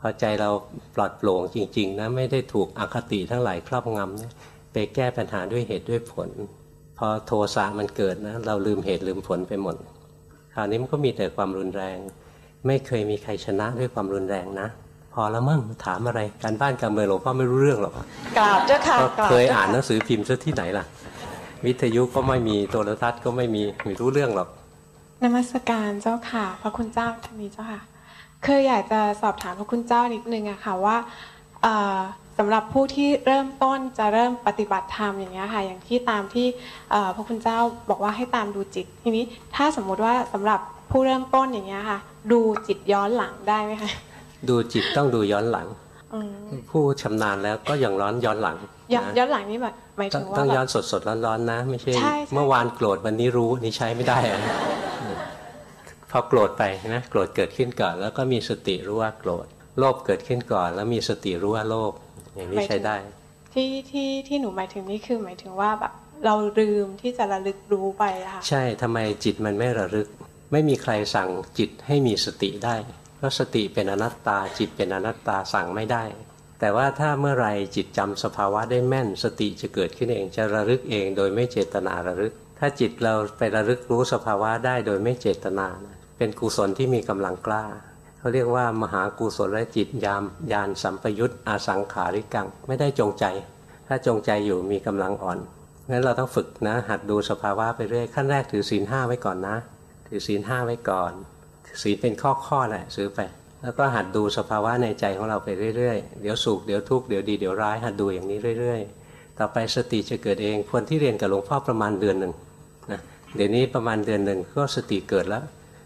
พอใจเราปลอดโปร่งจริง ๆ นะ ไม่ได้ถูกอคติทั้งหลายครอบงำเนี่ยไปแก้ปัญหาด้วยเหตุด้วยผล พอโทสะมันเกิดนะเราลืมเหตุลืมผลไปหมดคราวนี้มันก็มีแต่ความรุนแรง ไม่เคยมีใครชนะด้วยความรุนแรงนะ พอแล้วมั่งถามอะไรการบ้านการเมืองหลวงพ่อไม่รู้เรื่องหรอกกราบเจ้าค่ะก็กราบเคยจ้อ่านหค่ะนังสือพิมพ์ซะที่ไหนล่ะ วิทยุก็ไม่มีโทรทัศน์ก็ไม่มีไม่รู้เรื่องหรอกนมัสการเจ้าค่ะ พระคุณเจ้าท่านนี้เจ้าค่ะคืออยากจะสอบถามพระคุณเจ้านิดนึงอะค่ะว่าเอ่อ สำหรับผู้ที่เริ่มต้นจะเริ่มปฏิบัติธรรมอย่างเงี้ยค่ะอย่างที่ตามที่เอ่อพระคุณเจ้าบอกว่าให้ตามดูจิต ทีนี้ถ้าสมมุติว่าสำหรับผู้เริ่มต้นอย่างเงี้ยค่ะ ดูจิตย้อนหลังได้ไหมคะดูจิตต้องดูย้อนหลังอืมผู้ชำนาญแล้วก็อย่างร้อนย้อนหลังย้อนนะย้อนหลังนี่แบบหมายต้ถึองงว่าต้องแบบย้อนสดสดร้อนร้อนๆนะ ไม่ใช่ใช่ใช่เมื่อวานโกรธวันนี้รู้นี่ใช้ไม่ได้อะพอโกรธไปนะโกรธเกิดขึ้นก่อน แล้วก็มีสติรู้ว่าโกรธโลภเกิดขึ้นก่อน แล้วมีสติรู้ว่าโลภ อย่างนี้ใช้ได้ ที่ที่ที่หนูหมายถึงนี่คือหมายถึงว่าแบบเราลืมที่จะระลึกรู้ไปอะค่ะใช่ทำไมจิตมันไม่ระลึก ไม่มีใครสั่งจิตให้มีสติได้ เพราะสติเป็นอนัตตา จิตเป็นอนัตตาสั่งไม่ได้ แต่ว่าถ้าเมื่อไหรจิตจำสภาวะได้แม่น สติจะเกิดขึ้นเองจะระลึกเองโดยไม่เจตนาระลึก ถ้าจิตเราไประลึกรู้สภาวะได้โดยไม่เจตนานะเป็นกุศลที่มีกำลังกล้า เขาเรียกว่ามหากุศลและจิตยามยานสัมปยุตอาสังขาริกัง ไม่ได้จงใจ ถ้าจงใจอยู่มีกำลังอ่อนงั้นเราต้องฝึกนะ หัดดูสภาวะไปเรื่อยขั้นแรกถือศีลห้าไว้ก่อนนะ ถือศีลห้าไว้ก่อนศีลเป็นข้อข้อๆแหละซื้อไป แล้วก็หัดดูสภาวะในใจของเราไปเรื่อยๆ เดี๋ยวสุขเดี๋ยวทุกข์เดี๋ยวดีเดี๋ยวร้ายหัดดูอย่างนี้เรื่อย ๆ ต่อไปสติจะเกิดเองคนที่เรียนกับหลวงพ่อประมาณเดือนหนึ่งนะเดี๋ยวนี้ประมาณเดือนหนึ่งก็สติเกิดแล้ว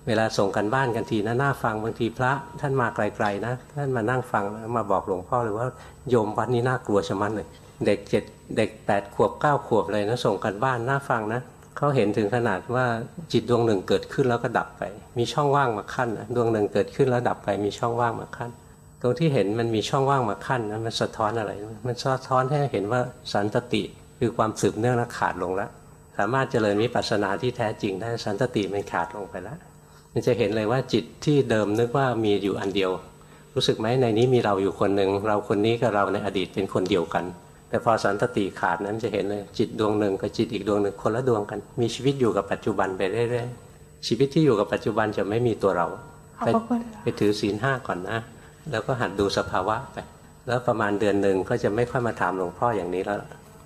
เวลาส่งกันบ้านกันทีนะน่าฟังบางทีพระท่านมาไกลๆนะท่านมานั่งฟังมาบอกหลวงพ่อเลยว่าโยมวัดนี้น่ากลัวชะมัดเลยเด็กเจ็ดเด็กแปดขวบเก้าขวบเลยนะส่งกันบ้านน่าฟังนะเขาเห็นถึงขนาดว่าจิตดวงหนึ่งเกิดขึ้นแล้วก็ดับไป มีช่องว่างมาขั้นนะดวงหนึ่งเกิดขึ้นแล้วดับไปมีช่องว่างมาขั้น ตรงที่เห็นมันมีช่องว่างมาขั้นนะมันสะท้อนอะไร มันสะท้อนให้เห็นว่าสันตติคือความสืบเนื่องและขาดลงแล้วสามารถเจริญวิปัสสนาที่แท้จริงได้สันตติมันขาดลงไปแล้ว มันจะเห็นเลยว่าจิตที่เดิมนึกว่ามีอยู่อันเดียว รู้สึกไหมในนี้มีเราอยู่คนหนึ่งเราคนนี้กับเราในอดีตเป็นคนเดียวกัน แต่พอสันตติขาดนั้นจะเห็นเลยจิตดวงหนึ่งกับจิตอีกดวงหนึ่งคนละดวงกัน มีชีวิตอยู่กับปัจจุบันไปเรื่อยๆชีวิตที่อยู่กับปัจจุบันจะไม่มีตัวเราขอบไปพระคุณไปถือศีลห้าก่อนนะ แล้วก็หัดดูสภาวะไปแล้วประมาณเดือนหนึ่งก็จะไม่ค่อยมาถามหลวงพ่ออย่างนี้แล้ว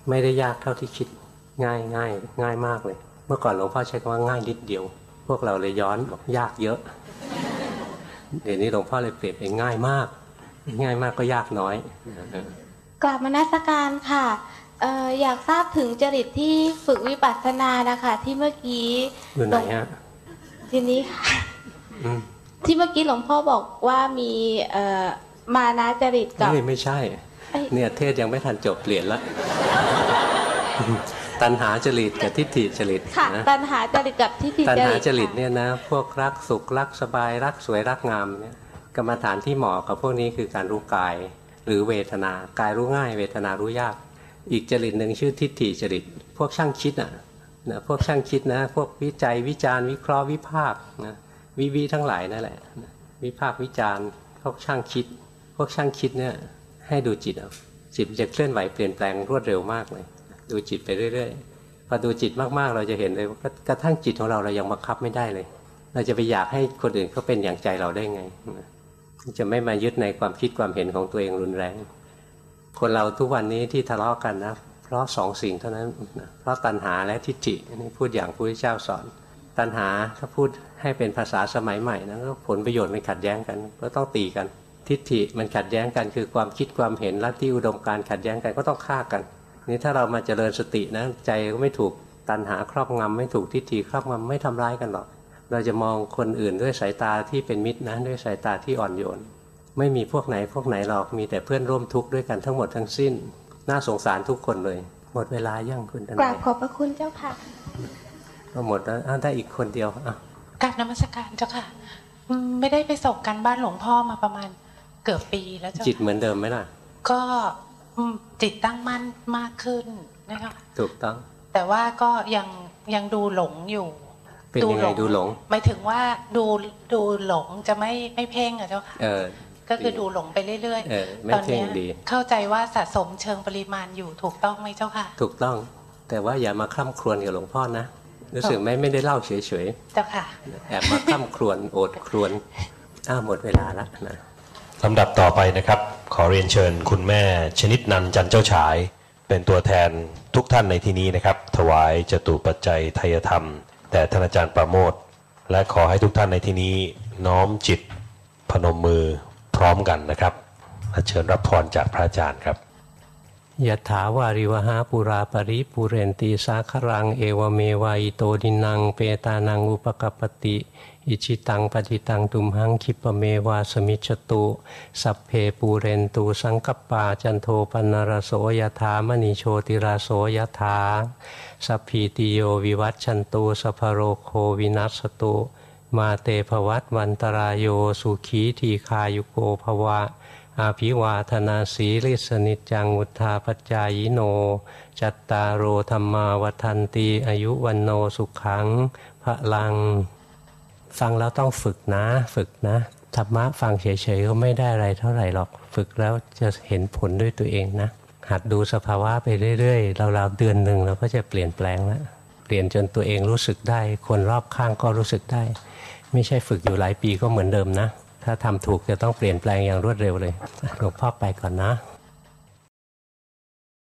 ไม่ได้ยากเท่าที่คิดง่ายง่ายง่ายมากเลย เมื่อก่อนหลวงพ่อใช้คำว่าง่ายนิดเดียว พวกเราเลยย้อนบอกยากเยอะ เดี๋ยวนี้หลวงพ่อเลยเปลี่ยนเป็นง่ายมาก ง่ายมากก็ยากน้อย กลับมานัสการค่ะเอ่ออยากทราบถึงจริตที่ฝึกวิปัสสนานะคะที่เมื่อกี้อยู่ไหนฮะทีนี้ค่ะอืมที่เมื่อกี้หลวงพ่อบอกว่ามีเอ่อมานาจริตกับเฮ้ยไม่ใช่เอ้ยเนี่ยเทศยังไม่ทันจบเปลี่ยนละ ตัณหาจริตกับทิฏฐิจริตค่ะนะตัณหาจริตกับที่ติตัณจหาริตจริตค่ะเนี่ยนะพวกรักสุขรักสบายรักสวยรักงามเนี่ยกรรมฐานที่เหมาะกับพวกนี้คือการรู้กายหรือเวทนากายรู้ง่าย เวทนารู้ยาก อีกจริตหนึ่งชื่อทิฏฐิจริต พวกช่างคิดอะนะพวกช่างคิดนะ พวกวิจัยวิจารณ์วิเคราะห์วิพากษ์นะวิวิทั้งหลายนั่นแหละนะวิพากษ์วิจารณ์ พวกช่างคิด พวกช่างคิดเนี่ยให้ดูจิตเอาจิตมันจะเคลื่อนไหวเปลี่ยนแปลงรวดเร็วมากเลย ดูจิตไปเรื่อยๆพอดูจิตมากๆ เราจะเห็นเลยว่ากระทั่งจิตของเราเรายังบังคับไม่ได้เลย เราจะไปอยากให้คนอื่นเขาเป็นอย่างใจเราได้ไง จะไม่มายึดในความคิดความเห็นของตัวเองรุนแรง คนเราทุกวันนี้ที่ทะเลาะกันนะเพราะสองสิ่งเท่านั้นเพราะตัณหาและทิฏฐินนี้พูดอย่างพระพุทธเจ้าสอน ตัณหาถ้าพูดให้เป็นภาษาสมัยใหม่นะก็ผลประโยชน์มันขัดแย้งกันก็ต้องตีกันทิฏฐิมันขัดแย้งกันคือความคิดความเห็นลัทธิอุดมการขัดแย้งกันก็ต้องฆ่ากัน นี่ถ้าเรามาเจริญสตินะใจก็ไม่ถูกตัณหาครอบงำไม่ถูกทิฏฐิครอบงำไม่ทำร้ายกันหรอก เราจะมองคนอื่นด้วยสายตาที่เป็นมิตรนะด้วยสายตาที่อ่อนโยน ไม่มีพวกไหนพวกไหนหรอกมีแต่เพื่อนร่วมทุกข์ด้วยกันทั้งหมดทั้งสิ้น น่าสงสารทุกคนเลย หมดเวลายังคุณทกนาราบยขอบพระคุณเจ้าค่ะก็หมดแล้วอ้าวได้อีกคนเดียวอะกราบนมัสการเจ้าค่ะอืมไม่ได้ไปส่งกันบ้านหลวงพ่อมาประมาณเกือบปีแล้วเจ้าจิตเหมือนเดิมไหมล่ะ ก็อืม จิตตั้งมั่นมากขึ้นนะคะถูกต้อง แต่ว่าก็ยังยังดูหลงอยู่เป็นยังไงดูหลงหมายถึงว่าดูดูหลงจะไม่ไม่เพ่งอะเจ้าค่ะเออก็คือดูหลงไปเรื่อยเออไม่ตอนเพ่งเนี้ยดีเข้าใจว่าสะสมเชิงปริมาณอยู่ถูกต้องไหมเจ้าค่ะ ถูกต้อง แต่ว่าอย่ามาคร่ำครวญกับหลวงพ่อนะรู้สึกไหมไม่ได้เล่าเฉยเจ้าค่ะๆแอบมาคร่ำครวญโอดครวญอ้าวหมดเวลาละนะ ลำดับต่อไปนะครับ ขอเรียนเชิญคุณแม่ชนิดนันจันเจ้าฉาย เป็นตัวแทนทุกท่านในที่นี้นะครับ ถวายจตุปัจจัยทยธรรม แต่ท่านอาจารย์ประโมท และขอให้ทุกท่านในที่นี้น้อมจิตพนมมือพร้อมกันนะครับและเชิญรับพรจากพระอาจารย์ครับยะถาวาริวหาปุราปริปุเรนตีสาครัง เอวเมวายโตดินัง เปตานังอุปกปติ อิชิตังปฏิตังตุมหังคิปะเมวาสมิจตุ สัพเพปูเรนตูสังกปาจันโทปนรโสยถามณีโชติราโสยถาสัพพีติโยวิวัตชันตูสัพโรโควินัสตุ มาเตภวัตวันตรายโยสุขีทีคายุโกภวะ อาภิวาธนาสีลิสนิจังวุธาปจายโน จัตตารโอธรรมาวันตีอายุวันโนสุขังพระลัง ฟังแล้วต้องฝึกนะ ฝึกนะธรรมะฟังเฉยๆก็ไม่ได้อะไรเท่าไหร่หรอก ฝึกแล้วจะเห็นผลด้วยตัวเองนะ หัดดูสภาวะไปเรื่อยๆเราๆเดือนหนึ่งเราก็จะเปลี่ยนแปลงแล้วเปลี่ยนจนตัวเองรู้สึกได้ คนรอบข้างก็รู้สึกได้ ไม่ใช่ฝึกอยู่หลายปีก็เหมือนเดิมนะ ถ้าทำถูกจะต้องเปลี่ยนแปลงอย่างรวดเร็วเลยหลวงพ่อไปก่อนนะ